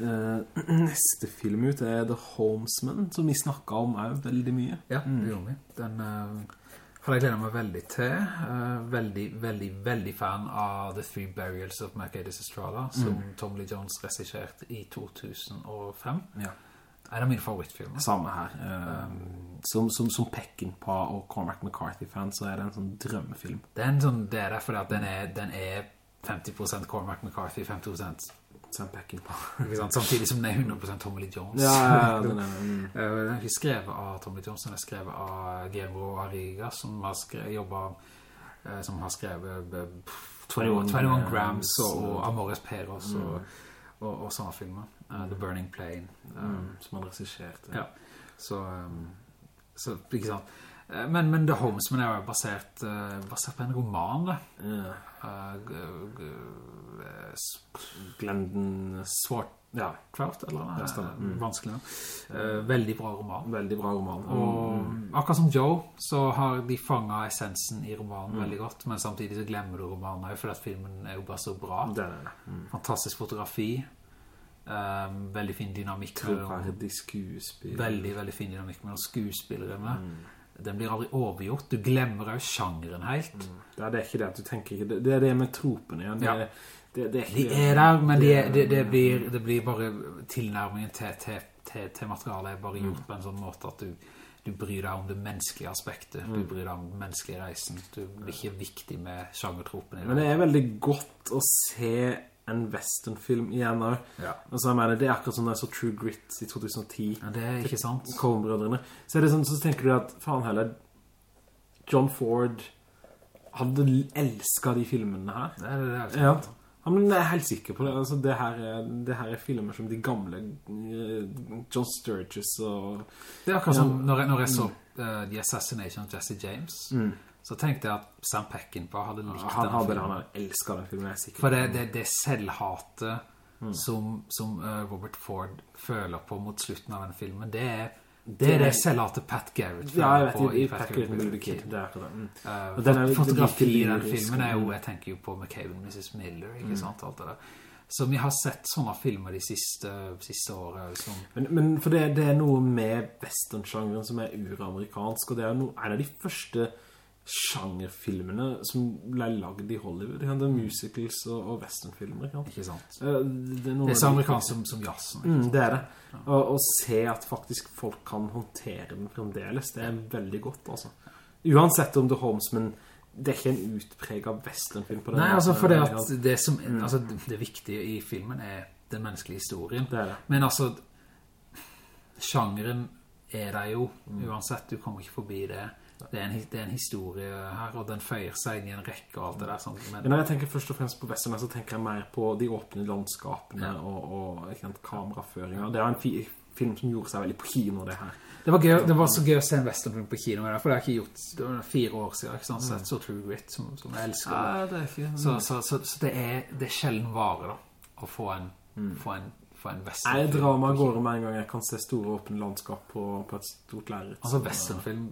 Eh, *clears throat* neste film ut er The Homesman, som vi snakket om også veldig mye. Ja, det gjorde vi. Den har jeg gledet meg veldig til. Eh, veldig, veldig, veldig fan av The Three Burials of Mercedes Estrada, som Tom Lee Jones resisjerte i 2005. Ja. En av mine favorittfilmer. Samme her. Eh, som, som, som Peckinpah og Cormac McCarthy-fan, så er det en sånn drømmefilm. Det er, sånn, det er derfor at den er, den er 50% Cormac McCarthy, 50% Sam Peckinpah. Samtidig som den er 100% Tommy Lee Jones. ja, ja, ja, den er, *laughs* mm. Eh, Den er skrevet av Tommy Lee Jones, den er skrevet av Gebro Arriga, som har skrevet, jobbet, eh, som har skrevet eh, 21, 21 Grams og, og Amores Peros og, og, og sånne filmer. Uh, The Burning Plane. um, Mm, som han regisserte. Ja, så, um, så ikke sant. Eh, Men, men The Homesman er jo basert, eh, basert på en roman. Eh, g- g- eh, Glendon Swart Ja, Trout, eller? Ja. Mm. Vanskelig. Uh, veldig bra roman. veldig bra roman. Og akkurat som Joe, så har de fanget essensen i romanen veldig godt, men samtidig så glemmer du romanen for at filmen er jo bare så bra. Det det. Mm. Fantastisk fotografi, Um, veldig fin dynamikk. Troverdig skuespill. Veldig, veldig fin dynamikk mellom med. Mm. Den blir aldri overgjort. Du glemmer jo sjangeren helt. Ja, det er ikke det at du tenker ikke. Det, det er det med tropene igjen. Ja. det, det er De er der, men de det, det, blir, det blir bare tilnærmingen til, til, til, til materialet er bare Mm. gjort på en sånn måte at du, du bryr deg om det menneskelige aspektet. Mm. Du bryr deg om den menneskelige reisen. Du blir ikke viktig med sjangertropene Men det. det er veldig godt å se en westernfilm igjen også. Ja. Altså, jeg mener, det er akkurat som da jeg så True Grit i 2010. Ja, det er ikke sant. Coen-brødrene. Så det sånn, så tenker du at, faen heller, John Ford hadde elsket de filmene her. Det er, det er sant. Ja. ja, men jeg er helt sikker på det. Altså, det, her er, det her er filmer som de gamle eh, John Sturges og... Det er akkurat som når jeg, når jeg så uh, The Assassination of Jesse James, så tenkte jeg at Sam Peckinpah hadde likt Han den hadde filmen. han elsket den filmen, jeg er sikker For det, det, det selvhatet som, som eh, Robert Ford føler på mot slutten av den filmen, det er det, er det selvhatet Pat Garrett føler Ja, jeg vet, på i, i Pat Pat Garrett Movie Kid, det er det. Mm. Uh, den er- Fotografi i den filmen er jo, jeg tenker jo på McCabe og Mrs. Miller, Mm. sant, alt det der. Så vi har sett sånne filmer de siste, siste årene Liksom. Men, men for det, det er noe med western-sjangeren som er uramerikansk, og det er no, en av de første sjangerfilmene som ble lagd i Hollywood. Det er musicals og, og westernfilmer. ikke sant? Eh, Det er, er så amerikansk som, som jazzen. Mm, det er det. Og, og se at faktisk folk kan håndtere den fremdeles, det er veldig godt, altså. Uansett om The Men det er ikke en utpreget westernfilm på den Nei, altså for det at det som, altså det viktige i filmen er den menneskelige historien. Det er det. Men altså, sjangeren er der jo, uansett, du kommer ikke forbi det. Det er, en, det er en historie her, og den føyer seg inn i en rekke og alt det der. Sånn. Men, Men når jeg tenker først og fremst på Vesterne, så tenker jeg mer på de åpne landskapene og, og ikke sant, kameraføringer. Det er en fi, film som gjorde seg veldig på kino, det her. Det var, gøy, det var så gøy å se en westernfilm på kino for det har jeg ikke gjort, det var fire år siden, ikke sant, sett så True Grit, som, som jeg elsker. Ja, det er fint. Så, så, så, så det, er, det er sjelden vare da, å få en, mm. få en. Jeg drar meg av gårde med en gang jeg kan se store åpne landskap på, på et stort lærer Altså, westernfilm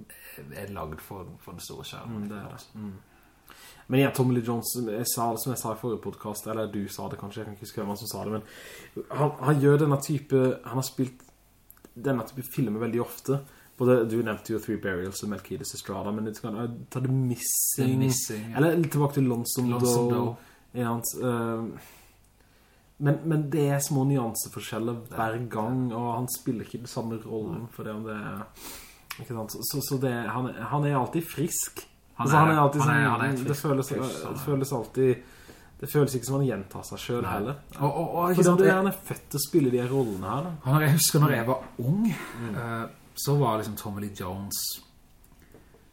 er lagd for, for den store skjermen. Mm, det er det. Mm. Men ja, Tommy Lee Jones, jeg sa det som jeg sa i forrige podcast, eller du sa det kanskje, jeg kan ikke huske hvem som sa det, men han, han gjør denne type, han har spilt denne type filmer veldig ofte. Både, du nevnte jo Three Burials og Melchides Estrada, men du kan ta The Missing, The Missing, ja. eller tilbake til Lonesome Doe. Doe. Ja, hans, eh, men, men det er små nyanseforskjeller hver gang, og han spiller ikke den samme rollen, for det om det er... Ikke sant? Så, så, det, han, han er alltid frisk. Han altså, er han er alltid sånn, er et det føles, det føles alltid... Det føles ikke som han gjentar seg selv heller. Og, og, og, For det er han er født til å spille de rollene her, da. Jeg husker når jeg var ung, mm. så var liksom Tommy Lee Jones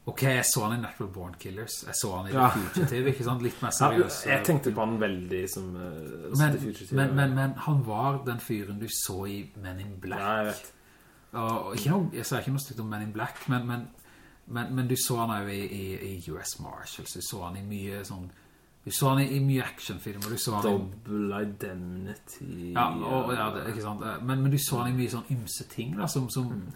Ok, jeg så han i Natural Born Killers Jeg så han i Ja. The Fugitive, ikke sant? Litt mer Ja, seriøs jeg tenkte på han veldig som... uh, men, men, men, men han var den fyren du så i Men in Black Ja, jeg vet. Og ikke noe, jeg sa ikke noe stygt om Men in Black Men, men, men, men du så han jo i, i, i US Marshals Du så han i mye sånn Du så han i, i mye actionfilmer Double Identity. Ja, og, ja det, ikke sant Eh, men, men du så han i mye sånn ymse ting da, som, som, Mm.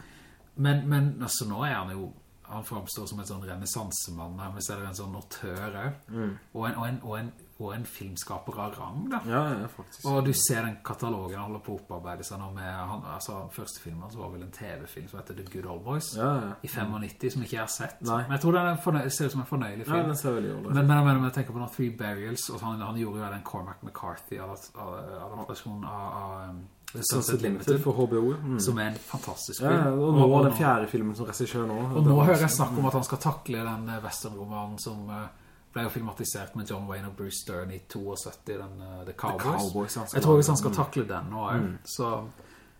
men, men altså, nå er han jo han framstår som en sånn renessansemann nærmest er en sånn notør mm. og, en, og, en, og, en, og en filmskaper av rang da Ja, ja, faktisk. og du ser den katalogen han holder på å opparbeide seg nå med han, altså, første filmen så var vel en TV-film som heter The Good Old Boys Ja, ja. i 95 som ikke jeg har sett Nei. men jeg tror den er ser ut som en fornøyelig Ja, film den ser veldig men, men, men, men jeg tenker på noen Three Burials og han, han gjorde jo den Cormac McCarthy-adaptasjonen av, av, av, The Sunset Limited for HBO. Mm. som er en fantastisk Ja, film. og nå den fjerde filmen som regissør nå. og nå hører jeg snakk om at han skal takle den eh, westernromanen som eh, ble jo filmatisert med John Wayne og Bruce Stern i 72, den eh, The Cowboys. Cowboys, jeg tror hvis han skal takle den nå, mm. så,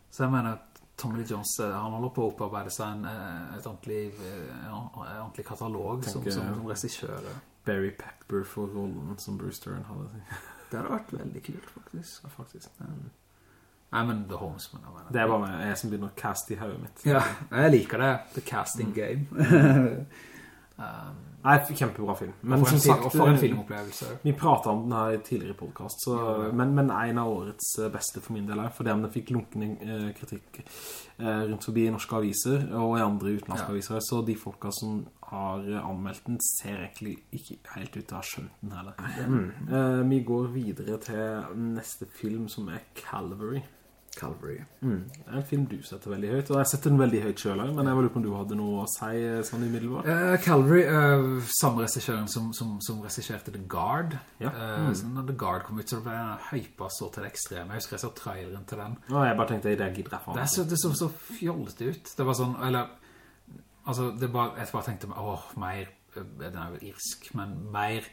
så jeg mener Tommy Lee Jones, han holder på å opparbeide seg en, et ordentlig, en ordentlig katalog som, Tenker- som, som regissør. Barry Pepper for rollen som Bruce Stern hadde. Det hadde vært veldig kult, faktisk. Ja, faktisk. Nei, men The Homesman, jeg mener. Det er bare jeg som begynner å caste i høyet mitt. Ja, jeg liker det. The casting game. *laughs* um, Nei, kjempebra film. Men for, som sagt, og for en eh, filmopplevelse. Vi pratet om den her i tidligere podcast, så, Ja, ja. Men, men en av årets eh, beste for min del er, fordi om den fikk lunkende eh, kritikk eh, rundt forbi i norske aviser, og i andre utenlandske Ja. aviser, så de folka som har anmeldt den, ser egentlig ikke helt ut til å ha skjønt den heller. Mm. Eh, vi går videre til neste film, som er Calvary. Calvary. Mm. Det er en film du setter veldig høyt, og jeg setter den veldig høyt selv, men jeg var lurer på om du hadde noe å si eh, sånn i middelbart. Uh, Calvary, uh, samme regissøren som, som, som regisserte The Guard. Ja. Eh, så når The Guard kom ut, så ble den hypa så til det ekstreme. Jeg husker jeg så traileren til den. Å, jeg bare tenkte, det gidder jeg faen. Det, så, det så så fjollet ut. Det var sånn, eller, altså, det bare, jeg bare tenkte, åh, mer, eh, den er jo irsk, men mer,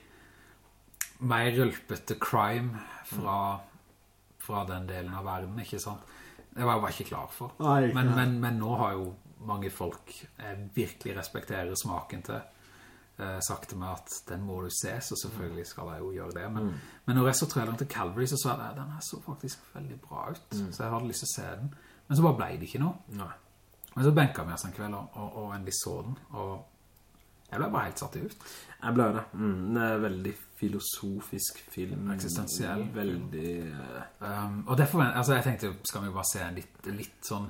mer rølpete crime fra, fra den delen av verden, ikke sant? Det var jeg bare ikke klar for. Nei, men, men, men nå har jo mange folk jeg virkelig respekterer smaken til eh, sagt til meg at den må du se, så selvfølgelig skal jeg jo gjøre det. Men, men når jeg så traileren til Calvary, så sa jeg at den her så faktisk veldig bra ut. Så jeg hadde lyst til å se den. Men så bare ble det ikke noe. Nei. Men så benka vi oss en kveld og, og, og endelig så den, og jeg ble bare helt satt ut. Jeg ble det. Mm, det er veldig filosofisk film. Eksistensiell. Veldig... Um, og derfor, altså jeg tenkte, skal vi bare se en litt, litt sånn,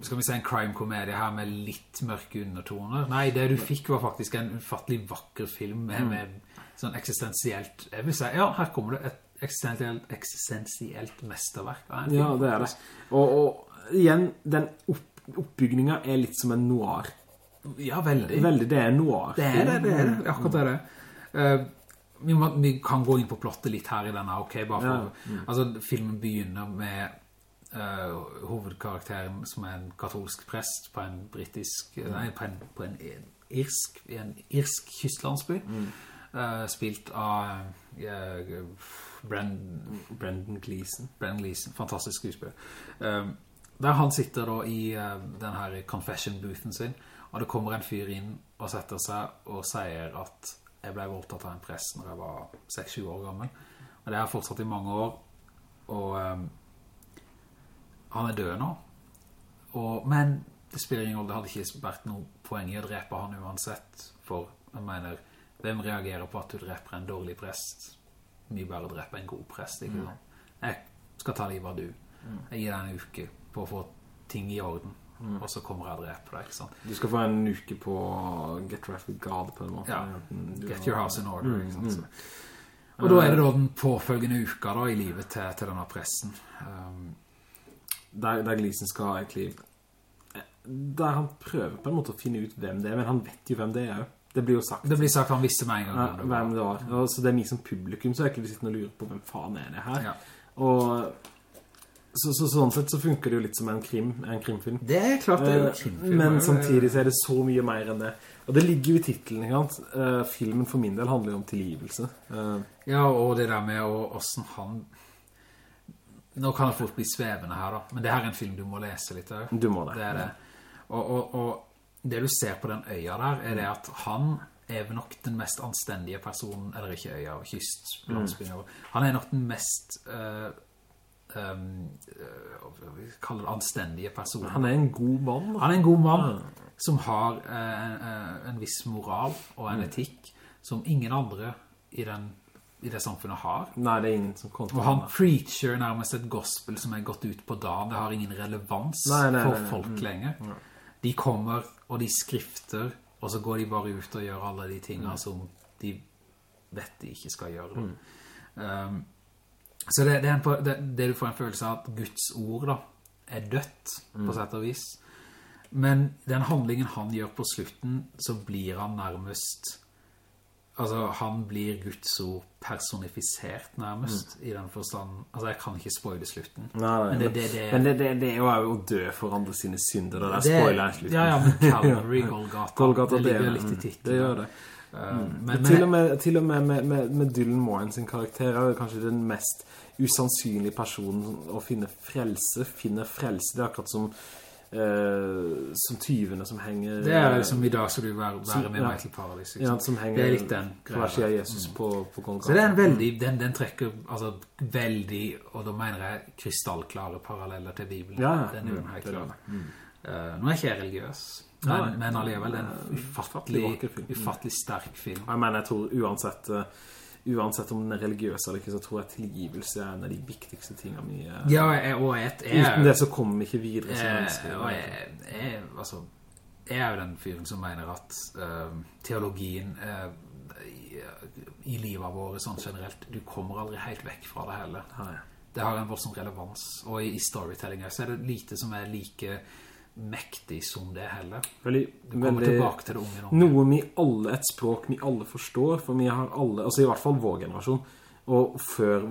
skal vi se en crime-komedie her med litt mørke undertoner? Nei, det du fikk var faktisk en ufattelig vakker film med, med sånn eksistensielt, jeg vil si, ja, her kommer det et eksistensielt, eksistensielt mesterverk. Ja, det er det. Og, og igjen, den opp, oppbyggingen er litt som en noir. Ja, veldig. Veldig, det er noir. Det er det, det er det. Akkurat det er det. Eh, vi, må, vi kan gå inn på plottet litt her i denne, ok? Bare for, Altså, filmen begynner med uh, hovedkarakteren som er en katolsk prest på en britisk, nei, på en, på en irsk, en irsk kystlandsby. Eh, spilt av uh, Brendan, Brendan Gleeson. Brendan Gleeson, fantastisk skuespiller. Der han sitter da i uh, den her confession-boothen sin, og det kommer en fyr inn og setter seg og sier at jeg ble voldtatt av en prest når jeg var 6-7 år gammel. Og det har fortsatt i mange år, og um, han er død nå. Og, men det spiller ingen rolle, det hadde ikke vært noe poeng i å drepe han uansett, for jeg mener, hvem reagerer på at du dreper en dårlig prest? Mye bare drepe en god prest, ikke Mm. sant? Jeg skal ta livet av du. Jeg gir deg en uke på å få ting i orden, Mm. og så kommer jeg og dreper deg, ikke sant? Du skal få en uke på get right with God på en måte. Ja, get your house in order, Mm, ikke sant? mm. Og da er det da den påfølgende uka da, i livet til, til denne pressen. Um, Der, der Gleason skal egentlig Der han prøver på en måte å finne ut hvem det er Men han vet jo hvem det er Det blir jo sagt det blir sagt han visste meg en gang ja, hvem det var. og Så det er vi som publikum Så er ikke vi sitter og lurer på hvem faen er det her Ja. Og så, så, sånn sett så funker det jo litt som en krim En krimfilm Det er klart det er jo Eh, krimfilm. Men samtidig så er det så mye mer enn det Og det ligger jo i titlen, ikke sant? Eh, filmen for min del handler jo om tilgivelse Eh, Ja, og det der med å- hvordan han... Nå kan det fort bli svevende her da, men det her er en film du må lese litt av. Du må det. Det er det. Og, og, og det du ser på den øya der, er det at han er nok den mest anstendige personen, eller ikke øya, kystlandsbyen. Han er nok den mest... Uh, um, uh, vi kaller det anstendige personer. Han er en god mann. Han er en god mann som har eh, en viss moral og en etikk som ingen andre i, den, i det samfunnet har. Nei, det er ingen som kommer Og han preacher nærmest et gospel som er gått ut på dagen. Det har ingen relevans Nei, nei, for folk lenger. De kommer, og de skrifter, og så går de bare ut og gjør alle de tingene som de vet de ikke skal gjøre. Um, så det, det, er en, det, det du får en følelse av at Guds ord da, er dødt, på sett og vis. Men den handlingen han gjør på slutten, så blir han nærmest... Altså, han blir Guds ord personifisert nærmest, i den forstand... Altså, jeg kan ikke spoile slutten. Nei, nei, Men det- det- det- men det, det, er jo å dø for andre sine synder, det der spoiler slutten. Ja, ja, men Calvary, *laughs* Golgata, Golgata, det ligger litt i mm, titlen. Det gjør det. Men, Men, men, til og med, til og med med, med, Dylan Moran sin karakter er jo kanskje den mest usannsynlige personen å finne frelse, finne frelse, det er akkurat som eh, som tyvene som henger det er liksom i dag skal du være, Som- med ja. meg til paradis. Liksom. ja, som henger det er litt den greia. Jesus mm. På, på Golgata. Så det er en veldig, den, den trekker altså veldig, og da mener jeg krystallklare paralleller til Bibelen. Ja. Den er jo Mm, helt klar. det. Uh, nå er ikke jeg religiøs, men, Nei. men er en Ufattelig ufattelig, sterk film. Jeg mener, jeg tror uansett eh, uansett om den er religiøs eller ikke, så tror jeg tilgivelse er en av de viktigste tingene mye. eh, Ja, og et er... Uten det så kommer vi ikke videre som Eh, mennesker. og jeg, jeg, altså, jeg er jo den fyren som mener at uh, teologien uh, i, i livet vårt sånn generelt, du kommer aldri helt vekk fra det heller. Det har en voldsom relevans, og i, i storytelling så er det lite som er like mektig som det heller. Veldig, Du kommer veldig- tilbake til det unge nå. Noe vi alle, et språk vi alle forstår, for vi har alle, altså i hvert fall vår generasjon, og før,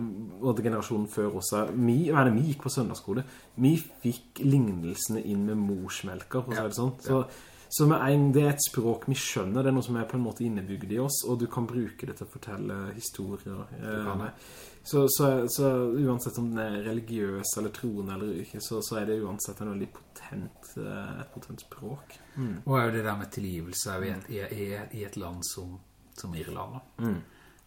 og generasjonen før også, vi, mener, vi gikk på søndagsskole, vi fikk lignelsene inn med morsmelker, for å si det sånn. Så, så en, det er et språk vi skjønner, det er noe som er på en måte innebygd i oss, og du kan bruke det til å fortelle historier. kan det. Eh, så, så, så uansett om den er religiøs eller troende eller ikke, så, så er det uansett en veldig potent, eh, et potent språk. Og er jo det der med tilgivelse er i, et, i, et land som, som Irland, mm.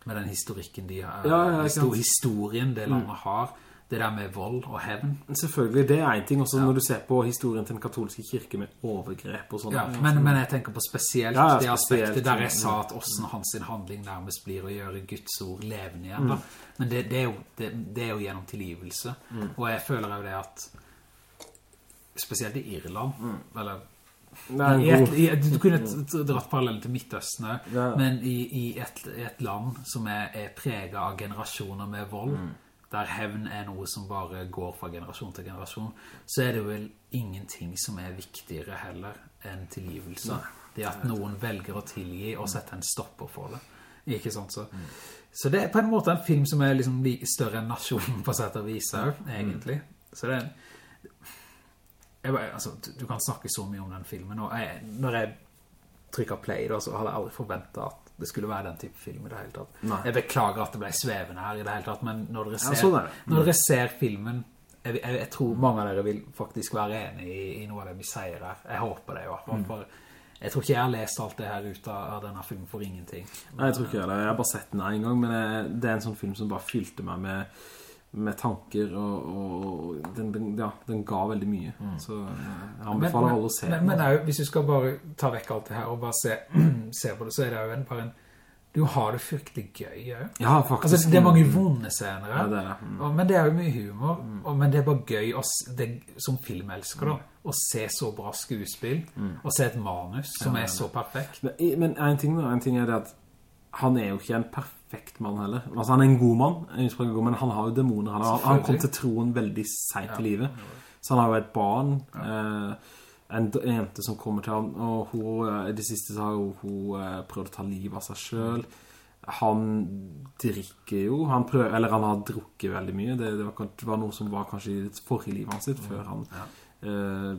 Med den historikken de har, Ja, ja, historien det landet har, det der med vold og hevn. Selvfølgelig, det er en ting også når du ser på historien til den katolske kirke med overgrep og sånt. Ja, men, men jeg tenker på spesielt Ja, ja, det aspektet der jeg sa at hvordan hans handling nærmest blir å gjøre Guds ord levende igjen. Mm. Men det, det, er jo, det, det er jo gjennom tilgivelse. Og jeg føler jo det at spesielt i Irland, eller Det er en i et, i, du kunne dratt parallellen til Midtøsten Ja. men i, i et, et land som er, er preget av generasjoner med vold, der hevn er noe som bare går fra generasjon til generasjon, så er det vel ingenting som er viktigere heller enn tilgivelse. Det at noen velger å tilgi og sette en stopper for det. Ikke sant, så... Så det er på en måte en film som er liksom større enn nasjonen på sett og vis her, egentlig. Så det er bare- altså, du, du kan snakke så mye om den filmen, og jeg, når jeg trykker play da, så hadde jeg aldri forventet at det skulle være den type film i det hele tatt. Nei. Jeg beklager at det ble svevende her i det hele tatt, men når dere Ja, ser, sånn mm. når dere ser filmen, jeg, jeg, jeg tror mange av dere vil faktisk være enige i, i noe av det vi sier her. Jeg håper det i hvert fall, Mm. for jeg tror ikke jeg har lest alt det her ut av, denne filmen for ingenting. Nei, jeg tror ikke det. Jeg har bare sett den en gang, men jeg, det er en sånn film som bare fylte meg med, med tanker, og, og den, den, ja, den ga veldig mye. Så eh, jeg anbefaler men, alle å se men, men også, hvis du skal bare ta vekk alt det her og bare se, *clears throat* se på det, så er det jo en, par en du har det fryktelig gøy, ja. Ja, faktisk. Altså, det er mange vonde scener, Ja, det det. Mm. Og, men det er jo mye humor, og, men det er bare gøy å, det, som filmelsker da, å se så bra skuespill, og se et manus som er så perfekt. Men, men en ting, en ting er det at han er jo ikke en perfekt mann heller. Altså, han er en god mann, en god, men han har jo dæmoner. Han, har, han kom til troen veldig sent i livet. Så han har jo et barn, eh, en, en jente som kommer til han, og hun, eh, det siste så har jo hun eh, prøvd å ta liv av seg selv. Han drikker jo, han prøver, eller han har drukket veldig mye. Det, det, var, det var noe som var kanskje i det forrige livet hans sitt, før han eh,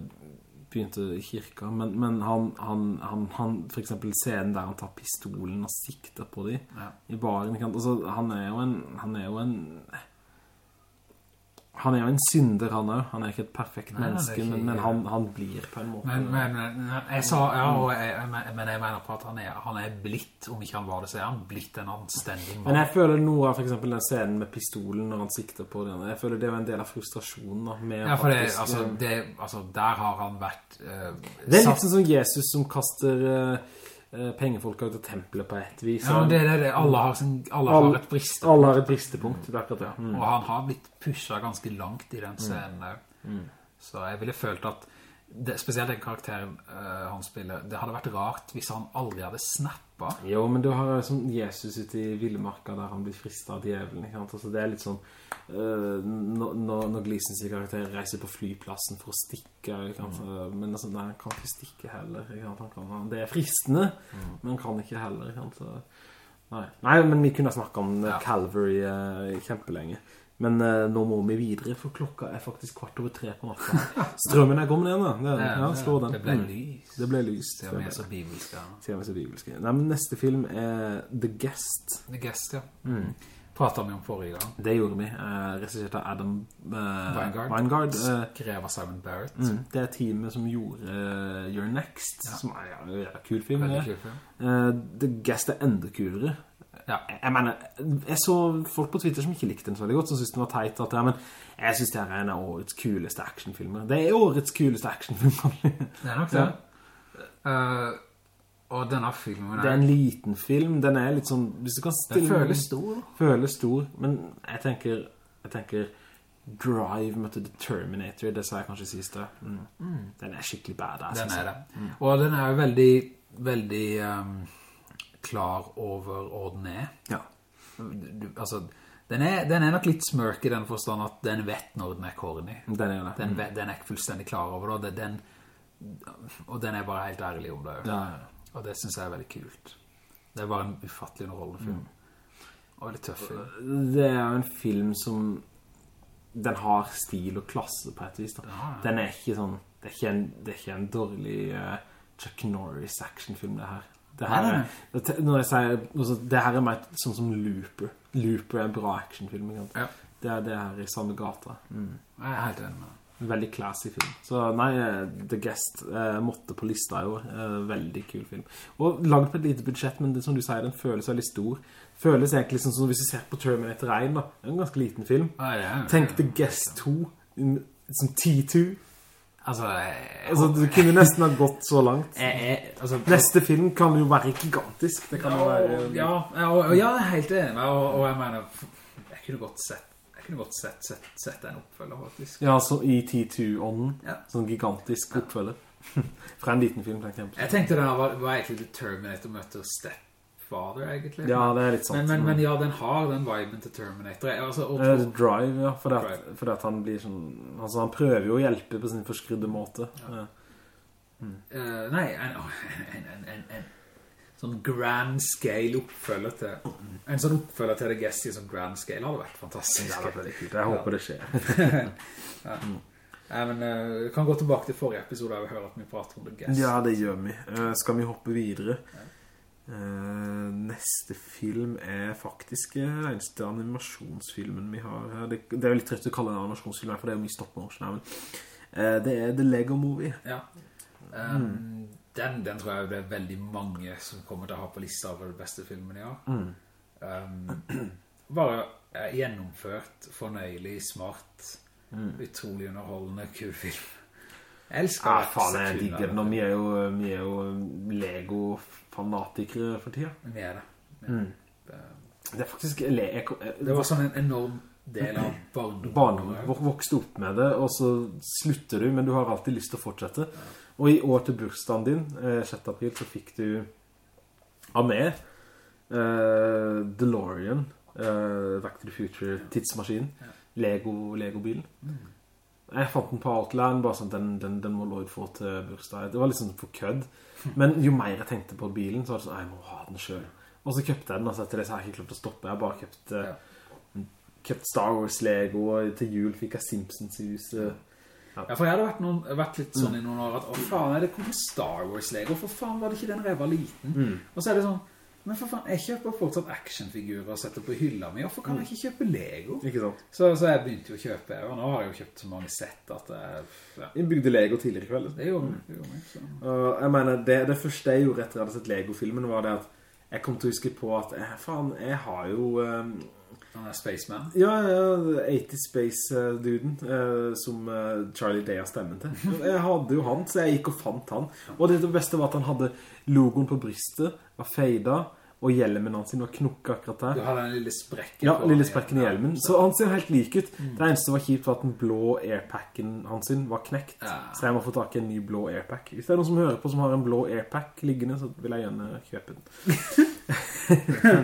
begynte i kirka. Men, men han, han, han, han, for eksempel scenen der han tar pistolen og sikter på dem Ja. i baren, altså, han er jo en, han er jo en, han er jo en synder han også. Han er ikke et perfekt Nei, menneske, ikke- men, men han, han blir på en måte. Men, men, men jeg sa, ja, jeg, jeg- men jeg mener på at han er, han er blitt, om ikke han var det, så er han blitt en anstendig Men jeg føler noe av for eksempel den scenen med pistolen når han sikter på den. Jeg føler det var en del av frustrasjonen da, med Ja, for det, faktisk, altså, eh, det, altså, der har han vært uh, det er litt sånn som Jesus som kaster eh, eh, pengefolk ut av tempelet på et vis. Ja, det, er det, alle har, sin, alle Alle- har et bristepunkt. Alle har et bristepunkt, akkurat det. Mm. Og han har blitt pushet ganske langt i den scenen. også. Så jeg ville følt at, det, spesielt den karakteren uh, han spiller, det hadde vært rart hvis han aldri hadde snappet. Jo, men du har sånn Jesus ute i villemarka der han blir fristet av djevelen, ikke sant? Altså, det er litt sånn uh, når, når når karakter reiser på flyplassen for å stikke, ikke sant? Øh, men altså, nei, han kan ikke stikke heller, ikke kan, han- det er fristende, men han kan ikke heller, ikke sant? Nei. nei, men vi kunne snakket om ja. Calvary uh, kjempelenge. Men øh, nå må vi videre, for klokka er faktisk kvart over tre på natta. *laughs* Strømmen er kommet igjen da. Det, ja, slå den. Det ble Mm. lys. Det ble lyst. Det var mer så bibelsk. Det Sier mer så bibelske. Nei, men neste film er The Guest. The Guest, ja. Pratet vi om forrige gang. Det gjorde vi. Uh, Resisert av Adam uh, Weingard. Weingard. eh, Skrev av Simon Barrett. mm, det er teamet som gjorde uh, You're Next, som er ja, en jævla kul film. Veldig kul film. Eh, The Guest er enda kulere. Ja. Jeg, mener, jeg så folk på Twitter som ikke likte den så veldig godt, som synes den var teit, at, ja, men jeg synes det er en av årets kuleste actionfilmer. Det er årets kuleste actionfilm. Det er nok *laughs* det. Eh, og denne filmen er... det er en liten film, den er litt sånn, hvis du kan den føles stor. føles stor, men jeg tenker, jeg tenker Drive møtte The Terminator, det sa jeg kanskje sist da. Mm. Den er skikkelig badass. Den altså. er det. Og den er veldig, veldig ehm, klar over orden den er. Ja. Du, altså, den er, den er nok litt smørk i den forstand at den vet når den er corny. Den er det. Den, vet- den er ikke fullstendig klar over det. Den, og den er bare helt ærlig om det. Ja, ja. Og det synes jeg er veldig kult. Det er bare en ufattelig underholdende film. Og veldig tøff film. Det er jo en film som den har stil og klasse på et vis. Ja. Den er ikke sånn, det er ikke en, det er ikke en dårlig uh, Chuck Norris actionfilm det her. Det her, Nei, nei, når jeg sier, altså, det her er mer sånn som Looper. Looper er en bra actionfilm. Ja. Det er det her i samme gata. Jeg er helt enig med. Veldig classy film. Så nei, eh, The Guest eh, måtte på lista i år. Eh, veldig kul film. Og laget på et lite budsjett, men det, som du sier, den føles veldig stor. Føles egentlig som, som hvis du ser på Terminator 1 da. En ganske liten film. Ja, det er- Tenk The Guest 2, som T2. Altså, jeg, Altså, du kunne nesten ha gått så langt. jeg, jeg, altså Neste film kan jo være gigantisk. Det kan jo være... Ja, ja, og, og ja, jeg er helt enig. Og, og jeg mener, jeg kunne godt sett, kunne godt sett, sett, sett en oppfølger, faktisk. Ja, så i T2-ånden. Ja. Sånn gigantisk oppfølger. *laughs* Fra en liten film, tenker jeg. Jeg tenkte den var, var egentlig The Terminator møter Stepfather, egentlig. Ja, det er litt sant. men, men, men ja, den har den viben til Terminator. Altså, Eh, Drive, ja, fordi at, fordi at han blir sånn Altså, han prøver jo å hjelpe på sin forskrydde måte ja. eh, nei, en, en, en, en, en sånn grand scale oppfølger til En sånn oppfølger til The Guest i sånn grand scale hadde vært fantastisk. Det hadde vært kult, jeg håper det skjer *laughs* Nei, men eh, vi kan gå tilbake til forrige episode der vi hører at vi prater om The Guest. Ja, det gjør vi Uh, Skal vi hoppe videre Eh, Neste film er faktisk eh, Den eneste animasjonsfilmen vi har her det, det er jo litt trøtt å kalle det en animasjonsfilm her, For det er jo mye stop motion her, men eh, Det er The Lego Movie Ja. Um, den, den tror jeg det er veldig mange som kommer til å ha på lista over de beste filmene ja. Mm. Um, bare eh, gjennomført, fornøyelig, smart, utrolig underholdende, kul film. Jeg elsker Ja, faen, jeg digger det. Nå, vi er jo, vi er jo Lego-fanatikere for tida. Vi er det. Mm. Det er faktisk, jeg, jeg, Det var sånn en enorm del av barndommen. barndom vokste opp med det, og så slutter du, men du har alltid lyst til å fortsette. Og i år til bursdagen din, eh, 6. april, så fikk du av meg uh, DeLorean, uh, Back to the Future, tidsmaskinen, Lego, Lego-bilen. Jeg fant den på Outland, bare sånn, den, den, den må Lloyd få til bursdag. Det var liksom for kødd. Men jo mer jeg tenkte på bilen, så var det sånn, jeg må ha den selv. Og så kjøpte jeg den, og så etter det så har jeg ikke klart å stoppe. Jeg har bare kjøpt, eh, Ja. kjøpt Star Wars Lego, og til jul fikk jeg Simpsons hus. huset. Ja, for jeg hadde vært, noen, vært litt sånn i noen år at, å faen, det kommer Star Wars-lego? For faen, var det ikke den da liten? Mm. Og så er det sånn, men for faen, jeg kjøper fortsatt actionfigurer og setter på hylla mi, hvorfor kan jeg ikke kjøpe Lego? Ikke sant? Så, så jeg begynte jo å kjøpe, og nå har jeg jo kjøpt så mange sett at jeg, ja, Jeg bygde Lego tidligere i kveld. det gjorde vi, det gjorde meg. så. Og jeg mener, det, det første jeg gjorde etter jeg hadde sett Lego-filmen var det at jeg kom til å huske på at, eh, faen, jeg har jo... eh, Han er Spaceman. Ja, ja, 80 Space-duden eh, som eh, Charlie Day har stemmen til. Jeg hadde jo han, så jeg gikk og fant han. Og det beste var at han hadde logoen på brystet, var feida, og hjelmen hans sin var knukket akkurat der. Du hadde en den lille sprekken. Ja, lille han, sprekken i hjelmen. Så han ser helt lik ut. Det eneste som var kjipt var at den blå airpacken hans sin var knekt. Ja. Så jeg må få tak i en ny blå airpack. Hvis det er noen som hører på som har en blå airpack liggende, så vil jeg gjerne kjøpe den.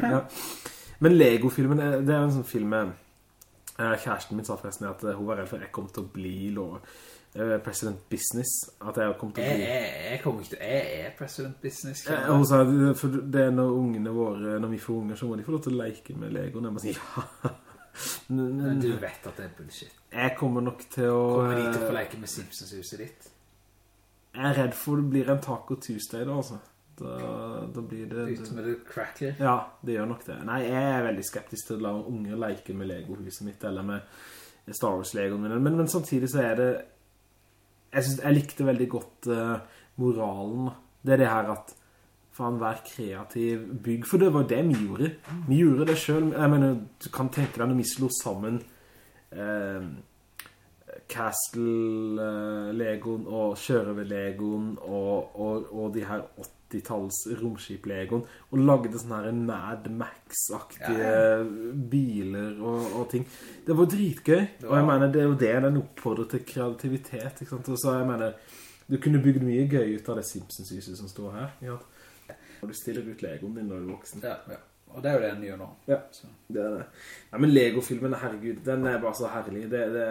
*laughs* ja. Men Lego-filmen, eh, det er en sånn film med eh, Kjæresten min sa forresten at eh, hun var redd for at jeg kom til å bli lov, President Business. At jeg kom til å bli... jeg, jeg kommer ikke til, jeg er President Business. Jeg, Hun sa, for det er når ungene våre, når vi får unger, så må de få lov til å leke med Lego. Og jeg må si, ja. *laughs* Men- du vet at det er bullshit. Jeg kommer nok til å... Kommer de til å få leke med Simpsons-huset ditt? Jeg er redd for det blir en Taco Tuesday da, altså. Da, da blir det... Ut med det cracker. Ja, det gjør nok det. Nei, jeg er veldig skeptisk til å la unge leke med Lego-huset mitt, eller med Star Wars-legoen min. Men, men samtidig så er det... Jeg, synes, jeg likte veldig godt uh, moralen. Det er det her at faen, vær kreativ, bygg. For det var det vi gjorde. Vi gjorde det selv. Jeg mener, du kan tenke deg når vi slo sammen eh, Castle-legoen og Kjøreve-legoen og, og, og de her 80-talls romskip-legoen og lagde sånne her Mad Max-aktige biler og, og ting. Det var dritgøy. Og jeg mener, det er jo det den oppfordrer til kreativitet, ikke sant? Og så jeg mener, du kunne bygd mye gøy ut av det Simpsons-huset som står her. ja. Og du stiller ut legoen din når du er voksen. Ja, ja. Og det er jo det den gjør nå. Ja, Så. det er det. Ja, men Lego-filmen, herregud, den er bare så herlig. Det, det,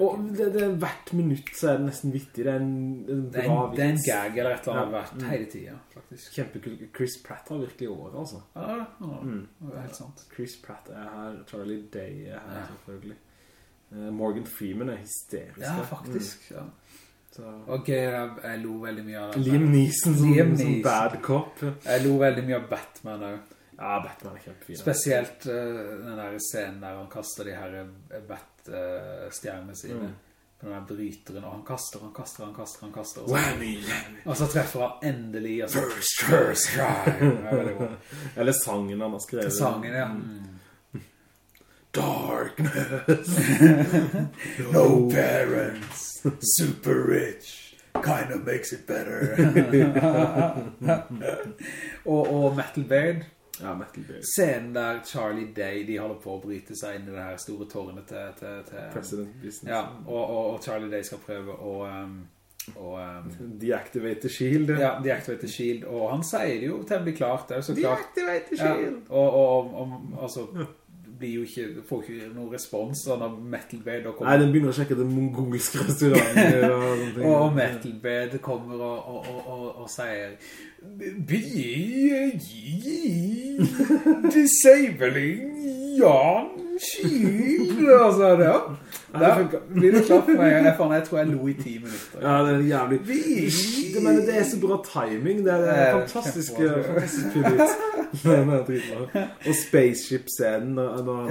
og det, det er hvert minutt så er det nesten vittig. Det er en, en bra vits. det er en gag eller et eller annet Ja. vært hele tiden, faktisk. Kjempekul. Chris Pratt har virkelig året, altså. Ja, ja. Ja, det er helt sant. Chris Pratt er her, Charlie Day er her, selvfølgelig. Eh, Morgan Freeman er hysterisk. Ja, faktisk, faktisk. Ja. Mm, så. Ok, jeg, jeg lo veldig mye av det. Liam Neeson som, Liam som Neeson. bad cop. Jeg lo veldig mye av Batman også. Ja, Batman er kjempefin. Spesielt uh, den der scenen der han kaster de her eh, Bat-stjernene sine Mm. på den der bryteren, og han kaster, han kaster, han kaster, han kaster. Og så, Whammy, whammy. og så treffer han endelig, og så First First try. Er. Eller sangen han har skrevet. Sangen, ja. Mm. Darkness. *laughs* No parents, super rich, kind of makes it better. *laughs* og, og Metal Beard, Ja, scenen der Charlie Day, de holder på å bryte seg inn i det her store tårnet til, til, til President Business. Ja, og, og, og Charlie Day skal prøve å, um, og, um, Deactivate the shield. ja, deactivate shield, og han sier det jo temmelig klart, det er jo så klart. Deactivate the Ja, shield. og, og, og, altså, blir jo ikke, får ikke noen respons da når Metal Bed og kommer... Nei, den begynner å sjekke den mongolske restauranten. *laughs* og. Og Metal Bed kommer og, og, og, og, og sier Be disabling Jan Kiel Altså, så det, ja. Der blir det klart for meg? Jeg, faen, jeg tror jeg lo i ti minutter. Ja, det er jævlig... Vi- Det, men det er så bra timing. Det er, Det er fantastisk. *laughs* Og Spaceship-scenen. ja,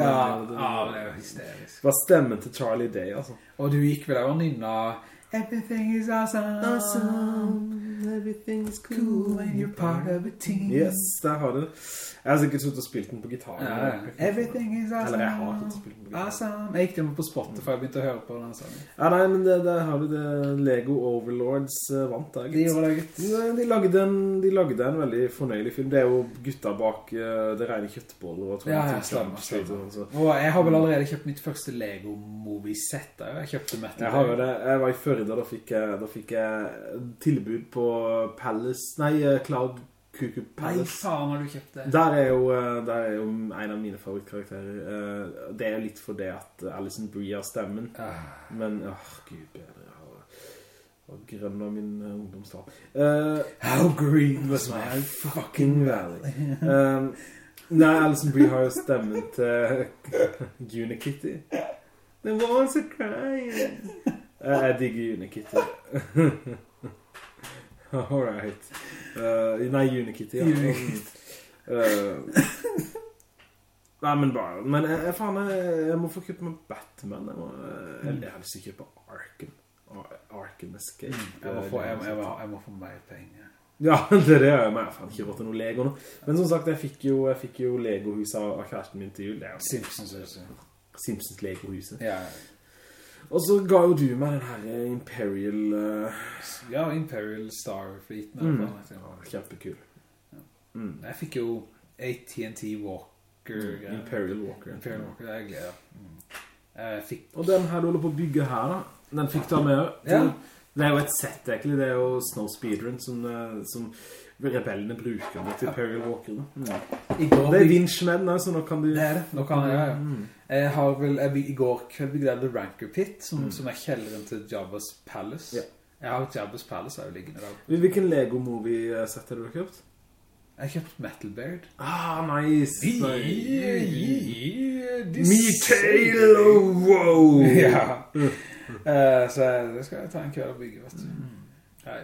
ja, det er jo hysterisk. Var stemmen til Charlie Day, altså. Og du gikk vel der og nynna Everything is awesome Everything cool Cool when you're part of a team. Yes, der har du det. Jeg har sikkert suttet og spilt den på gitar. Ja, ja. Everything is awesome. Eller jeg har suttet og spilt den på gitar. Awesome. Jeg gikk den på Spotify og begynte å høre på den sangen. Ja, nei, men det, der har du det. Lego Overlords eh, vant der, De gjorde det, gutt. De, de, lagde en, de lagde en veldig fornøyelig film. Det er jo gutta bak uh, det regner kjøttboller. Og Ja, ja, stemmer, stemmer. så- Og jeg har vel allerede kjøpt mitt første Lego-movie-set der. Jeg kjøpte Metal Jeg har jo det. Jeg var i Førde, da fikk jeg, da fikk jeg tilbud på Palace, nei, Cloud Cloud Cuckoo Nei, faen har du kjøpt det. Der er, jo, eh, der er jo en av mine favorittkarakterer. Eh, Det er jo litt for det at Alison Brie har stemmen. Ah, Men, åh, gud bedre. Har- grønn av min ungdomstal. Uh, How green was my fucking valley. Um, nei, Alison Brie har jo stemmen til *laughs* Unikitty. The walls are crying. Uh, jeg digger Unikitty. *laughs* *laughs* Alright. Uh, nei, Unikitty, ja. Uh, nei, men bare Men jeg, jeg, faen, jeg, jeg må få kjøpe meg Batman. Jeg, må, jeg, jeg å kjøpe Arkham. Ar- Arkham Escape. Jeg må få, jeg, jeg, jeg, jeg må få mer penger. Ja, *laughs* det er det. Jeg har faen ikke råd til noe Lego nå. Men som sagt, jeg fikk jo, jeg fikk jo Lego-huset av, kjæresten min til jul. Simpsons. Simpsons Lego-huset. Ja, Og så ga jo du meg den her eh, Imperial... Uh... ja Imperial Starfleet. Mm. Mm. kjempekul. Mm. Jeg fikk jo AT&T Walker. Mm. Imperial Walker. Imperial Walker, det er jeg gleder. Mm. Jeg fikk... Og den her du holder på å bygge her da, den fikk du med. Ja. Det er jo et sett, egentlig. Det er jo Snow Speedrun som, eh, som rebellene bruker det til Imperial Walker. da. Mm. Går Det er vinsjmenn, så nå kan du... Det er det. Nå kan jeg, ja, ja. Mm. Jeg har vel, jeg, i går kveld begrevet The Ranker Pit, som, Mm. som er kjelleren til Jabba's Palace. Ja. Jeg har Jabba's Palace er jo liggende der. Hvilken Lego-movie-sett har du kjøpt? Jeg har kjøpt Metal Beard. Ah, nice! Me Me tail, oh, wow! Ja. Uh, så det skal jeg ta en kveld og bygge, vet du. Nei.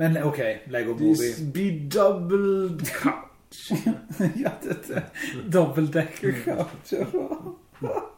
Men ok, Lego This Movie. be double couch. *laughs* ja, dette. Dobbeldekker couch. *laughs*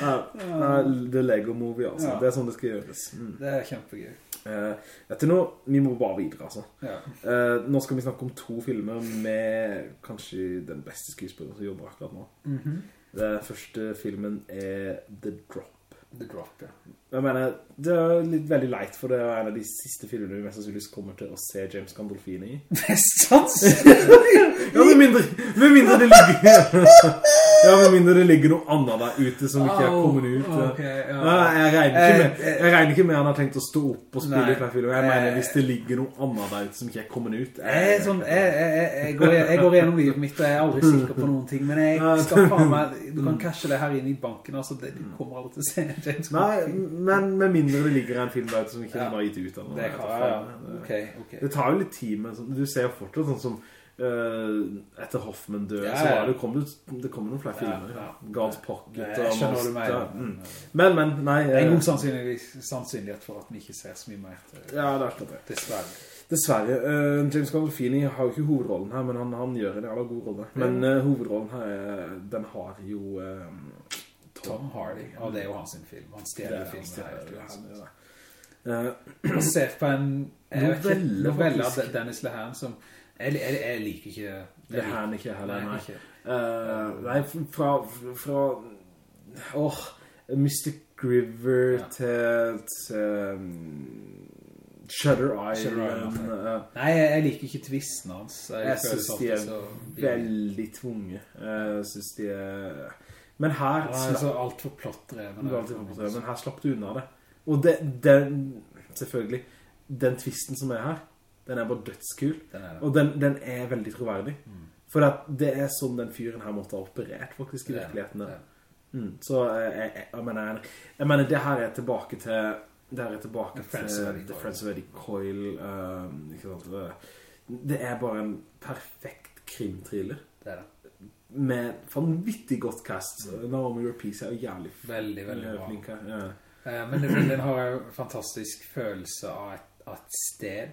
Ja, ja, det er Lego-movie, altså. Ja. Det er sånn det skal gjøres. Mm. Det er kjempegøy. Uh, vet du vi må bare videre, altså. Ja. Uh, nå skal vi snakke om to filmer med kanskje den beste skuespilleren som jobber akkurat nå. Mhm. Den første filmen er The Drop. The Drop, ja. Jeg mener, det er litt veldig leit, for det er en av de siste filmene vi mest sannsynligvis kommer til å se James Gandolfini i. Mest sannsynlig. *laughs* Ja, med mindre, med mindre det ligger *laughs* Ja, med mindre det ligger noe annet der ute som ikke er kommet ut Okay, ja. jeg, regner med, Eh, eh. jeg regner ikke med han har tenkt å stå opp og spille i Playfield. Jeg mener Eh. hvis det ligger noe annet der ute som ikke er kommet ut Jeg, jeg, sånn, jeg, jeg, jeg, jeg, går, jeg går gjennom livet mitt, og jeg er aldri sikker på noen ting, men jeg skal faen meg, du kan cashe det her inn i banken, altså, det, du kommer aldri til å se James Nei, men med mindre det ligger en film der ute som ikke Ja. har gitt ut eller. Det kan, ja, faen, ja. det- tar jo litt tid, men sånn- du ser jo fortsatt sånn som eh, etter Hoffman døde, Ja, så ja. det, kom det, det kom noen flere filmer. ja. God's Pocket Jeg og skjønner hva du mener. Mm. men, Men, nei. Det er en eh, god sannsynlighet, sannsynlighet for at vi ikke ser så mye mer Ja, det er akkurat det. dessverre. Dessverre. Uh, James Gandolfini har jo ikke hovedrollen her, men han, han gjør en jævla god rolle. Men uh, hovedrollen her, er- den har jo Uh, Tom Hardy, og det er jo hans film. Han stjeler er- filmen her. er- det er- det er- Eh, Basert på en jeg Novelle, novelle av. Dennis Lehane som jeg, jeg, jeg liker ikke Det er han ikke heller, Nei, ikke. Uh, nei, fra, fra åh, Mystic River Ja. til, til um, Shutter Island. Shutter Island, Uh, Nei, jeg, liker ikke tvisten hans. Jeg, jeg synes de er så veldig tvunge. Jeg synes de er... Men her... Ja, altså, alt for. Det prøve, men her slapp du unna det. Og det, den, selvfølgelig, den tvisten som er her, den er bare dødskul. Den er. Og den, den er veldig troverdig. Mm. For det er sånn den fyren her måtte ha operert faktisk i virkeligheten. Mm. Så jeg, jeg, jeg, jeg, mener, jeg mener, det her er tilbake til det her er tilbake The Friends til The Friends of Eddie Coyle. sant? Det- er bare en perfekt krimthriller. Det er det. Med vanvittig godt cast. Naomi Rapace er jo jævlig Veldig, veldig bra. flink her. Ja. Eh, Men den, den har jo en fantastisk følelse av et, av et sted.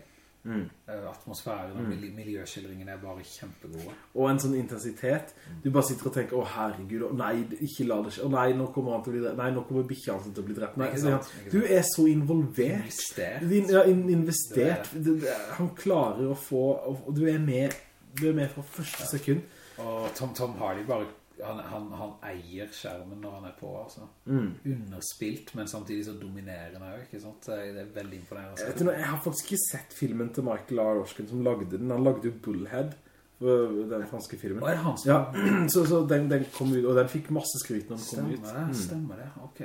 Eh, atmosfæren og mm. miljøskildringen er bare kjempegode. Og en sånn intensitet. Du bare sitter og tenker, å herregud, å nei, ikke la det skje. Å nei, nå kommer han til å bli drept. Nei, nå kommer bikkja hans til å bli drept. Nei, sant, du er så involvert. Investert. Din, ja, in investert. Det, det, han klarer å få, og du er med, du er med fra første sekund. Og Tom, Tom Hardy bare han, han, han eier skjermen når han er på, altså. Mm. Underspilt, men samtidig så dominerende også, ikke sant? Det er, veldig imponerende. Jeg, vet jeg har faktisk ikke sett filmen til Michael R. Roshkin som lagde den. Han lagde jo Bullhead, den franske filmen. Hva er det han som... Ja, *clears throat* så, så den, den kom ut, og den fikk masse skryt når den kom Stemmer ut. det, stemmer det, ok.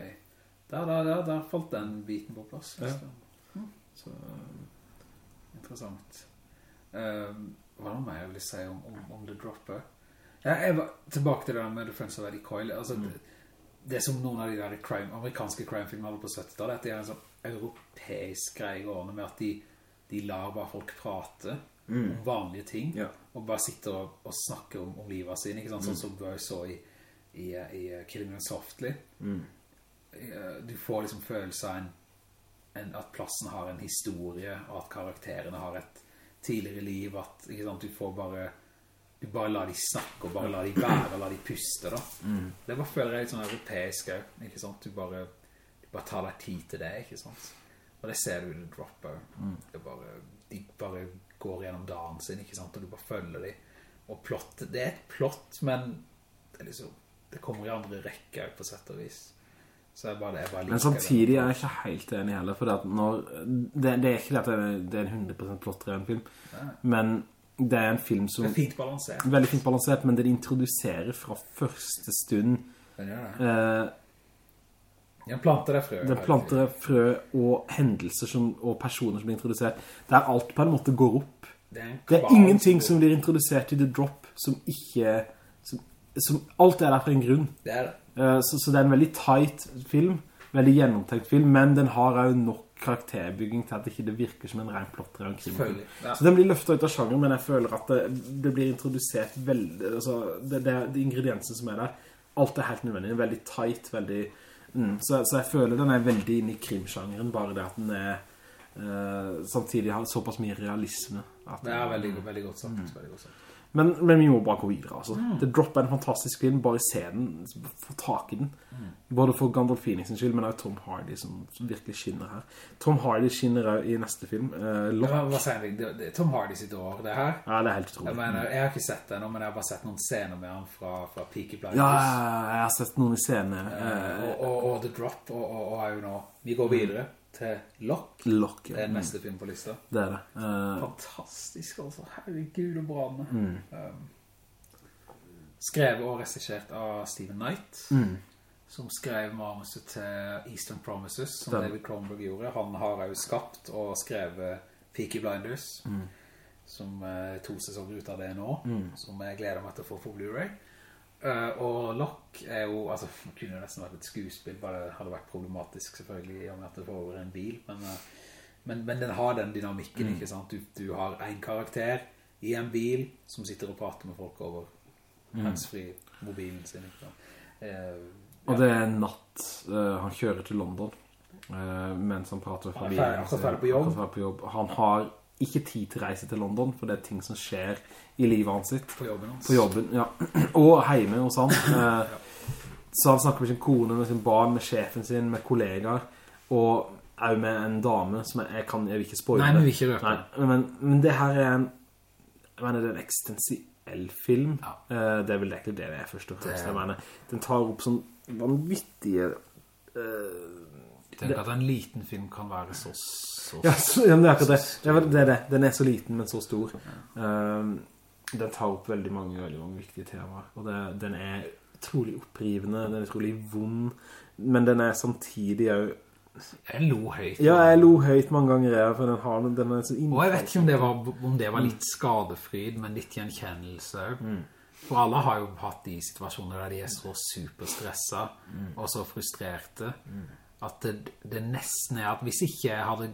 Der, der, der, der falt den biten på plass. Ja. Stemmer. Så, Interessant. Um, hva er det mer jeg vil si om, om, om The Dropper? Ja, jeg var tilbake til det der med The Friends of Eddie Coyle. Altså, det, det er som noen av de der crime, amerikanske crime-filmer på 70-tallet, at det er en sånn europeisk greie gående med at de, de lar bare folk prate om vanlige ting, Ja. og bare sitter og, og snakker om, om livet sin, ikke sant? Sånn som Burr så i, i, i Killing Them Softly. Eh, Du får liksom følelse av en, en, at plassen har en historie, og at karakterene har et tidligere liv, at ikke sant, du får bare bare lar de snakke, og bare lar de være, og lar de puste da. Det bare føler jeg litt sånn europeisk ikke sant? Du bare, du bare tar deg tid til det, ikke sant? Og det ser du i The Dropper. Det er bare, de bare går gjennom dagen sin, ikke sant? Og du bare følger de. Og plott, det er et plott, men det liksom, det kommer i andre rekker på sett og vis. Så jeg bare, jeg bare liker Men samtidig er jeg ikke helt enig heller, for det, det, det er ikke det at det er, en 100% plottdreven film, men det er en film som Det er fint balansert. veldig fint balansert, men den introduserer fra første stund Den gjør det. eh, Den planter det frø. den planter frø og hendelser som, og personer som blir introdusert, der alt på en måte går opp. Det er, Det er ingenting som blir introdusert i The Drop som ikke, som, som alt er der for en grunn. Det er det. Eh, Så, så det er en veldig tight film, veldig gjennomtenkt film, men den har jo nok karakterbygging til at det ikke virker som en ren plotter av en krimfilm. Ja. Så den blir løftet ut av sjangeren, men jeg føler at det, det blir introdusert veldig, altså, det, det, de ingrediensene som er der, alt er helt nødvendig, veldig tight, veldig, mm, så, så jeg føler den er veldig inne i krimsjangeren, bare det at den er, uh, samtidig har såpass mye realisme. Det er veldig, veldig godt sagt. Veldig godt sagt. Men, men vi må bare gå videre, altså. The Drop er en fantastisk film, bare se den, få tak i den. Både for Gandalf sin skyld, men det er Tom Hardy som, som virkelig skinner her. Tom Hardy skinner også i neste film, uh, Lock. Hva, hva sier jeg? Det, det Tom Hardy sitt år, det her. Ja, det er helt Jeg, mener, jeg har ikke sett det nå, men jeg har bare sett noen scener med han fra, fra Peaky Blinders. Ja, jeg har sett noen i scenen. Eh, og, og, og The Drop, og, og, og er jo nå. Vi går videre til Lock. Lock, Det er neste film på lista. Det er det. Uh, Fantastisk, altså. Herregud, og bra den. Mm. Um, skrevet og resisjert av Stephen Knight, Mm. som skrev manuset til Eastern Promises, som Den. David Cronenberg gjorde. Han har jo skapt og skrevet Peaky Blinders, Mm. som er to sesonger ut av det nå, som jeg gleder meg til å få på Blu-ray. Eh, og Locke er jo, altså, det kunne jo nesten vært et skuespill, bare det hadde vært problematisk selvfølgelig, i og med at det foregår en bil, men, uh, men, men den har den dynamikken, ikke sant? Du, du har en karakter i en bil som sitter og prater med folk over hensfri mobilen sin, ikke sant? Eh, og det er natt. han kjører til London mens han prater med Han er ferdig på jobb. Han har ikke tid til å reise til London, for det er ting som skjer i livet hans sitt. på jobben hans. På jobben, ja. *clears throat* Og hjemme hos han. *clears throat* ja. Så han snakker med sin kone, med sin barn, med sjefen sin, med kollegaer, og også med en dame som jeg, jeg kan, jeg vil ikke spoile. Nei, men vi ikke røpe. Nei, men, men det her er en, jeg mener, det er en eksistensiell film. Ja. det er vel egentlig det det er først og fremst. Jeg mener, den tar opp sånn vanvittige... eh, Tenk at en liten film kan være så... så ja, så, ja, men det er akkurat det. Det er, det er det. Den er så liten, men så stor. Um, den tar opp veldig mange, veldig mange viktige temaer. Og det, den er utrolig opprivende, den er utrolig vond, men den er samtidig jo... Jeg lo høyt. Ja, jeg lo høyt mange ganger, jeg, for den, har, den er så Og jeg vet ikke om det var, om det var litt skadefryd, men litt gjenkjennelse. For alle har jo hatt de situasjoner der de er så superstresset og så frustrerte, at det, det nesten er at hvis ikke jeg hadde,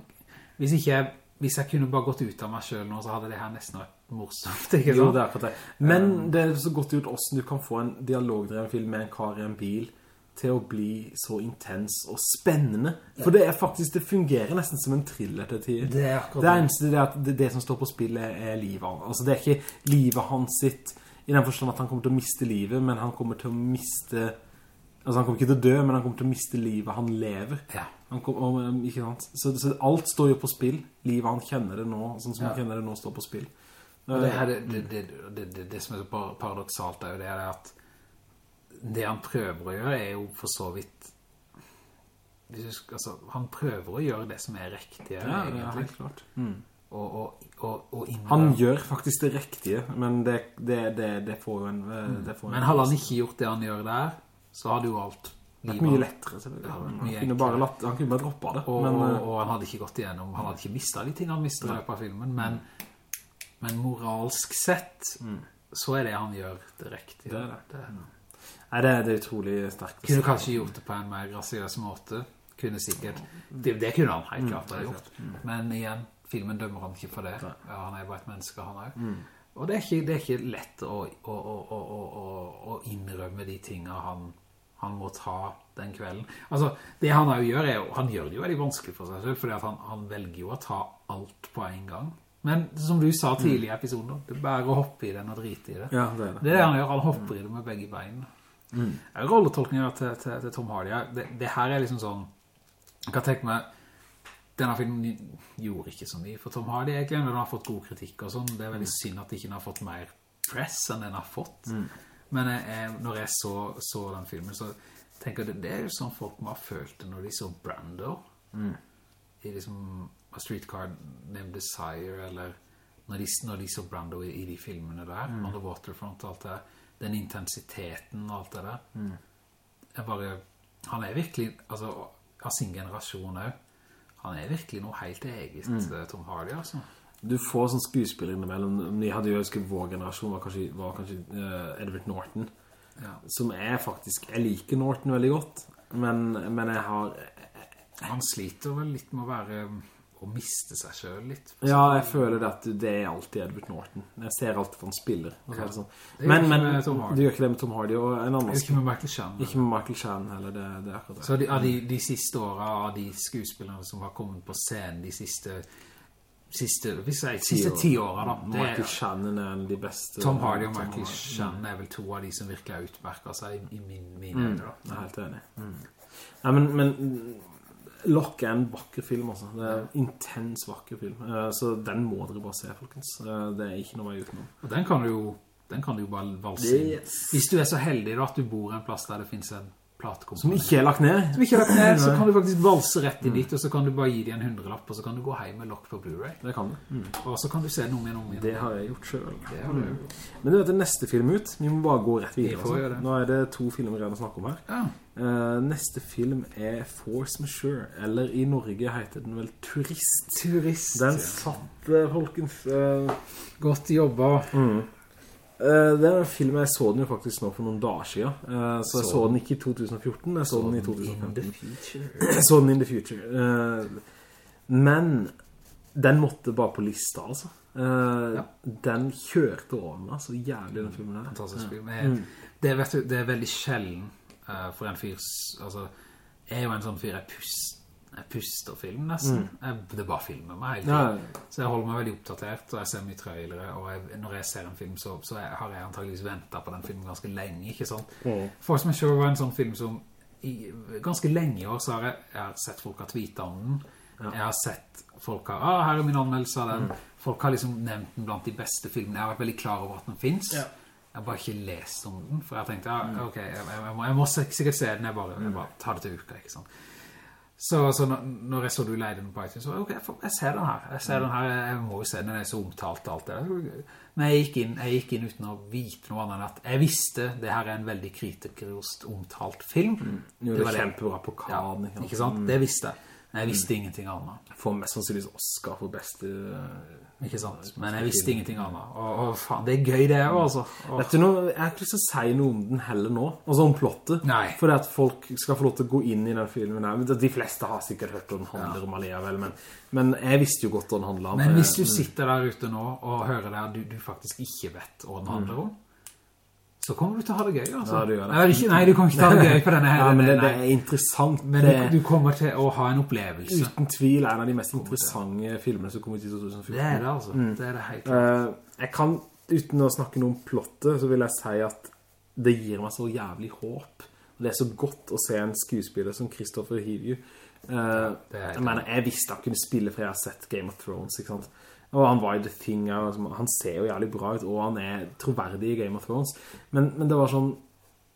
hvis ikke jeg, hvis jeg kunne bare gått ut av meg selv nå, så hadde det her nesten vært morsomt, *laughs* ikke sant? Jo, det er akkurat det. Men det er så godt gjort hvordan du kan få en dialogdreven film med en kar i en bil til å bli så intens og spennende. For det er faktisk, det fungerer nesten som en thriller til tider. Det er akkurat det. det. eneste det er at det, det som står på spill er, er livet hans. Altså det er ikke livet hans sitt, i den forstand at han kommer til å miste livet, men han kommer til å miste... Altså han kommer ikke til å dø, men han kommer til å miste livet han lever. Ja. Han kom, og, um? Så, så alt står jo på spill. Livet han kjenner det nå, sånn som Ja. han kjenner det nå, står på spill. Det, her, det, det, det, det, som er så paradoksalt er jo det, er at det han prøver å gjøre er jo for så vidt du altså, han prøver å gjøre det som er riktig Ja, ja, egentlig helt klart. og, og, og, og Han gjør faktisk det riktige, men det, det, det, det får jo en... Det får en men hadde han ikke gjort det han gjør der så hadde jo alt Det er mye lettere, selvfølgelig. Ja, han, kunne bare latt, han kunne bare droppe det. og, men, og, eh, og han hadde ikke gått igjennom han hadde ikke mistet de tingene han mistet i løpet av filmen men, men moralsk sett så er det han gjør direkte. Det er det. det. nei, det, det er utrolig sterkt. Kunne kanskje gjort det på en mer graciøs måte. Kunne sikkert. Det, det kunne han helt klart ha gjort. Men igjen, filmen dømmer han ikke for det. Ja, han er bare et menneske, han er. Og det er ikke, det er ikke lett å, å, å, å innrømme de tingene han, han må ta den kvelden. Altså, det han jo gjør er jo, han gjør det jo veldig vanskelig for seg selv, fordi han, han velger jo å ta alt på en gang. Men som du sa tidlig i episoden, det er bare å hoppe i den og drite i det. Ja, det er det. Det er det han gjør, han hopper i det med begge bein. Mm. Rolletolkningen til, til, til Tom Hardy, det, det her er liksom sånn, jeg kan tenke meg, denne filmen gjorde ikke så mye for Tom Hardy, egentlig, men den har fått god kritikk og sånn, det er veldig synd at ikke den har fått mer press enn den har fått. Men jeg, når jeg så, så den filmen, så tenker jeg, det, det er jo sånn folk må ha følt det når de så Brando, i liksom A Streetcar Named Desire, eller når de, når de så Brando i, i de filmene der, On the Waterfront og alt det der, den intensiteten og alt det der. Jeg bare, han er virkelig, altså, av sin generasjon også, han er virkelig noe helt eget, mm. Tom Hardy, altså. Du får sånn skuespiller innimellom. Vi hadde jo ønsket vår generasjon var kanskje, var kanskje uh, Edward Norton. Ja. Som er faktisk... Jeg liker Norton veldig godt, men, men jeg har... Han sliter vel litt med å være, å miste seg selv litt. Ja, jeg føler at det er alltid Edward Norton. Jeg ser alltid for han spiller. er det sånn. Men, du men det gjør ikke det med Tom Hardy, og en annen... Ikke med Michael Chan. Ikke med Michael Chan heller, det, det er akkurat det. Så de, av de, de siste årene, av de skuespillere som har kommet på scenen de siste, siste, hvis jeg, siste ti årene da, det Michael Shannon er en av de beste... Tom Hardy og Michael Shannon er vel to av de som virkelig har utmerket seg i, i min, min Mm, øyne jeg er helt enig. Nei, men, men Lock er en vakker film, altså. Det er en intens vakker film. Eh, Så den må dere bare se, folkens. Eh, Det er ikke noe vei utenom. Og den kan du jo, den kan du jo bare valse inn. Yes. Hvis du er så heldig da, at du bor en plass der det finnes en Som ikke er lagt ned. Som ikke er lagt ned, så *laughs* kan du faktisk valse rett inn dit, og så kan du bare gi dem en hundrelapp, og så kan du gå hjem med lokk på Blu-ray. Det kan du. Og så kan du se noe med noe med. Det har jeg gjort selv. Det har du gjort. Men du vet, det neste film ut, vi må bare gå rett videre. Vi får gjøre altså. det. Nå er det to filmer igjen å snakke om her. Ja. Uh, neste film er Force Majeure, eller i Norge heter den vel Turist. Turist. Den satt, eh, folkens. uh... Godt jobba. Eh, det er en film jeg så den jo faktisk nå for noen dager siden. Eh, så jeg Så den ikke i 2014, jeg så, den i 2015. Jeg *clears throat* så den in the future. Eh, men den måtte bare på lista, altså. Ja. Den kjørte over meg så jævlig, den filmen der. Fantastisk film. Jeg- Det, er, vet du, det er veldig sjelden eh, for en fyr, altså, jeg er jo en sånn fyr, jeg, pust, jeg puster film nesten. Jeg, det bare med meg hele Ja, tiden. Så jeg holder meg veldig oppdatert, og jeg ser mye trailere, og jeg, når jeg ser en film, så, så jeg, har jeg antageligvis ventet på den filmen ganske lenge, ikke sant? Mm. Force Majeure var en sånn film som i, ganske lenge i år så har jeg, jeg har sett folk har tweetet om den. Jeg har sett folk har, ah, her er min anmeldelse av den. Folk har liksom nevnt den blant de beste filmene. Jeg har vært veldig klar over at den finnes. Ja. Jeg har bare ikke lest om den, for jeg tenkte, ja, ok, jeg, må, jeg må sikkert se den, jeg bare, jeg bare tar det til uka, ikke sant? Så, så når, jeg så du leide den på iTunes, så ok, jeg, ok, jeg ser den her, jeg ser den her, jeg må jo se den, den er så omtalt alt det. Men jeg gikk inn, jeg gikk inn uten å vite noe annet enn at jeg visste det her er en veldig kritikerost omtalt film. Jo, det var er kjempebra på Ja, ikke sant? Det visste jeg. Jeg visste ingenting annet. Får mest sannsynligvis Oscar for beste... eh, Ikke sant? Men jeg visste ingenting annet. Og, og faen, det er gøy det jo, altså. Og, Vet du noe, jeg har ikke lyst til å si noe om den heller nå, altså om plottet. Nei. For at folk skal få lov til å gå inn i den filmen her. De fleste har sikkert hørt hva den handler om alliavel men, men jeg visste jo godt hva den handler om. men hvis du sitter der ute nå og hører det, du, du faktisk ikke vet hva den handler om, så kommer du til å ha det gøy, altså. Ja, du gjør det. Nei, ikke, nei, du kommer ikke til å ha det gøy på denne her. *laughs* Ja, men det, det er interessant. Men du, du kommer til å ha en opplevelse. uten tvil en av de mest interessante filmene som kommer til i 2014. Det er det, altså. Det er det helt klart. Uh, jeg kan, uten å snakke noe om plottet, så vil jeg si at det gir meg så jævlig håp. Det er så godt å se en skuespiller som Christopher Hivju. Eh, er helt jeg mener, jeg visste han kunne spille, for jeg har sett Game of Thrones, ikke sant? Og han var i The Thing, og han ser jo jævlig bra ut, og han er troverdig i Game of Thrones. Men, men det var sånn,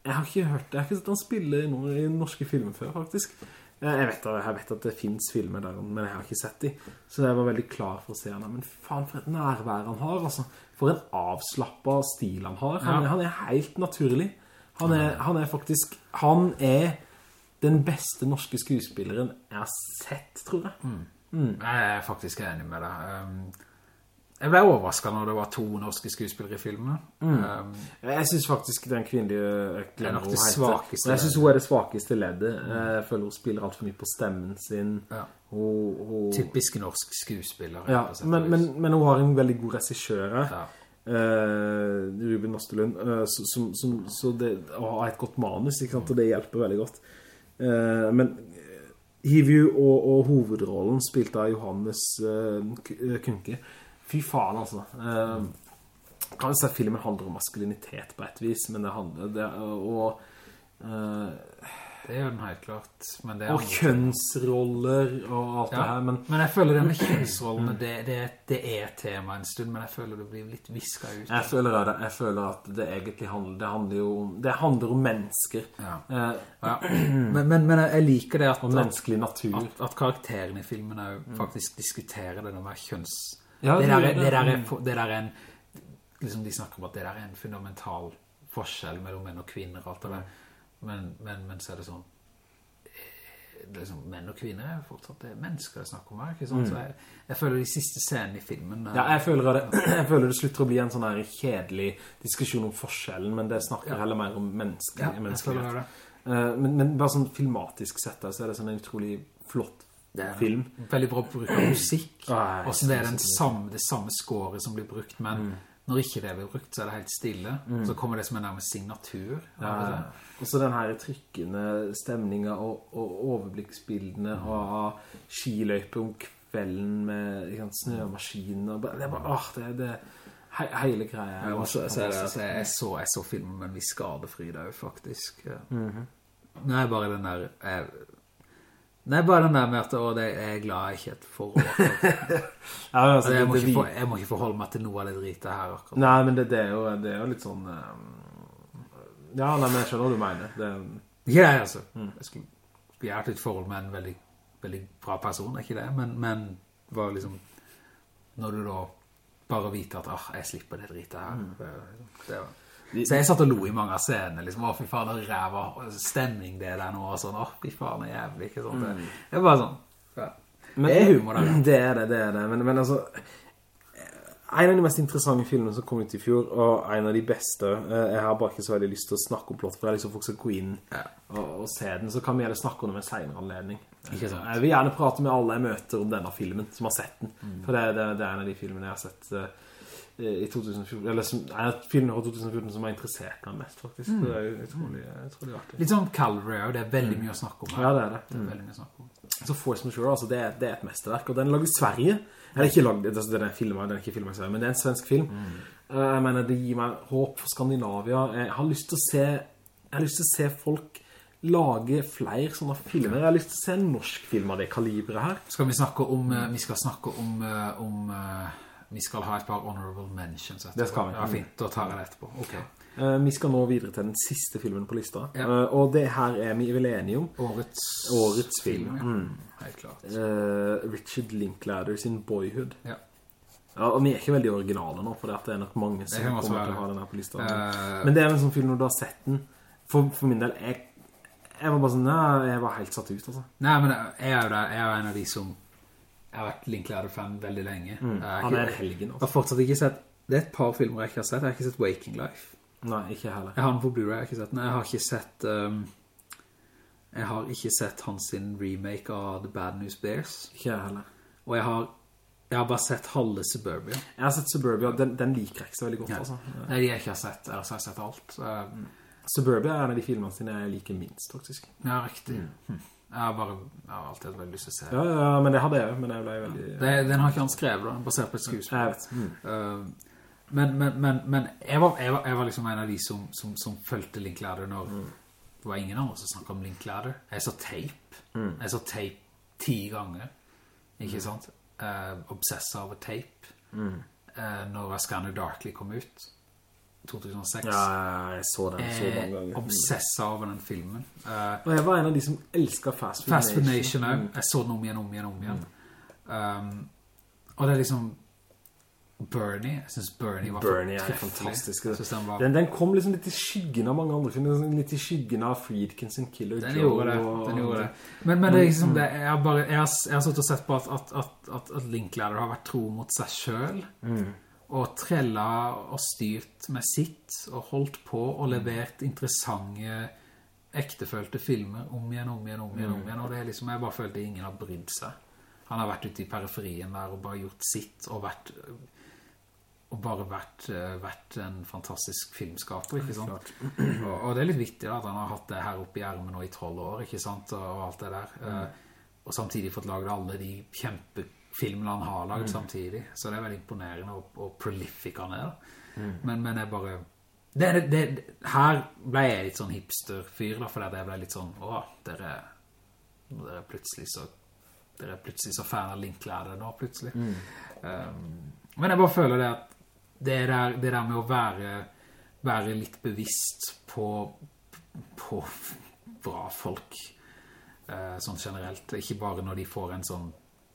jeg har ikke hørt, jeg har ikke sett han spille i noen, i norske filmer før, faktisk. Jeg vet, jeg vet at det finnes filmer der, men jeg har ikke sett de. Så jeg var veldig klar for å se han. Men faen, for et nærvær han har, altså. For en avslappet stil han har. Han, Ja. han er helt naturlig. Han er, han er faktisk, han er den beste norske skuespilleren jeg har sett, tror jeg. Jeg er faktisk enig med deg. Jeg ble overrasket når det var to norske skuespillere i filmen. Um, Jeg synes faktisk den kvinnelige Glenn hun heter. Jeg synes hun er det svakeste leddet. Jeg føler hun spiller alt for mye på stemmen sin. Ja. Hun, hun, typisk norsk skuespiller. ja, men, men, men hun har en veldig god regissør her. Ja. uh, Ruben Nostelund. Uh, som, som, så det, har et godt manus, sant? Og det hjelper veldig godt. Uh, men eh, Hivju og, og hovedrollen spilt av Johannes eh, eh, Kunke. Fy faen, altså. Uh, kan jo si at filmen handler om maskulinitet på et vis, men det handler det, og, Uh, Det gjør den helt klart. Men, det og kjønnsroller og alt det her, men men jeg føler det med *clears throat* kjønnsrollene, det, det, det er et tema en stund, men jeg føler det blir litt visket ut. jeg føler, det, jeg føler at det egentlig handler, det handler jo om, det handler om mennesker. Ja. Eh, Ja. Men, men, men jeg liker det at, om menneskelig natur. at, at karakterene i filmen er faktisk diskuterer det med kjønns... Ja, det, der, er- det. det, der er, det der er en... Liksom de snakker om at det der er en fundamental forskjell mellom menn og kvinner og alt det der. Men, men, men så er det sånn... det Liksom, menn og kvinner er fortsatt det er mennesker jeg snakker om her, ikke sant? Så jeg, jeg føler de siste scenene i filmen... er- Mm. Ja, jeg føler, det, *clears throat* jeg føler det slutter å bli en sånn her kjedelig diskusjon om forskjellen, men det snakker Ja. heller mer om menneske, Ja, menneskelighet. Eh, men, men bare sånn filmatisk sett så er det sånn en utrolig flott film. Veldig bra bruk av musikk. Og så det er den samme, det samme skåret som blir brukt, men Mm. når ikke det blir brukt, så er det helt stille. Så kommer det som en nærmest signatur. Ja, og så den her trykkende stemningen og, og overblikksbildene Mm. og skiløype om kvelden med sant, snømaskiner. det er bare, åh, det er det, hele greia. Ja, bare og så, så er det, fantastisk. altså, jeg, så, jeg så filmen med en viss skadefri da, faktisk. Mm -hmm. Nei, bare den der... Jeg, nei, bare den der med at å, det, jeg er glad jeg ikke et forhold. *laughs* Ja, altså, jeg, må det- ikke det for, vi- jeg må ikke forholde meg til noe av det dritet her akkurat. Nei, men det, det, er jo, det er jo litt sånn eh, Ja, nei, men jeg skjønner hva du mener det, det, altså. Mm. Jeg skulle begjært et forhold med en veldig, veldig bra person, er ikke det? Men, men var liksom, når du da bare vite at, ah, jeg slipper det dritet her. Mm. Det, det var, så jeg satt og lo i mange av scenene, liksom, å fy faen, det ræva stemning det der nå, og sånn, å fy faen, det er jævlig, ikke sant Det, det er bare sånn, ja. Men- det er humor der. *clears throat* Det er det, det er det. Men, men altså En av de mest interessante filmene som kom ut i fjor, og en av de beste eh, Jeg har bare ikke så veldig lyst til å snakke om plott, for jeg liksom folk skal gå inn Ja. og, og se den, så kan vi gjerne snakke om det med en senere anledning. Ikke sant? Jeg vil gjerne prate med alle jeg møter om denne filmen, som har sett den. Mm. For det, det, det er en av de filmene jeg har sett eh, i 2014, eller som, nei, filmen fra 2014 som har interessert meg mest, faktisk. Mm. Det er utrolig, utrolig artig. Litt sånn Calvary, og det er veldig mye å snakke om her. Ja, det er det. Det er veldig mye å snakke om. Så Force Majeure, altså det, det er et mesterverk, og den er laget i Sverige. Eller ikke laget, altså den er filmet, den er ikke filmet i Sverige, men det er en svensk film. mm. Jeg mener, det gir meg håp for Skandinavia. Jeg har lyst til å se, jeg har lyst til å se folk lage flere sånne filmer. Jeg har lyst til å se en norsk film av det kalibret her. Skal vi snakke om, eh, vi skal snakke om, eh, om eh, vi skal ha et par honorable mentions etterpå. Det skal vi. Ja, fint, da tar jeg det etterpå. Ok. Uh, Vi skal nå videre til den siste filmen på lista. Ja. Uh, Og det her er vi vel enige om. Årets, Årets film. ja. Mm. Helt klart. Uh, Richard Linklater sin Boyhood. Ja. Ja, og vi er ikke veldig originale nå, for det er nok mange som kommer til å ha den her på lista. Men det er en sånn film når du har sett den. For, for min del, jeg, jeg var bare sånn, nei, jeg var helt satt ut, altså. Nei, men jeg er jo en av de som jeg har vært Linklater-fan veldig lenge. Mm. Han er helgen en helgen, Jeg altså. har fortsatt ikke sett, det er et par filmer jeg ikke har sett. Jeg har ikke sett Waking Life. Nei, ikke heller. Jeg har den på Blu-ray, jeg har ikke sett den. Jeg har ikke sett, um, jeg har ikke sett hans sin remake av The Bad News Bears. Ikke heller. Og jeg har Jeg har bare sett halve Suburbia. Jeg har sett Suburbia, den, den liker jeg ikke så veldig godt, Ja. altså. Nei, de jeg ikke har sett, ellers har jeg sett alt. Uh, Suburbia er en av de filmene sine jeg liker minst, faktisk. ja, riktig. Hm. Jeg har bare, jeg har alltid hatt veldig lyst til å se. Ja, ja, men det hadde jeg jo, men jeg ble veldig... Det, den har ikke han skrevet da, basert på et skuespill. Mm. Uh, men, men, men, men jeg, var, jeg, var, jeg var liksom en av de som, som, som følte Linklater når det var ingen andre som snakket om Linklater. Jeg så tape. Jeg så tape ti ganger. Ikke sant? Uh, obsessa over tape. Uh, når Scanner Darkly kom ut. 2006. Ja, jeg så den så mange Jeg ganger. obsessa over den filmen. Uh, Og jeg var en av de som elsket Fast Food Fast Food Nation. Nation også. Jeg så den om igjen, om igjen, om igjen. Um, og det er liksom Bernie, jeg synes Bernie var Bernie er fantastisk. Den var... Den, den kom liksom litt i skyggen av mange andre filmer, sånn litt i skyggen av Friedkins and Killer Den gjorde det, og- den gjorde det. Men, men det er liksom det, jeg har bare, jeg har, jeg har sett på at, at, at, at, at Linklater har vært tro mot seg selv, og trella og styrt med sitt, og holdt på og levert interessante, ektefølte filmer om igjen, om igjen, om igjen, om igjen, og det er liksom, jeg bare følte ingen har brydd seg. Han har vært ute i periferien der og bare gjort sitt, og vært og bare vært, eh, vært en fantastisk filmskaper, ikke sant? Og, og det er litt viktig da, at han har hatt det her oppe i ærmen nå i 12 år, ikke sant? Og, og alt det der. Eh, og samtidig fått laget alle de kjempefilmene han har laget samtidig. Så det er veldig imponerende og, og prolific han er da. Men, men jeg bare... Det, det, her ble jeg litt sånn hipster-fyr da, fordi jeg ble litt sånn, åh, dere, dere er plutselig så dere er plutselig så fan av Linklater nå, plutselig. Um, men jeg bare føler det at det der, det der med å være, være litt bevisst på, på bra folk, uh, sånn generelt. Ikke bare når de får en sånn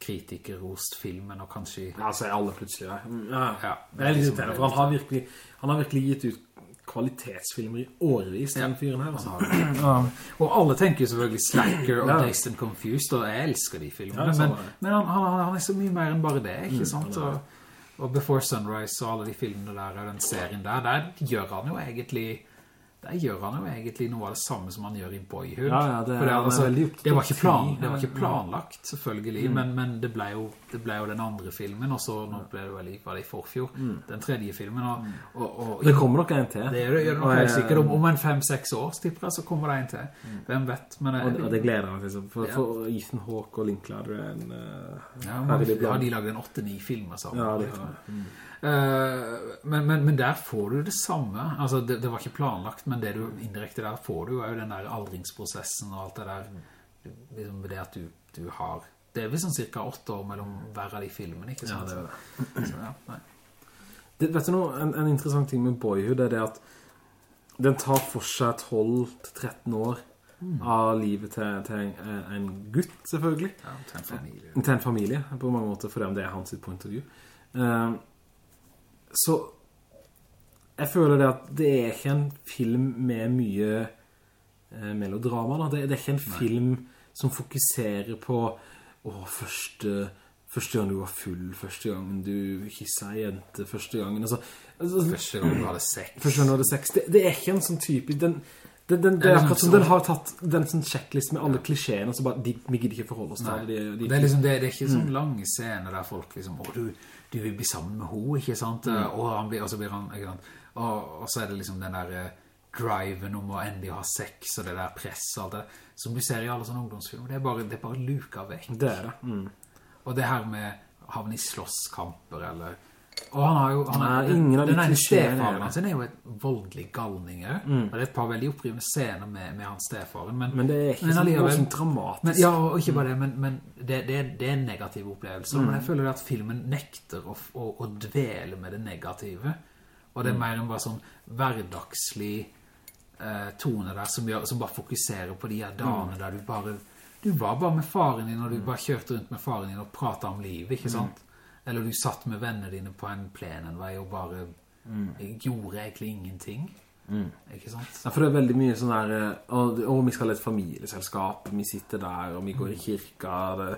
kritikerrost filmen og kanskje... Ja, så er alle plutselig der. Mm, Ja. Ja. Det er litt irriterende, for han har virkelig, han har virkelig gitt ut kvalitetsfilmer i årevis, den fyren her. Altså. Og alle tenker jo selvfølgelig Slacker og Ja. Dazed and Confused, og jeg elsker de filmene. Ja, men men han, han, han er så mye mer enn bare det, Mm, ikke sant? Og, og Before Sunrise og alle de filmene der, og den serien der, der gjør han jo egentlig... Der gjør han jo egentlig noe av det samme som han gjør i Boyhood. Ja, ja, det- det, altså, det, var ikke plan, det var ikke planlagt, selvfølgelig, Mm. men, men det, ble jo, det ble jo den andre filmen, og så nå ble det vel var det i forfjor, den tredje filmen, og, og, og Mm. Det kommer nok en til. det gjør det, det nok helt sikkert. Om, om en fem-seks år, tipper jeg, så kommer det en til. Hvem vet, men... jeg- Og, og det gleder han liksom, til. For, Ja. Ethan Hawke og Linklater er en... Uh, Ja, men, har de laget en 8-9 filmer sammen? Ja, det har Eh, men, men, men der får du det samme. Altså, det, det var ikke planlagt, men det du indirekte der får du Er jo den der aldringsprosessen og alt det der. Liksom det at du, du har... Det er vel sånn cirka åtte år mellom hver av de filmene, ikke sant? Ja, det er Så, ja. Det, vet du noe, en, en interessant ting med Boyhood er det at den tar for seg 12-13 år av livet til, til en, en gutt, selvfølgelig. Ja, til en familie. Til en familie, på mange måter, for det er hans point of view. Eh, så jeg føler det at det er ikke en film med mye eh, melodrama. Da. Det, det er ikke en film som fokuserer på å, første, første gang du var full, første gang du kissa en jente, første gangen altså, altså, Første gang du hadde sex. Første gang du hadde sex. Det, det er ikke en sånn type den, den, den, det Er akkurat som den har tatt den sånn checklist med alle klisjeene, og så bare, de, vi gidder ikke forholde oss til det. De, de, det, er liksom, det, det er ikke sånn lange scener der folk liksom, å, du, du vil bli sammen med henne, ikke sant? Og, han blir, og så blir han, ikke sant? Og, og så er det liksom den der eh, driven om å endelig ha sex, og det der press og alt det som du ser i alle sånne ungdomsfilmer. Det er bare, det er bare luka vekk. det er det. Mm. Og det her med havne i slåsskamper, eller... Og han har jo... Han Nei, ingen av de den ene er stefaren er jo et voldelig galning, mm. og det er et par veldig opprivende scener med, med hans stefaren, men, Men det er ikke sånn, noe sånn dramatisk. men, ja, og ikke bare det, men, men det, det, er- det er en negativ opplevelse. Men jeg føler at filmen nekter å, å, å dvele med det negative. Og det er mer enn bare sånn hverdagslig eh, tone der som, gjør, som bare fokuserer på de her dagene der du bare... Du var bare med faren din, og du bare kjørte rundt med faren din og pratet om livet, ikke sant? Eller du satt med venner dine på en plen en vei og bare gjorde egentlig ingenting. Ikke sant? Ja, for det er veldig mye sånn der, og, å, å, vi skal ha et familieselskap, vi sitter der, og vi går i kirka, det,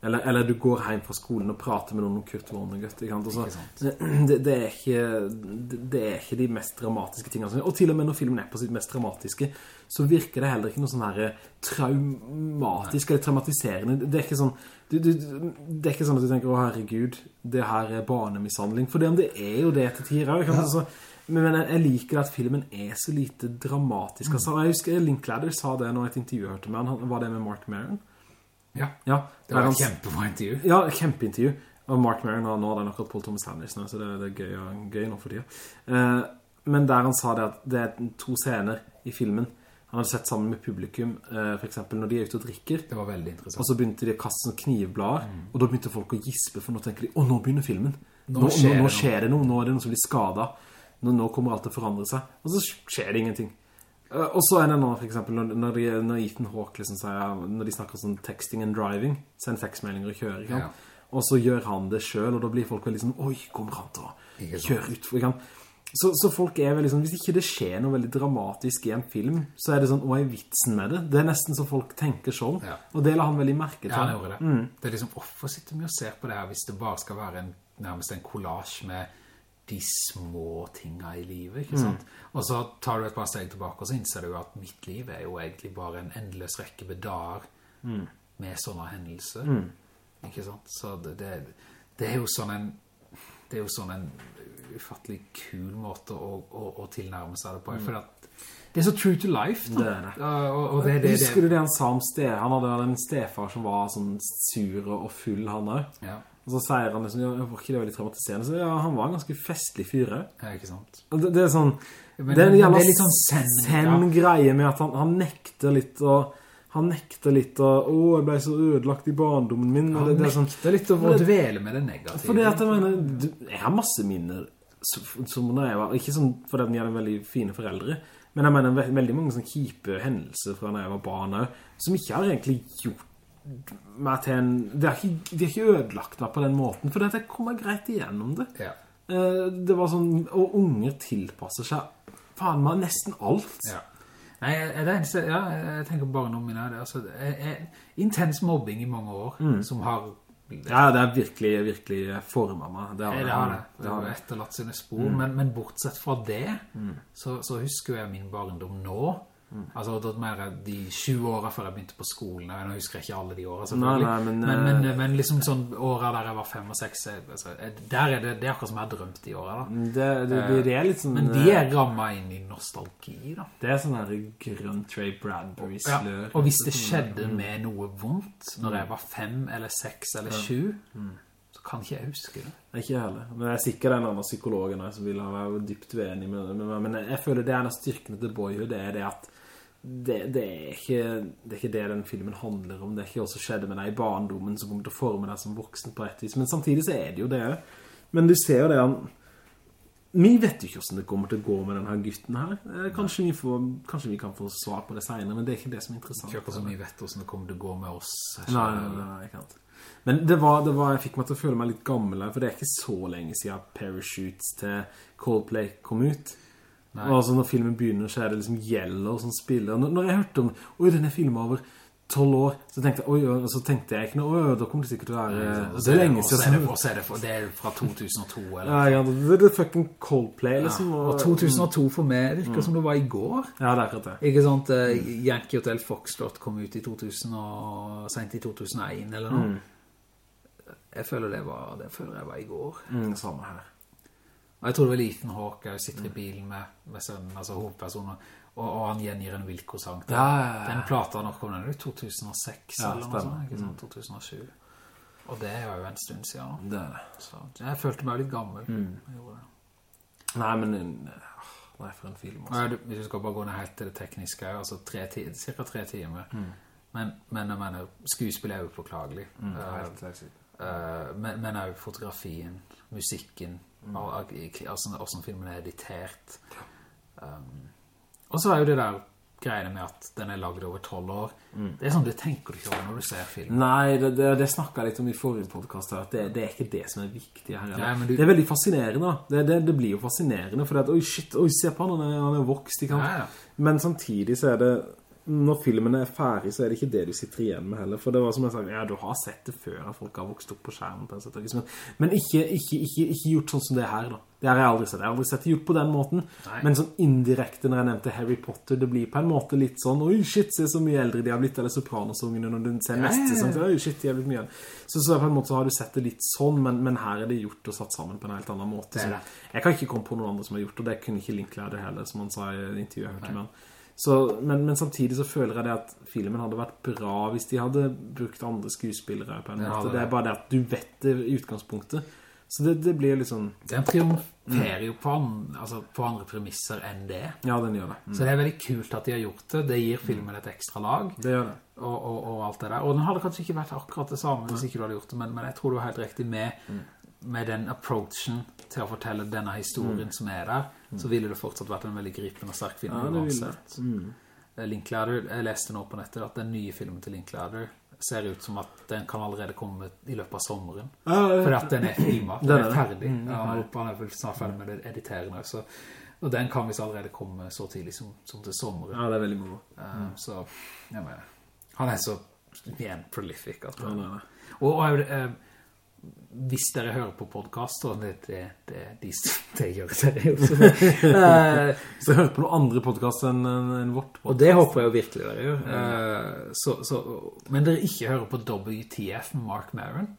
Eller, eller du går hjem fra skolen og prater med noen om Kurt Vonnegut, ikke sant? Og Ikke sant. det, det, er ikke, det, det er ikke de mest dramatiske tingene. Og til og med når filmen er på sitt mest dramatiske, så virker det heller ikke noe sånn her traumatisk eller traumatiserende. Det er ikke sånn, du, du, det er ikke sånn at du tenker, å herregud, det her er barnemisshandling. For det, det er jo det til tider. Ja. Altså, men, men jeg, liker at filmen er så lite dramatisk. Altså, jeg husker Linklater sa det når et intervju hørte med han. Var det med Mark Maron? Ja, Ja, det var et kjempebra intervju. ja, kjempeintervju. Og Mark Maron har nå, er akkurat Paul Thomas Anderson, så det, det er gøy, gøy nå for tida. Eh, men der han sa det at det er to scener i filmen han hadde sett sammen med publikum, eh, for eksempel når de er ute og drikker, Det var veldig interessant. og så begynte de å kaste knivblader, og da begynte folk å gispe, for nå tenker de, å, nå begynner filmen. Nå, nå, skjer nå, det noe." skjer det noe, nå er det noen som blir skadet. Nå, nå kommer alt til å forandre seg. Og så skjer det ingenting. Eh, Og så er det nå, for eksempel, når, når, de, når Ethan Hawke liksom sier, når de snakker sånn texting and driving, send tekstmeldinger og kjører, ikke sant? Ja. Og så gjør han det selv, og da blir folk veldig sånn, oi, kommer han til å kjøre ut, ikke sant? Så, så folk er veldig sånn, hvis ikke det skjer noe veldig dramatisk i en film, så er det sånn, hva er vitsen med det? Det er nesten så folk tenker sånn, Ja. og det la han veldig merke til. Ja, han gjorde det. Det er liksom, hvorfor sitter vi og ser på det her hvis det bare skal være en, nærmest en collage med de små tingene i livet, ikke sant? Og så tar du et par steg tilbake, og så innser du at mitt liv er jo egentlig bare en endeløs rekke bedar mm. med sånne hendelser. Ikke sant? Så det, det, det er jo sånn en, det er jo sånn en ufattelig kul måte å, å, å tilnærme seg det på. For at det er så true to life, da. Det er det. Og, og det, det, Husker det, du det han sa om sted? Han hadde en stefar som var sånn sur og full, han også. ja, Og så sier han liksom, ja, var ikke det veldig traumatiserende? Så ja, han var en ganske festlig fyre. ja, ikke sant? Det, det er sånn, Men- det er en jævla sånn zen, zen-greie med at han, han nekter litt å han nekter litt og, å, jeg ble så ødelagt i barndommen min. Han det, det nekter sånn, nekter litt å dvele med det negative. for det at jeg mener, du- jeg har masse minner som hun var, ikke sånn fordi at jeg hadde veldig fine foreldre, men jeg mener ve veldig mange sånne kjipe hendelser fra når jeg var barn som ikke har egentlig gjort meg til en, det har ikke, de ikke ødelagt meg på den måten, for jeg kommer greit igjennom det. Ja, Eh, Det var sånn, og unger tilpasser seg, faen meg, nesten alt. ja. Nei, det eneste, ja, jeg tenker bare noe mine, det, altså, intens mobbing i mange år, Mm. som har, Ja, det har virkelig, virkelig formet meg. Det har det har det, Det har etterlatt sine spor, men, men bortsett fra det, så, så husker jeg min barndom nå, altså da mer de 20 årene før jeg begynte på skolen, jeg husker ikke alle de årene selvfølgelig, Nei, nei, men, men, eh, men, men liksom sånn året der jeg var 5 og 6, altså, der er det, det er akkurat som jeg har drømt de årene da. Det, det, det, det er litt sånn... Men de er rammet inn i nostalgi da. Det er sånn her grønn Trey Bradbury-slør. Og hvis det skjedde med noe vondt når jeg var fem eller seks eller sju, så kan ikke jeg huske det. Ikke jeg heller. Men jeg er sikkert en annen psykolog enn jeg som vil ha vært dypt uenig med det. Men jeg føler det er en av styrkene til Boyhood, det er det at det, det, er ikke, det er ikke det den filmen handler om. Det er ikke hva som skjedde med deg i barndommen som kommer til å forme deg som voksen på et vis. Men samtidig så er det jo det. Men du ser jo det han... Vi vet jo ikke hvordan det kommer til å gå med denne gutten her. Eh, Kanskje vi, får, kanskje vi kan få svar på det senere, men det er ikke det som er interessant. Ikke akkurat som vi vet hvordan det kommer til å gå med oss. Nei, nei, nei, jeg kan. Men det var, det var, jeg fikk meg til å føle meg litt gammel her, for det er ikke så lenge siden Parachutes til Coldplay kom ut. Nei. Altså når filmen begynner, så er det liksom Yellow som spiller. Når, når jeg hørte om, oi, denne filmen over 12 år, så tenkte jeg, oi, så tenkte jeg ikke noe, da kommer det sikkert til å være, Og det er lenge er siden. det, og så er det, for, det er fra 2002, eller? Ja, ja, det er det fucking Coldplay, liksom. Og 2002 for meg virker som det var i går. Ja, det er akkurat det. Ikke sant? Mm. Yankee Hotel Foxtrot kom ut i 2000 og sent i 2001 eller noe. Jeg føler det var, det føler jeg var i går. Mm, samme her. Jeg tror det var Ethan Hawke jeg sitter i bilen med, med sønnen, altså hovedpersonen, og, og han gjengir en Wilco-sang. til- Ja, ja, ja. Den plata nok kom den ut 2006 Ja, eller noe sånt, ikke sant? 2007. Og det er jo en stund siden. Det er det. Så jeg følte meg litt gammel. Det. Nei, men, eh, nei, for en film, også. Ja, du- skal bare gå ned helt til det tekniske, altså tre cirka tre timer. Men, men jeg mener, skuespill er jo påklagelig. Mm, Eh, helt, helt uh, men, men, men også fotografien, musikken, og, altså, hvordan filmen er editert. Um, og så er jo det der greiene med at den er laget over 12 år. Det er sånn, du tenker du ikke over når du ser film. Nei, det, det, det snakket jeg litt om i forrige podcast her, at det, det er ikke det som er viktig her. Nei, du- Det er veldig fascinerende. Det, blir jo fascinerende, for det at, oi shit, oi, se på han, han er, han er vokst, ikke sant? Men samtidig så er det, når filmen er ferdig, så er det ikke det du sitter igjen med heller. For det var som jeg sa, ja, du har sett det før at folk har vokst opp på skjermen på en sett. Men, men ikke, ikke, ikke, ikke, gjort sånn som det her da. Det har jeg aldri sett. Jeg har aldri sett det gjort på den måten. Nei. Men sånn indirekte når jeg nevnte Harry Potter, det blir på en måte litt sånn, oi shit, se så mye eldre de har blitt, eller Sopranos-ungene når du ser neste, sånn, oi shit, de har blitt mye eldre. Så, så på en måte så har du sett det litt sånn, men, men her er det gjort og satt sammen på en helt annen måte. Det. jeg kan ikke komme på noen andre som har gjort, og det kunne ikke Linklater heller, som han sa i intervjuet jeg hørte med han. Så, men, men samtidig så føler jeg det at filmen hadde vært bra hvis de hadde brukt andre skuespillere på en Ja, måte. det- Det er bare det at du vet det i utgangspunktet. Så det, det blir liksom, Den triumferer jo på, an, altså på andre premisser enn det. ja, den gjør det. Mm. Så det er veldig kult at de har gjort det. Det gir filmen et ekstra lag. Det gjør det. og, og, og alt det der. Og den hadde kanskje ikke vært akkurat det samme hvis ikke du hadde gjort det, men, men jeg tror du var helt riktig med, med den approachen til å fortelle denne historien som er der, så ville det fortsatt vært en veldig gripende og sterk film Ja, uansett. Eh, Linklater, jeg leste nå på nettet at den nye filmen til Linklater ser ut som at den kan allerede komme i løpet av sommeren. Fordi at den er filmet, den er er ferdig. Ja, han, han er vel snart ferdig med det editerende, så, og den kan visst allerede komme så tidlig som, som til sommeren. Ja, det er veldig moro. Eh, Så, jeg mener, han er så igjen prolific. At, Ja, det er det. og, og eh, hvis dere hører på podcast, og det, det, det, de, *laughs* det gjør dere jo. Så, eh, Så jeg på noen andre podcaster enn en vårt. og det håper jeg jo virkelig dere gjør. Mm. så, så, men dere ikke hører på WTF med Mark Maron,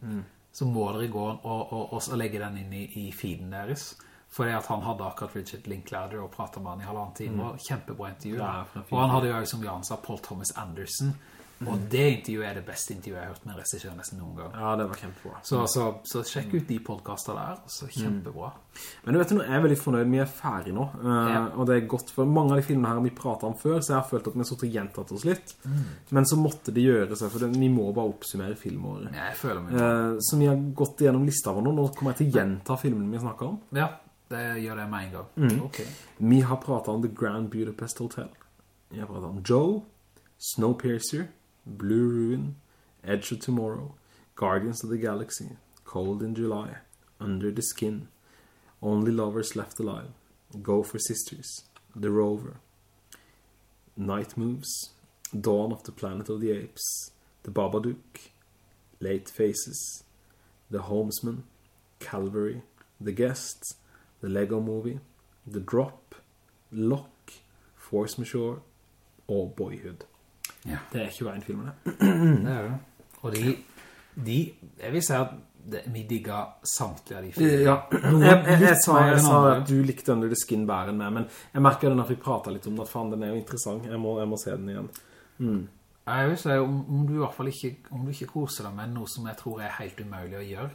så må dere gå og, og, og, og legge den inn i, i feeden deres. Fordi at han hadde akkurat Richard Linklater og pratet med han i halvannen time, og kjempebra intervju. Ja, og han hadde jo som Jan sa, Paul Thomas Anderson, og det intervjuet er det beste intervjuet jeg har hørt med en regissør nesten noen gang. Ja, det var kjempebra. Så, så, så sjekk ut de podcaster der, så kjempebra. Men du vet du, nå er jeg veldig fornøyd, vi er ferdig nå, eh, Ja. og det er godt for mange av de filmene her vi pratet om før, så jeg har følt at vi har suttet gjentatt oss litt, men så måtte det gjøre seg, for det, vi må bare oppsummere filmåret. Jeg føler meg Eh, så vi har gått igjennom lista vår nå, nå kommer jeg til å gjenta filmene vi snakker om. Ja, det gjør det med en gang. Ok. Vi har pratet om The Grand Budapest Hotel. Vi har pratet om Joe, Snowpiercer, Blue Ruin, Edge of Tomorrow, Guardians of the Galaxy, Cold in July, Under the Skin, Only Lovers Left Alive, Go for Sisters, The Rover, Night Moves, Dawn of the Planet of the Apes, The Babadook, Late Faces, The Homesman, Calvary, The Guest, The Lego Movie, The Drop, Lock, Force Majeure og Boyhood. Ja. Det er 21 filmer det. Det er det. Og de, de jeg vil si at det, vi digger samtlige av de filmene. Ja, jeg, jeg, jeg, sa, jeg sa at du likte Under the Skin-bæren mer, men jeg merker det når vi pratet litt om det, at faen, den er jo interessant. Jeg må, jeg må se den igjen. Jeg vil si, om, du i hvert fall ikke, om du ikke koser deg med noe som jeg tror er helt umulig å gjøre,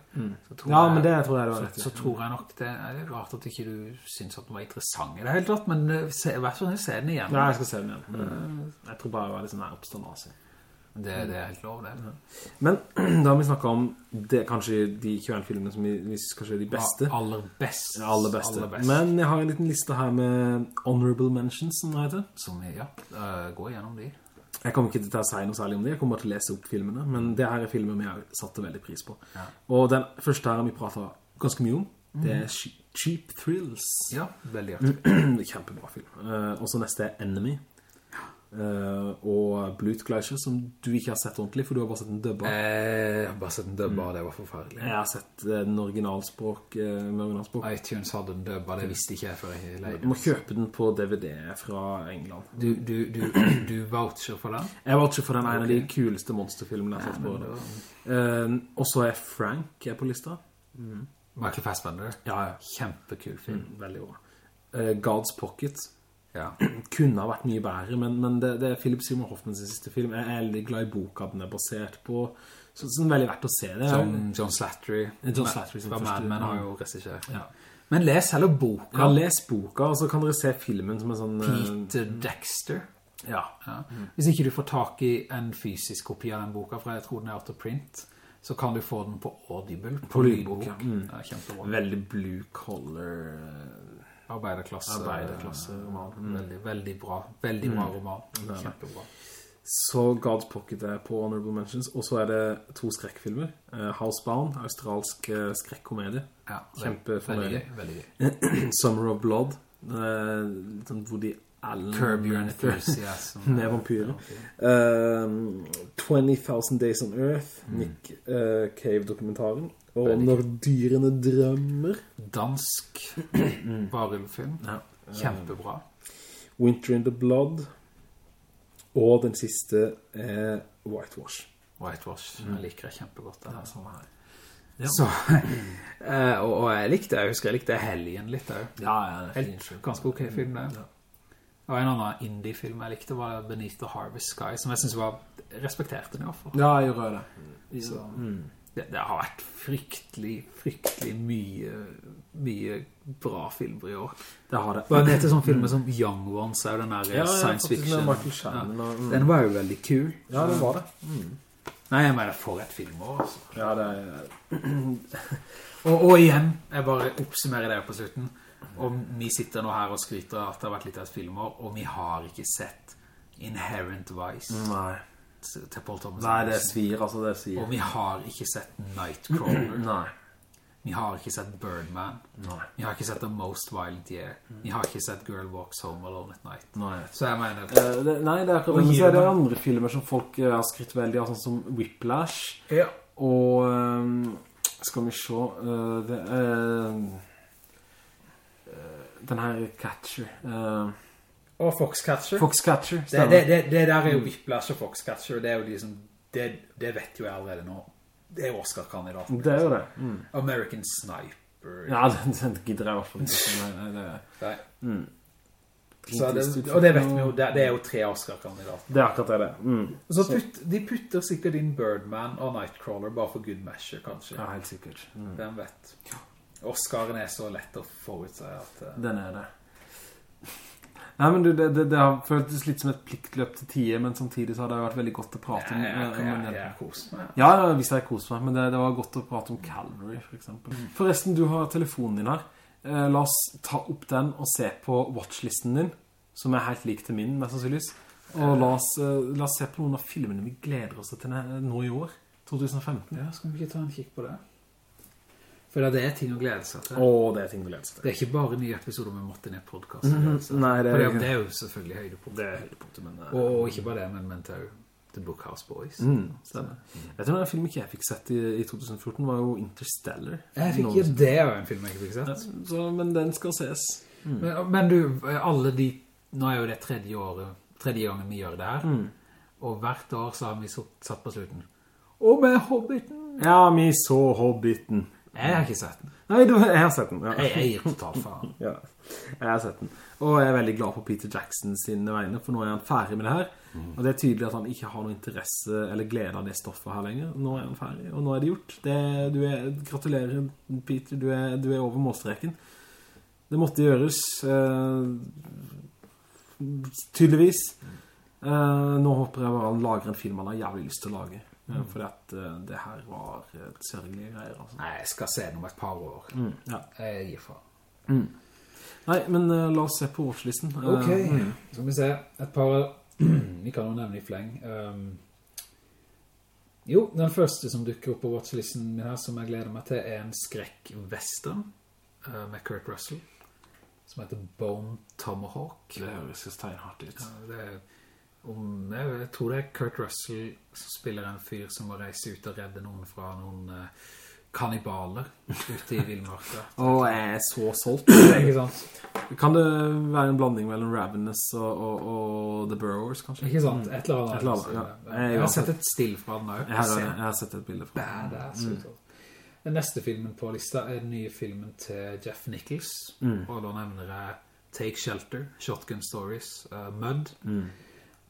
så, tror Ja, jeg, men det tror jeg det så, så tror jeg nok det er rart at ikke du synes at den var interessant i det hele tatt, men eh, se, vær sånn, se den igjen. Ja, jeg skal se den igjen. Mm. Jeg tror bare det var litt sånn her oppståndelse. Det, det er helt lov, det. Men *clears throat* da har vi snakket om det, kanskje de 21 filmene som vi, vi synes kanskje er de beste. Ja, aller best. Aller beste. Aller best. Men jeg har en liten liste her med Honorable Mentions, som det heter. Som, ja, uh, gå gjennom de. Jeg kommer ikke til å si noe særlig om det, jeg kommer bare til å lese opp filmene, men det her er filmer vi har satt veldig pris på. Ja. Og den første her har vi pratet ganske mye om, det er Cheap Thrills. Ja, veldig artig. *clears throat* Kjempebra film. Eh, og så neste er Enemy. Eh, og Bluth Glacier, som du ikke har sett ordentlig, for du har bare sett en dubba. Eh, jeg har bare sett en dubba, det var forferdelig. Jeg har sett en den originalspråk, eh, med originalspråk. iTunes hadde en dubba, det visste ikke jeg før jeg Du må kjøpe den på DVD fra England. Du, du, du, du voucher for den? Jeg voucher for den ene av de kuleste monsterfilmene jeg har sett på det. Eh, og så er Frank er på lista. Michael Fassbender. Ja, ja. Kjempekul film. Veldig bra. uh, God's Pocket Ja. *clears throat* kunne ha vært mye bedre, men, men det, det er Philip Seymour Hoffmans siste film. Jeg er veldig glad i boka den er basert på. Så, det er veldig verdt å se det. John, John Slattery. John Slattery som første- Mad har jo regissert. Ja. Men les heller boka. Ja, les boka, og så kan dere se filmen som en sånn... eh, Peter Dexter. Ja. Ja. Hvis ikke du får tak i en fysisk kopi av den boka, for jeg tror den er out of print, så kan du få den på Audible. På, lydbok, ja. Mm. Veldig blue collar... eh, Arbeiderklasse. Arbeiderklasse-roman. Mm. Veldig, veldig bra. Veldig bra roman. Kjempebra. Så God's Pocket er på Honorable Mentions, og så er det to skrekkfilmer. Eh, Housebound, australsk eh, skrekkomedie. Ja, Kjempefornøyelig. *clears throat* Summer of Blood, hvor de sånn Woody Alan Curb Your *laughs* Enthusiasm. med vampyrer. Um, 20,000 Days on Earth, Nick uh, Cave-dokumentaren. Og Veldig Når dyrene drømmer. Dansk *clears throat* varulvfilm. Ja. Kjempebra. Winter in the Blood. Og den siste er Whitewash. Whitewash. Jeg liker det kjempegodt. Det, altså. sånn her. Ja. Så, eh, og, og jeg likte, jeg husker jeg likte Helgen litt også. Ja, ja, ganske ok film det. Ja. Og en annen indie-film jeg likte var Beneath the Harvest Sky, som jeg synes var, jeg respekterte den i hvert fall. Ja, jeg gjør det. Så, Mm. det, det har vært fryktelig, fryktelig mye, mye bra filmer i år. Det har det. Og det heter sånne filmer som Young Ones, er jo den der Ja, ja, science faktisk fiction. med Michael Shannon Ja. og- mm. Den var jo veldig kul. Ja, det var det. Nei, jeg mener, for et filmår, altså. Ja, det er... *clears throat* Og, og igjen, jeg bare oppsummerer det på slutten. Og vi sitter nå her og skryter at det har vært litt av et filmår, og vi har ikke sett Inherent Vice Nei. til Paul Thomas Nei, det svir, altså, det svir. Og vi har ikke sett Nightcrawler. *clears throat* Nei. Vi har ikke sett Birdman. Nei. Vi har ikke sett The Most Violent Year. Vi har ikke sett Girl Walks Home Alone at Night. Nei. Så jeg mener... Uh, det, nei, det er akkurat det. Men så er det andre filmer som folk eh, har skrytt veldig av, sånn som Whiplash. Ja. Og Um, skal vi se Uh, det eh, den her Catcher Uh, Og Foxcatcher. Foxcatcher det, det, det, det der er jo Whiplash og Foxcatcher, det er jo liksom... Det, det vet jo jeg allerede nå. Det er Oscar-kandidaten. det er jo det mm. American Sniper. ja, *laughs* den, den gidder jeg i hvert fall ikke Nei, nei, mm. Så det, og det vet vi jo, det, er jo tre Oscar-kandidater. det er akkurat det mm. Så putt, de putter sikkert inn Birdman og Nightcrawler bare for good measure, kanskje. ja, helt sikkert mm. Hvem vet? Oscaren er så lett å forutse at... Uh... den er det Nei, men du, det, det, det har føltes litt som et pliktløp til tide, men samtidig så har det vært veldig godt å prate om... Ja, ja, jeg, ja, jeg, koser er meg. Ja, ja, hvis jeg koser meg, men det, det var godt å prate om Calvary, for eksempel. Forresten, du har telefonen din her. Eh, la oss ta opp den og se på watchlisten din, som er helt lik til min, mest sannsynligvis. Og la oss, eh, la oss se på noen av filmene vi gleder oss til nå i år, 2015. Ja, skal vi ikke ta en kikk på det? For det er ting å glede seg til. Åh, det er ting å glede seg til. Det er ikke bare nye episoder med Martin i podcast. Mhm. Nei, det er det, er jo selvfølgelig høydepunktet. Det er høydepunktet, men... eh, Og, og ikke bare det, men, men til The Bookhouse Boys. Mm, stemmer. Vet du hva en film ikke jeg fikk sett i, i 2014 var jo Interstellar. Jeg fikk ikke det av en film jeg ikke fikk sett. Så, men den skal ses. Men, men du, alle de Nå er jo det tredje året Tredje gangen vi gjør det her Mm. Og hvert år så har vi satt på slutten Og med Hobbiten Ja, vi så Hobbiten. Jeg har ikke sett den Nei, du, jeg har sett den. Ja. Jeg, jeg gir totalt faen *laughs* Ja, jeg har sett den. Og jeg er veldig glad på Peter Jackson sine vegne, for nå er han ferdig med det her. Og det er tydelig at han ikke har noe interesse eller glede av det stoffet her lenger. Nå er han ferdig, og nå er det gjort. Det, du er, gratulerer, Peter, du er, du er over målstreken. Det måtte gjøres, uh, tydeligvis. Uh, nå håper jeg bare han lager en film han har jævlig lyst til å lage. Eh, fordi at eh, det her var eh, sørgelige greier, altså. Nei, jeg skal se den om et par år Mm, ja. Jeg gir faen Nei, men uh, la oss se på årslisten. Ok, mm. så skal vi se Et par *clears throat* Vi kan jo nevne i fleng um, Jo, den første som dukker opp på watchlisten min her Som jeg gleder meg til Er en skrekk-western uh, Med Kurt Russell Som heter Bone Tomahawk Det høres jo steinhardt ut. Ja, det er om, jeg, jeg tror det er Kurt Russell som spiller en fyr som må reise ut og redde noen fra noen uh, kannibaler ute i vildmarka. *laughs* Åh, jeg er så solgt. *clears throat* Ikke sant? Kan det være en blanding mellom Ravenous og, og, og The Burrowers, kanskje? Ikke sant? Et eller annet. Et eller annet, ja. Jeg har sett et still fra den også. Jeg har, jeg har sett et bilde fra den. badass altså. Den neste filmen på lista er den nye filmen til Jeff Nichols. Mm. Og da nevner jeg Take Shelter, Shotgun Stories, uh, Mud, Mm.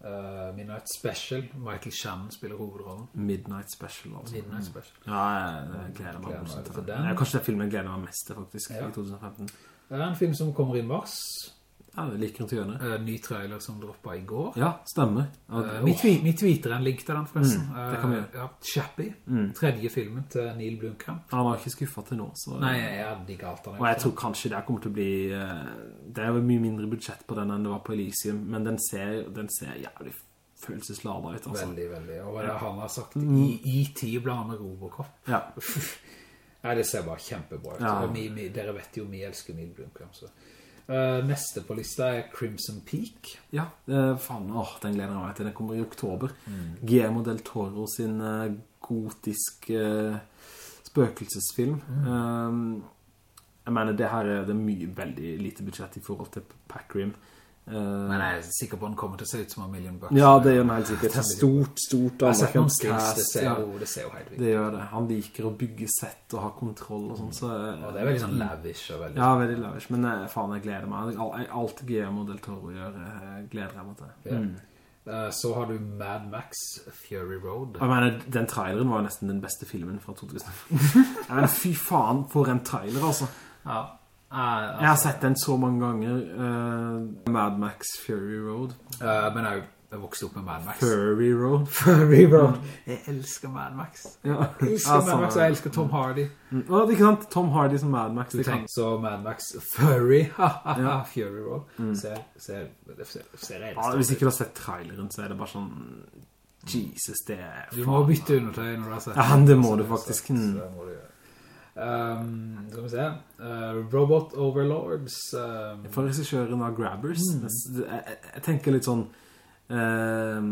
Uh, Midnight Special, Michael Shannon spiller hovedrollen. Midnight Special, altså. Midnight Special. Ja, jeg, jeg gleder meg Gleder til den. kanskje det er filmen jeg gleder meg mest til, faktisk, Ja. i 2015. Det er en film som kommer i mars. Ja, det liker rundt hjørnet. Uh, ny trailer som droppet i går. Ja, stemmer. Ja, Uh, vi, twe vi tweeter en link til den forresten. Mm, det kan vi Uh, gjøre. ja, Chappie, Mm. tredje filmen til Neil Blomkamp. Han har ikke skuffet til nå, så... Nei, jeg digger alt han Og jeg tror kanskje det kommer til å bli eh, Det er jo mye mindre budsjett på den enn det var på Elysium Men den ser, den ser jævlig følelsesladet ut altså. Veldig, veldig. Og hva er det han har sagt? Mm. I, I10 blant med Robocop. Ja, Nei, det ser bare kjempebra ut. Ja. Vi, vi, dere vet jo, vi elsker Neil Blomkamp. Så. Eh, neste på lista er Crimson Peak. Ja, uh, faen, åh, den gleder jeg meg til. Den kommer i oktober. Guillermo del Toro sin uh, gotisk eh, spøkelsesfilm. Um, jeg mener, det her er, det mye, veldig lite budsjett i forhold til Pack Rim. Eh, Men jeg er sikker på den kommer til å se ut som en million bucks. ja, det gjør den helt sikkert. *laughs* Stort, stort, Jeg har sett noen anerkjent stills, det cast, ser, ja. jo, det ser jo helt vidt. Det gjør det. Han liker å bygge sett og ha kontroll og sånn, så... Og det er veldig sånn lavish og veldig... Ja, veldig lavish, men eh, faen, jeg gleder meg. Alt, Guillermo del Toro gjør, jeg gleder jeg meg til. Ja. Mm. Eh, så har du Mad Max Fury Road. Jeg mener, den traileren var jo nesten den beste filmen fra 2000. *laughs* jeg mener, fy faen, for en trailer, altså. Ja. Eh, Jeg har sett den så mange ganger. Uh, Mad Max Fury Road. Uh, men jeg, jeg vokste opp med Mad Max. Fury Road. *laughs* Fury Road. Jeg elsker Mad Max. Ja. Jeg elsker Ja, Mad Max, jeg elsker Tom Hardy. Mm. Å, ikke sant? Tom Hardy som Mad Max. Du tenker så Mad Max Fury. *laughs* Ja. Fury Road. Mm. ser, ser, ser, ser jeg Ja, hvis ikke du har sett traileren, så er det bare sånn... Jesus, det er... Du må bytte undertøy når du har sett Ja, det må du faktisk. Så, så må du gjøre. Um, skal vi se Uh, Robot Overlords um, For regissjøren av Grabbers. Mm. Jeg, jeg, tenker litt sånn... um,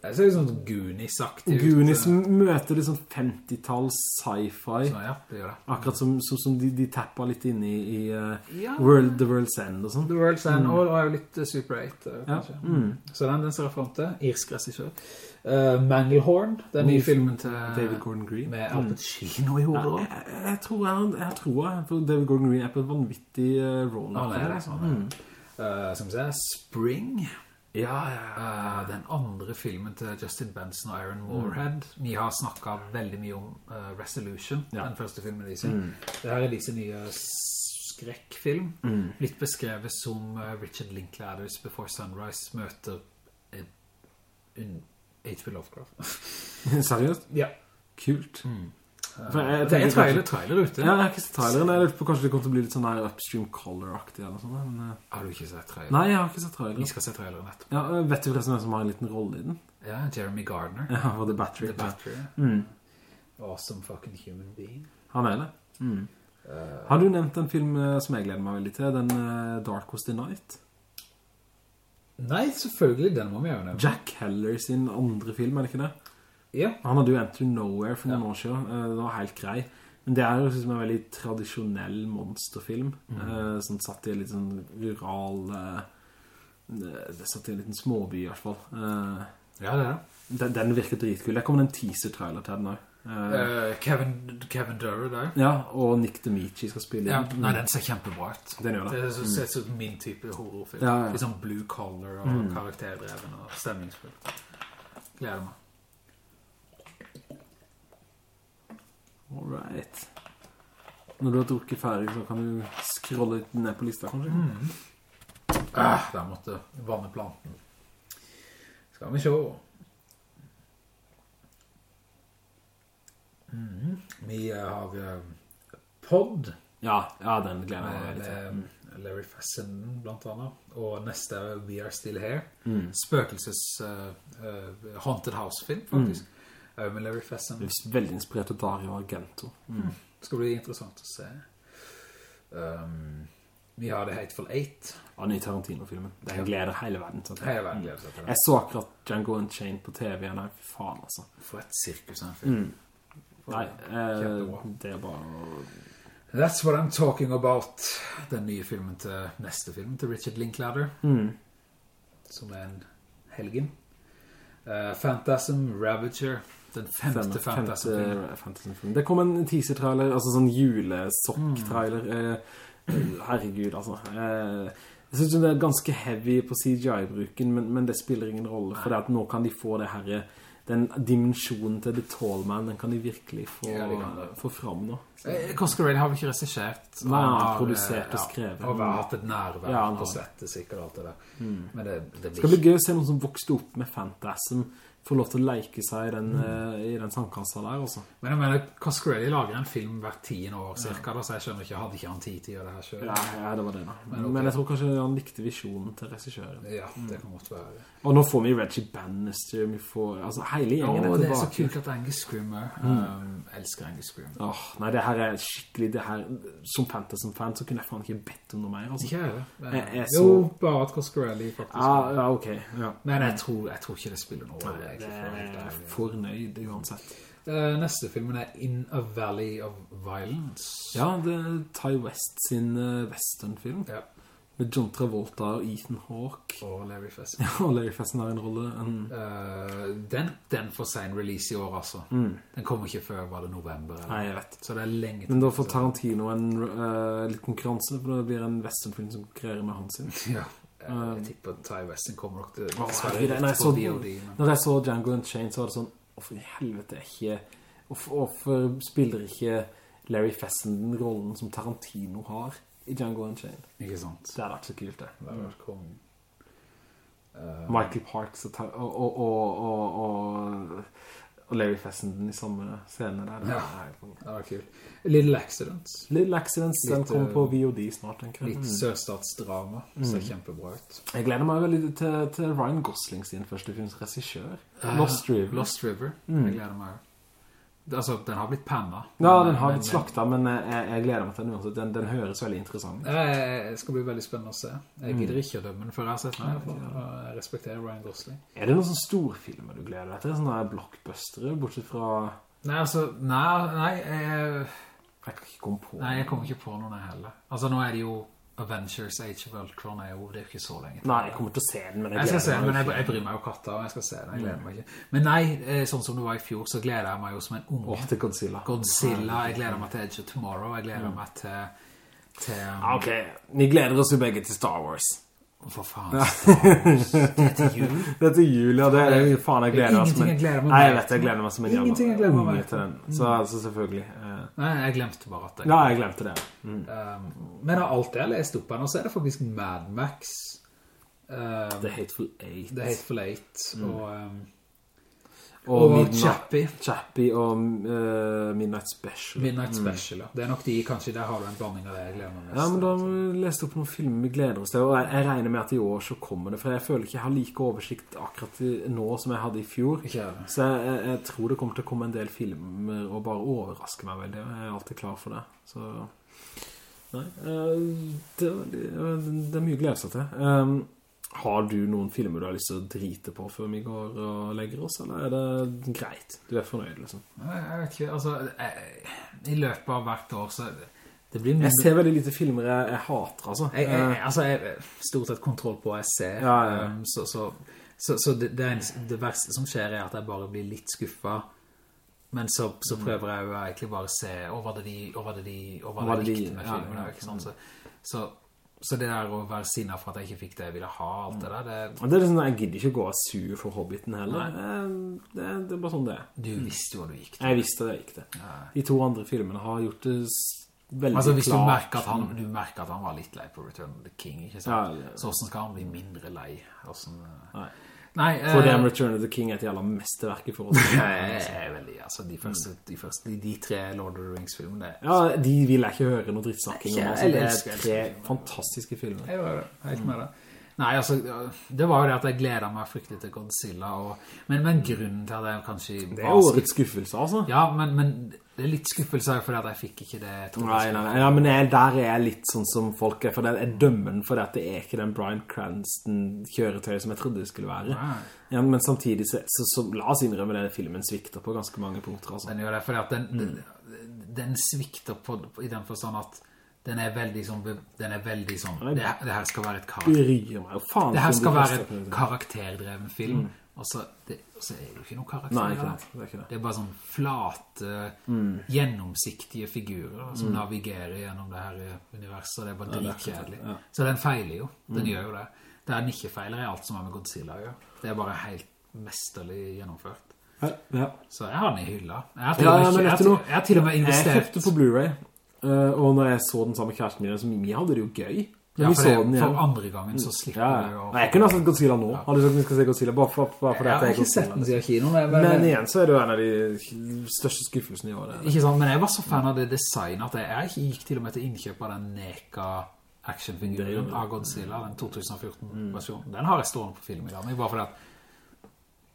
Det ser litt sånn Goonies-aktig ut. Goonies møter litt sånn 50-tall sci-fi. Så, ja, det gjør det Akkurat som, som, som de, de tapper litt inn i, i uh, Ja. World, The World's End og sånn. The World's End, og og er jo litt uh, Super 8 uh, Ja. Mm. Så den, den ser jeg frem til. Irsk regissør. Uh, Manglehorn, den nye filmen til David Gordon Green. med Mm. Al Pacino i Ja, jeg, jeg, tror jeg, jeg tror jeg, for David Gordon Green er på en vanvittig uh, roll. Han er det, er Mm. Uh, som se, Spring. Ja, ja, ja. Uh, den andre filmen til Justin Benson og Aaron mm. Vi har snakket veldig mye om uh, Resolution, Ja. den første filmen de sier. Mm. Det her er disse nye skrekkfilm. Mm. Litt beskrevet som uh, Richard Linklaters Before Sunrise møter en H.P. Lovecraft. *laughs* Seriøst? ja. Kult. Mm. For jeg- jeg det er trailer, trailer ute. Ja, jeg har ikke sett traileren. Jeg lurer på kanskje det kommer til å bli litt sånn her upstream color-aktig eller. Men, eh, Har du ikke sett trailer? nei, jeg har ikke sett Vi skal se traileren etterpå. Ja, eh, vet du forresten hvem som har en liten rolle i den? Ja, Jeremy Gardner. Ja, for The Battery. The Battery. Mm. Awesome fucking human being. Han er det. Mm. Uh, Har du nevnt en film som jeg gleder meg veldig til? Den uh, Dark Was The Night? Nei, selvfølgelig, den må vi gjøre. Jack Heller sin andre film, er det ikke det? Ja. Han hadde jo Enter Nowhere for noen Ja. år siden. eh, Det var helt grei. Men det er jo liksom en veldig tradisjonell monsterfilm. eh, Som satt i en litt sånn rural... eh, Det satt i en liten småby i hvert fall. Ja, det er det. Den, den virker dritkul. Det kommer en teaser-trailer til den også. Uh, Kevin, Kevin Durrer der. ja, og Nick Demichi skal spille Ja, nei, den ser kjempebra ut. Det. Er så- ser ut som min type horrorfilm. Ja, ja. Litt sånn blue collar og karakterdreven og stemningsfull. Gleder meg. Alright. Når du har drukket ferdig, så kan du scrolle litt ned på lista, kanskje? Ah, der måtte vanne planten. Skal vi se. Mhm. Vi eh, har eh, Pod Ja, ja, den gleder jeg litt. med, med Larry Fessenden blant annet. Og neste er We Are Still Here. Mm. Spøkelses uh, eh, Haunted House-film, faktisk. Mm. med Larry Fessenden. veldig inspirert av Dario Argento. Mm. Det skal bli interessant å se. Um, vi har The Hateful Eight. Ja, ny Tarantino-filmen. Den gleder hele verden til. Hele verden gleder seg til. Jeg så akkurat Django Unchained på TV. Nei, faen, altså. For et sirkus han film. Mm. Nei, eh, det er bare... That's what I'm talking about. Den nye filmen til neste film til Richard Linklater, Mm. som er en helgen. Uh, Phantasm Ravager, den femte Femte- Phantasm-filmen. Det kom en teaser-trailer, altså sånn julesokk-trailer. Eh, herregud, altså. Uh, jeg synes det er ganske heavy på CGI-bruken, men, men det spiller ingen rolle, for det at nå kan de få det her, den dimensjonen til The Tall Man, den kan de virkelig få, Ja, de få fram nå. Eh, har vi ikke resisjert. Nei, han har produsert eh, og skrevet. Og har hatt et nærvær Ja, på settet, sikkert alt det der. Men det, det blir skal bli gøy å se noen som vokste opp med Phantasm, få lov til å leke seg i den, mm. i den sandkassa der, også. Men jeg mener, Coscarelli lager en film hvert tiende år, cirka, da, så jeg skjønner ikke, hadde ikke han tid til å gjøre det her selv. Ja, ja, det var det da. Men, ok. jeg tror kanskje han likte visjonen til regissøren. Ja, det kan godt være. Og nå får vi Reggie Bannister, vi får, altså hele gjengen er tilbake. det er så kult at Angus Scrimmer, um, elsker Angus Scrimmer. Åh, nei, det her er skikkelig, det her, som Fantasy-fan så kunne jeg faen ikke bedt om noe mer, altså. Ikke jeg det? Jeg Jo, bare at Coscarelli faktisk. Ja, ja, ok, ja. Men jeg tror, jeg tror ikke det spiller noe rolle, Være er fornøyd uansett. Uh, neste filmen er In a Valley of Violence. Ja, det er Ty West sin uh, westernfilm, Ja. med John Travolta og Ethan Hawke. Og Larry Fess. *laughs* Og Larry Fessen har en rolle. En, Uh, den, den får sein release i år, altså. Den kommer ikke før, var det november? Eller? Mm. nei, jeg vet. Så det er lenge til. Men da får Tarantino en uh, litt konkurranse, for det blir en westernfilm som konkurrerer med han sin. *laughs* Ja. Jeg, jeg tipper Ty Westen kommer nok til herregud, rett på men- Når jeg så Django Unchained, så var det sånn, hvorfor i helvete ikke, hvorfor, spiller ikke Larry Fessenden rollen som Tarantino har i Django Unchained? Ikke sant? Det hadde vært så kult det. Det har vært kongen. Michael Parks og, og, og, og, og, Larry Fessenden i samme scene der. Ja. Det var kult. Little Accidents. Little Accidents, den kommer eh, på VOD snart, tenker jeg. Litt Mm. sørstatsdrama. Ser kjempebra ut. Jeg gleder meg veldig til, til Ryan Gosling sin første films regissør. Lost River. Lost River. Jeg gleder meg. Altså, den har blitt panna. Ja, den har blitt slakta, men jeg, jeg gleder meg til den uansett. Den, den høres veldig interessant. Det skal bli veldig spennende å se. Jeg gidder ikke å dømme den før jeg har sett den. for. Jeg respekterer Ryan Gosling. Er det noen sånne storfilmer du gleder deg til? Sånne her blockbustere, bortsett fra... Nei, altså, nei, nei, jeg, Jeg kan ikke komme på. nei, jeg kommer ikke på noen heller. Altså, nå er det jo Avengers Age of Ultron er jo, det er jo ikke så lenge. Nei, jeg kommer til å se den, men jeg Jeg skal se den, men jeg, jeg bryr meg jo katta, og jeg skal se den, jeg gleder meg ikke. Men nei, eh, sånn som det var i fjor, så gleder jeg meg jo som en unge. Åh, til Godzilla. Godzilla, jeg gleder meg til Edge of Tomorrow, jeg gleder meg til, til um, Ah, Ok, vi gleder oss jo begge til Star Wars. For faen, det er til jul. *laughs* Det er til jul, ja. Det er faen jeg gleder meg Ingenting jeg gleder meg Nei, jeg vet, jeg gleder meg som en Ingenting jeg gleder meg til den. Så altså, selvfølgelig. eh, Nei, jeg glemte bare at jeg... Ja, jeg glemte det. Mm. Um, men av alt det jeg har lest opp her nå, så er det faktisk Mad Max, um, The Hateful Eight. The Hateful Eight, og, um, Og, og Chappie, Chappie og uh, Midnight Special. Midnight Special, ja. Det er nok de, kanskje der har du en blanding av det jeg gleder meg mest. Ja, men da har vi lest opp noen filmer vi gleder oss til, og jeg, jeg regner med at i år så kommer det, for jeg føler ikke jeg har like oversikt akkurat nå som jeg hadde i fjor. Så jeg, jeg, jeg tror det kommer til å komme en del filmer og bare overraske meg veldig, jeg er alltid klar for det. Så, nei, uh, det, er det er mye glede seg til. Um, har du noen filmer du har lyst til å drite på før vi går og legger oss, eller er det greit? Du er fornøyd, liksom? Jeg vet ikke, altså, jeg, i løpet av hvert år, så det blir Jeg ser veldig lite filmer jeg, jeg hater, altså. Jeg, jeg, Eh, altså, jeg stort sett kontroll på hva jeg ser. Ja, ja. Um, så, så, så, så det, det, en, det verste som skjer er at jeg bare blir litt skuffet. Men så, så Mm. prøver jeg jo egentlig bare å se, og hva det de, og hva det de, og hva Hva det de- likte med ja, ja. ikke sant? Så, så, det der å være sinnet for at jeg ikke fikk det jeg ville ha, alt det der, det, Det er at jeg gidder ikke gå og sur for Hobbiten heller. Det, Det, det er bare sånn det er. du visste hva du gikk til. Jeg visste det gikk det. De to andre filmene har gjort det veldig veldig Altså hvis du klart. at han, du merker at han var litt lei på Return of the King, ikke sant? Ja, ja. Så hvordan skal han bli mindre lei? Hvordan, eh, Nei. Nei, For uh, Return of the King er et jævla mesteverk i forhold til Jeg er veldig, altså de første, de, første, de, de tre Lord of the Rings-filmene Ja, de vil jeg ikke høre noe drittsnakking om. Altså. Det er tre fantastiske filmer. Jeg var helt med det Nei, altså, det var jo det at jeg gleder meg fryktelig til Godzilla og, men, men grunnen til at jeg kanskje Det er årets skuffelse, altså. Ja, men, men det er litt skuffelse for at jeg fikk ikke det Nei, nei, nei. Ja, men jeg, der er jeg litt sånn som folk er, for det er dømmen for det at det er ikke den Bryan Cranston-kjøretøy som jeg trodde det skulle være. Ja, men samtidig så, så, så la oss innrømme det, filmen svikter på ganske mange punkter, altså. Den gjør det fordi at den, den, den svikter på, i den forstand at den er veldig sånn, den er veldig sånn, det, det her skal være et karakter. Det her skal være en karakterdreven film, og, så, det, og så er det jo ikke noen karakter. Nei, ikke det. det. Er ikke det. Det er bare sånn flate, gjennomsiktige figurer som navigerer gjennom det her universet, det er bare dritkjedelig. ja. Så den feiler jo, den gjør jo det. Det er den ikke feiler er alt som har med Godzilla å. Det er bare helt mesterlig gjennomført. Ja, ja. Så jeg har den i hylla. Jeg har til, og, med, investert jeg, til og med kjøpte på Blu-ray, eh, og når jeg så den samme kjæresten min, så jeg hadde det jo gøy. Men Ja, for, det, den ja. for andre gangen så slipper Ja, du å... Nei, jeg kunne ha sett Godzilla nå. Hadde du sagt vi skal se Godzilla bare for, bare for Jeg har ikke sett den siden kino, men, men, Men igjen så er det jo en av de største skuffelsene i året. Ikke sant, men jeg var så fan av det designet at jeg, jeg gikk til og med til innkjøp av den Neka actionfiguren av Godzilla, den 2014-versjonen. Den har jeg stående på film i dag, men bare fordi at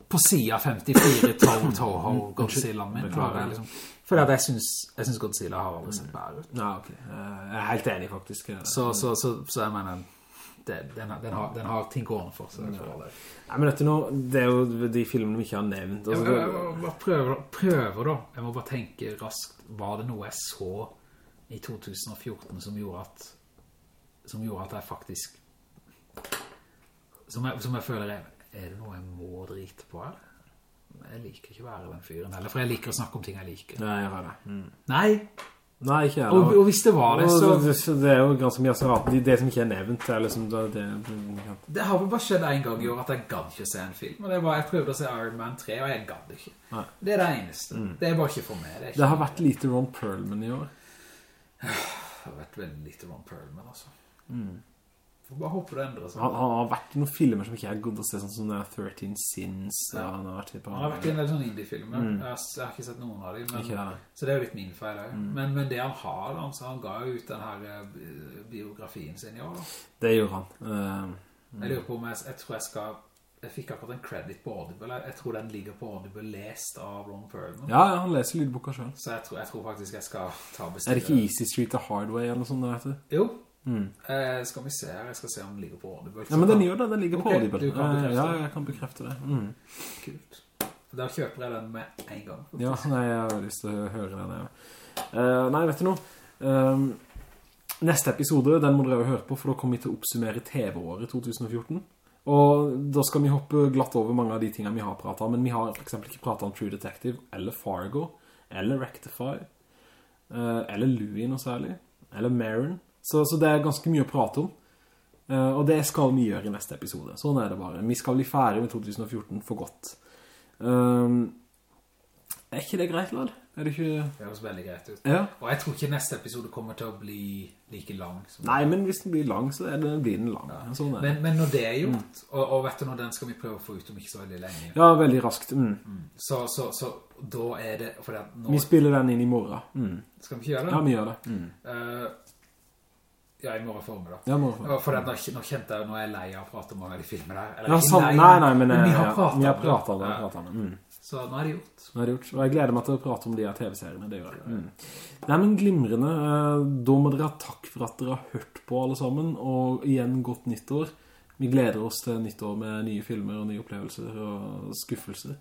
på siden 54 Toho Toho Godzilla min, klarer jeg liksom, at jeg synes, jeg synes Godzilla har aldri sett bære ut. Ja, ok. Jeg er helt enig faktisk. Så, så, så, så jeg mener, det, den, den, har, den har ting gående for seg. for. Nei, men du nå, det er jo de filmene vi ikke har nevnt. Altså, jeg, jeg, bare prøver, prøver da. Jeg må bare tenke raskt. Var det noe jeg så i 2014 som gjorde at som gjorde at jeg faktisk som jeg, som jeg føler er, er det noe jeg må drite på her? Jeg liker ikke å være den fyren heller, for jeg liker å snakke om ting jeg liker. Nei, jeg har det. Mm. Nei, Nei, ikke jeg. og, og hvis det var det, så... Og det, det er jo ganske mye så rart. Det, det som ikke er nevnt, er liksom det, det, Det har vel bare skjedd en gang i år at jeg gadd ikke se en film. Og det var, jeg prøvde å se Iron Man 3, og jeg gadd ikke. Nei. Det er det eneste. Det er bare ikke for meg. Det, det har vært lite Ron Perlman i år. *sighs* Det har vært veldig lite Ron Perlman, altså. Får bare håpe det endrer seg. Han, han har vært i noen filmer som ikke er gode å se, sånn som det er 13 Sins. Ja. Han har vært i en del sånne indie-filmer. Jeg, har, jeg har ikke sett noen av dem, men, det. så det er jo litt min feil. Mm. Men, men det han har, altså, han ga jo ut den her eh, biografien sin i år. Da. Det gjorde han. Eh, Jeg lurer på om jeg, jeg tror jeg skal... Jeg fikk akkurat en credit på Audible. Jeg, jeg tror den ligger på Audible lest av Ron Perlman. ja, ja, han leser lydboka selv. Så jeg tror, jeg tror faktisk jeg skal ta og Er det ikke Easy Street the Hard Way eller noe sånt det du? Jo. Eh, skal vi se her, jeg skal se om den ligger på Audible. Ja, men den gjør det, den ligger på Audible. du kan Eh, Ja, jeg kan bekrefte det. Mm. Kult. Da kjøper jeg den med en gang. Ja, nei, jeg har lyst til å høre den. Eh, nei, vet du noe? Um, neste episode, den må dere høre på, for da kommer vi til å oppsummere TV-året 2014. Og da skal vi hoppe glatt over mange av de tingene vi har pratet om, men vi har for eksempel ikke pratet om True Detective, eller Fargo, eller Rectify, eh, eller Louie noe særlig, eller Marin. Så, så det er ganske mye å prate om. Eh, og det skal vi gjøre i neste episode. Sånn er det bare. Vi skal bli ferdig med 2014 for godt. Ehm, er ikke det greit, Lad? Er det ikke... Det høres veldig greit ut. Ja. Og jeg tror ikke neste episode kommer til å bli like lang. Som Nei, men hvis den blir lang, så er det, blir den lang. Sånn er det. men, men når det er gjort, og, og vet du når den skal vi prøve å få ut om ikke så veldig lenge, Ja, veldig raskt. Mm. så, så, så da er det, nå Vi spiller den inn i morgen. Mm. skal vi ikke gjøre det? Ja, vi gjør det. Mm. Ja, i morgen formiddag. Ja, morgen. formiddag. For nå, nå kjente jeg, nå er jeg lei av å prate om mange av de filmer der. Eller Ja, sant. lei, Nei, nei, men, vi eh, har ja, pratet vi har om det. det. Ja. pratet det. Mm. Så nå er det gjort. Nå er det gjort. Og jeg gleder meg til å prate om de her TV-seriene, det gjør jeg. Mm. Nei, men glimrende. Eh, Da må dere ha takk for at dere har hørt på alle sammen, og igjen godt nyttår. Vi gleder oss til nyttår med nye filmer og nye opplevelser og skuffelser.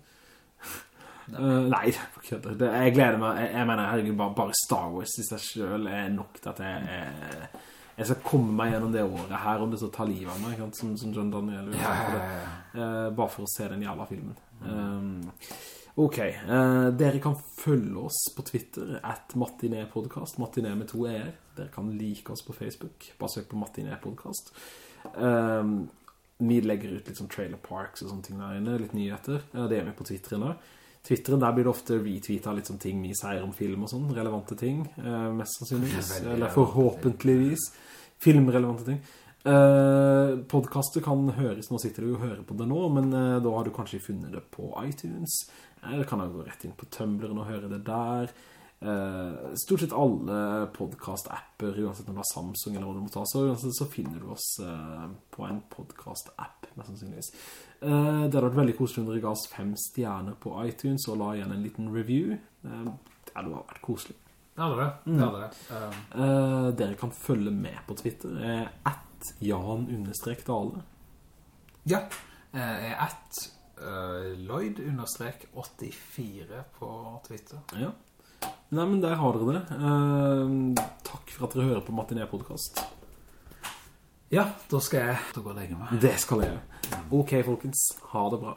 Nei. uh, nei, Jeg gleder meg. Jeg, jeg mener, herregud, bare, bare Star Wars i seg selv er nok til at jeg, jeg, jeg skal komme meg gjennom det året her, om det så tar livet av meg, som, som John Daniel. vil si på det. Eh, bare for å se den jævla filmen. Um, ok, uh, dere kan følge oss på Twitter, at Martiné-podcast, Martiné med to e-er. Dere kan like oss på Facebook, bare søk på Martiné-podcast. Um, vi legger ut litt sånn trailer parks og sånne ting der inne, litt nyheter. Ja, det er vi på Twitter nå. Twitteren, der blir det ofte retweetet litt sånne ting vi sier om film og sånn, relevante ting, eh, mest sannsynligvis, eller forhåpentligvis, filmrelevante ting. Uh, podcaster kan høres, nå sitter du og hører på det nå, men eh, da har du kanskje funnet det på iTunes, eller kan du gå rett inn på Tumblr og høre det der. Eh, stort sett alle podcast-apper, uansett om det er Samsung eller hva du må ta, så, uansett så finner du oss på en podcast-app, mest sannsynligvis. Det hadde vært veldig koselig om dere ga oss fem stjerner på iTunes og la igjen en liten review. Det hadde vært koselig. Det hadde det. Det hadde det. Um, Eh, dere kan følge med på Twitter. At Jan-Dale. ja. Eh, Jeg er at eh, Lloyd-84 på Twitter. Ja. Nei, men der har dere det. Takk for at dere hører på Matiné-podcast. Ja, da skal jeg gå og legge meg. Det skal jeg gjøre. Ok, folkens. Ha det bra.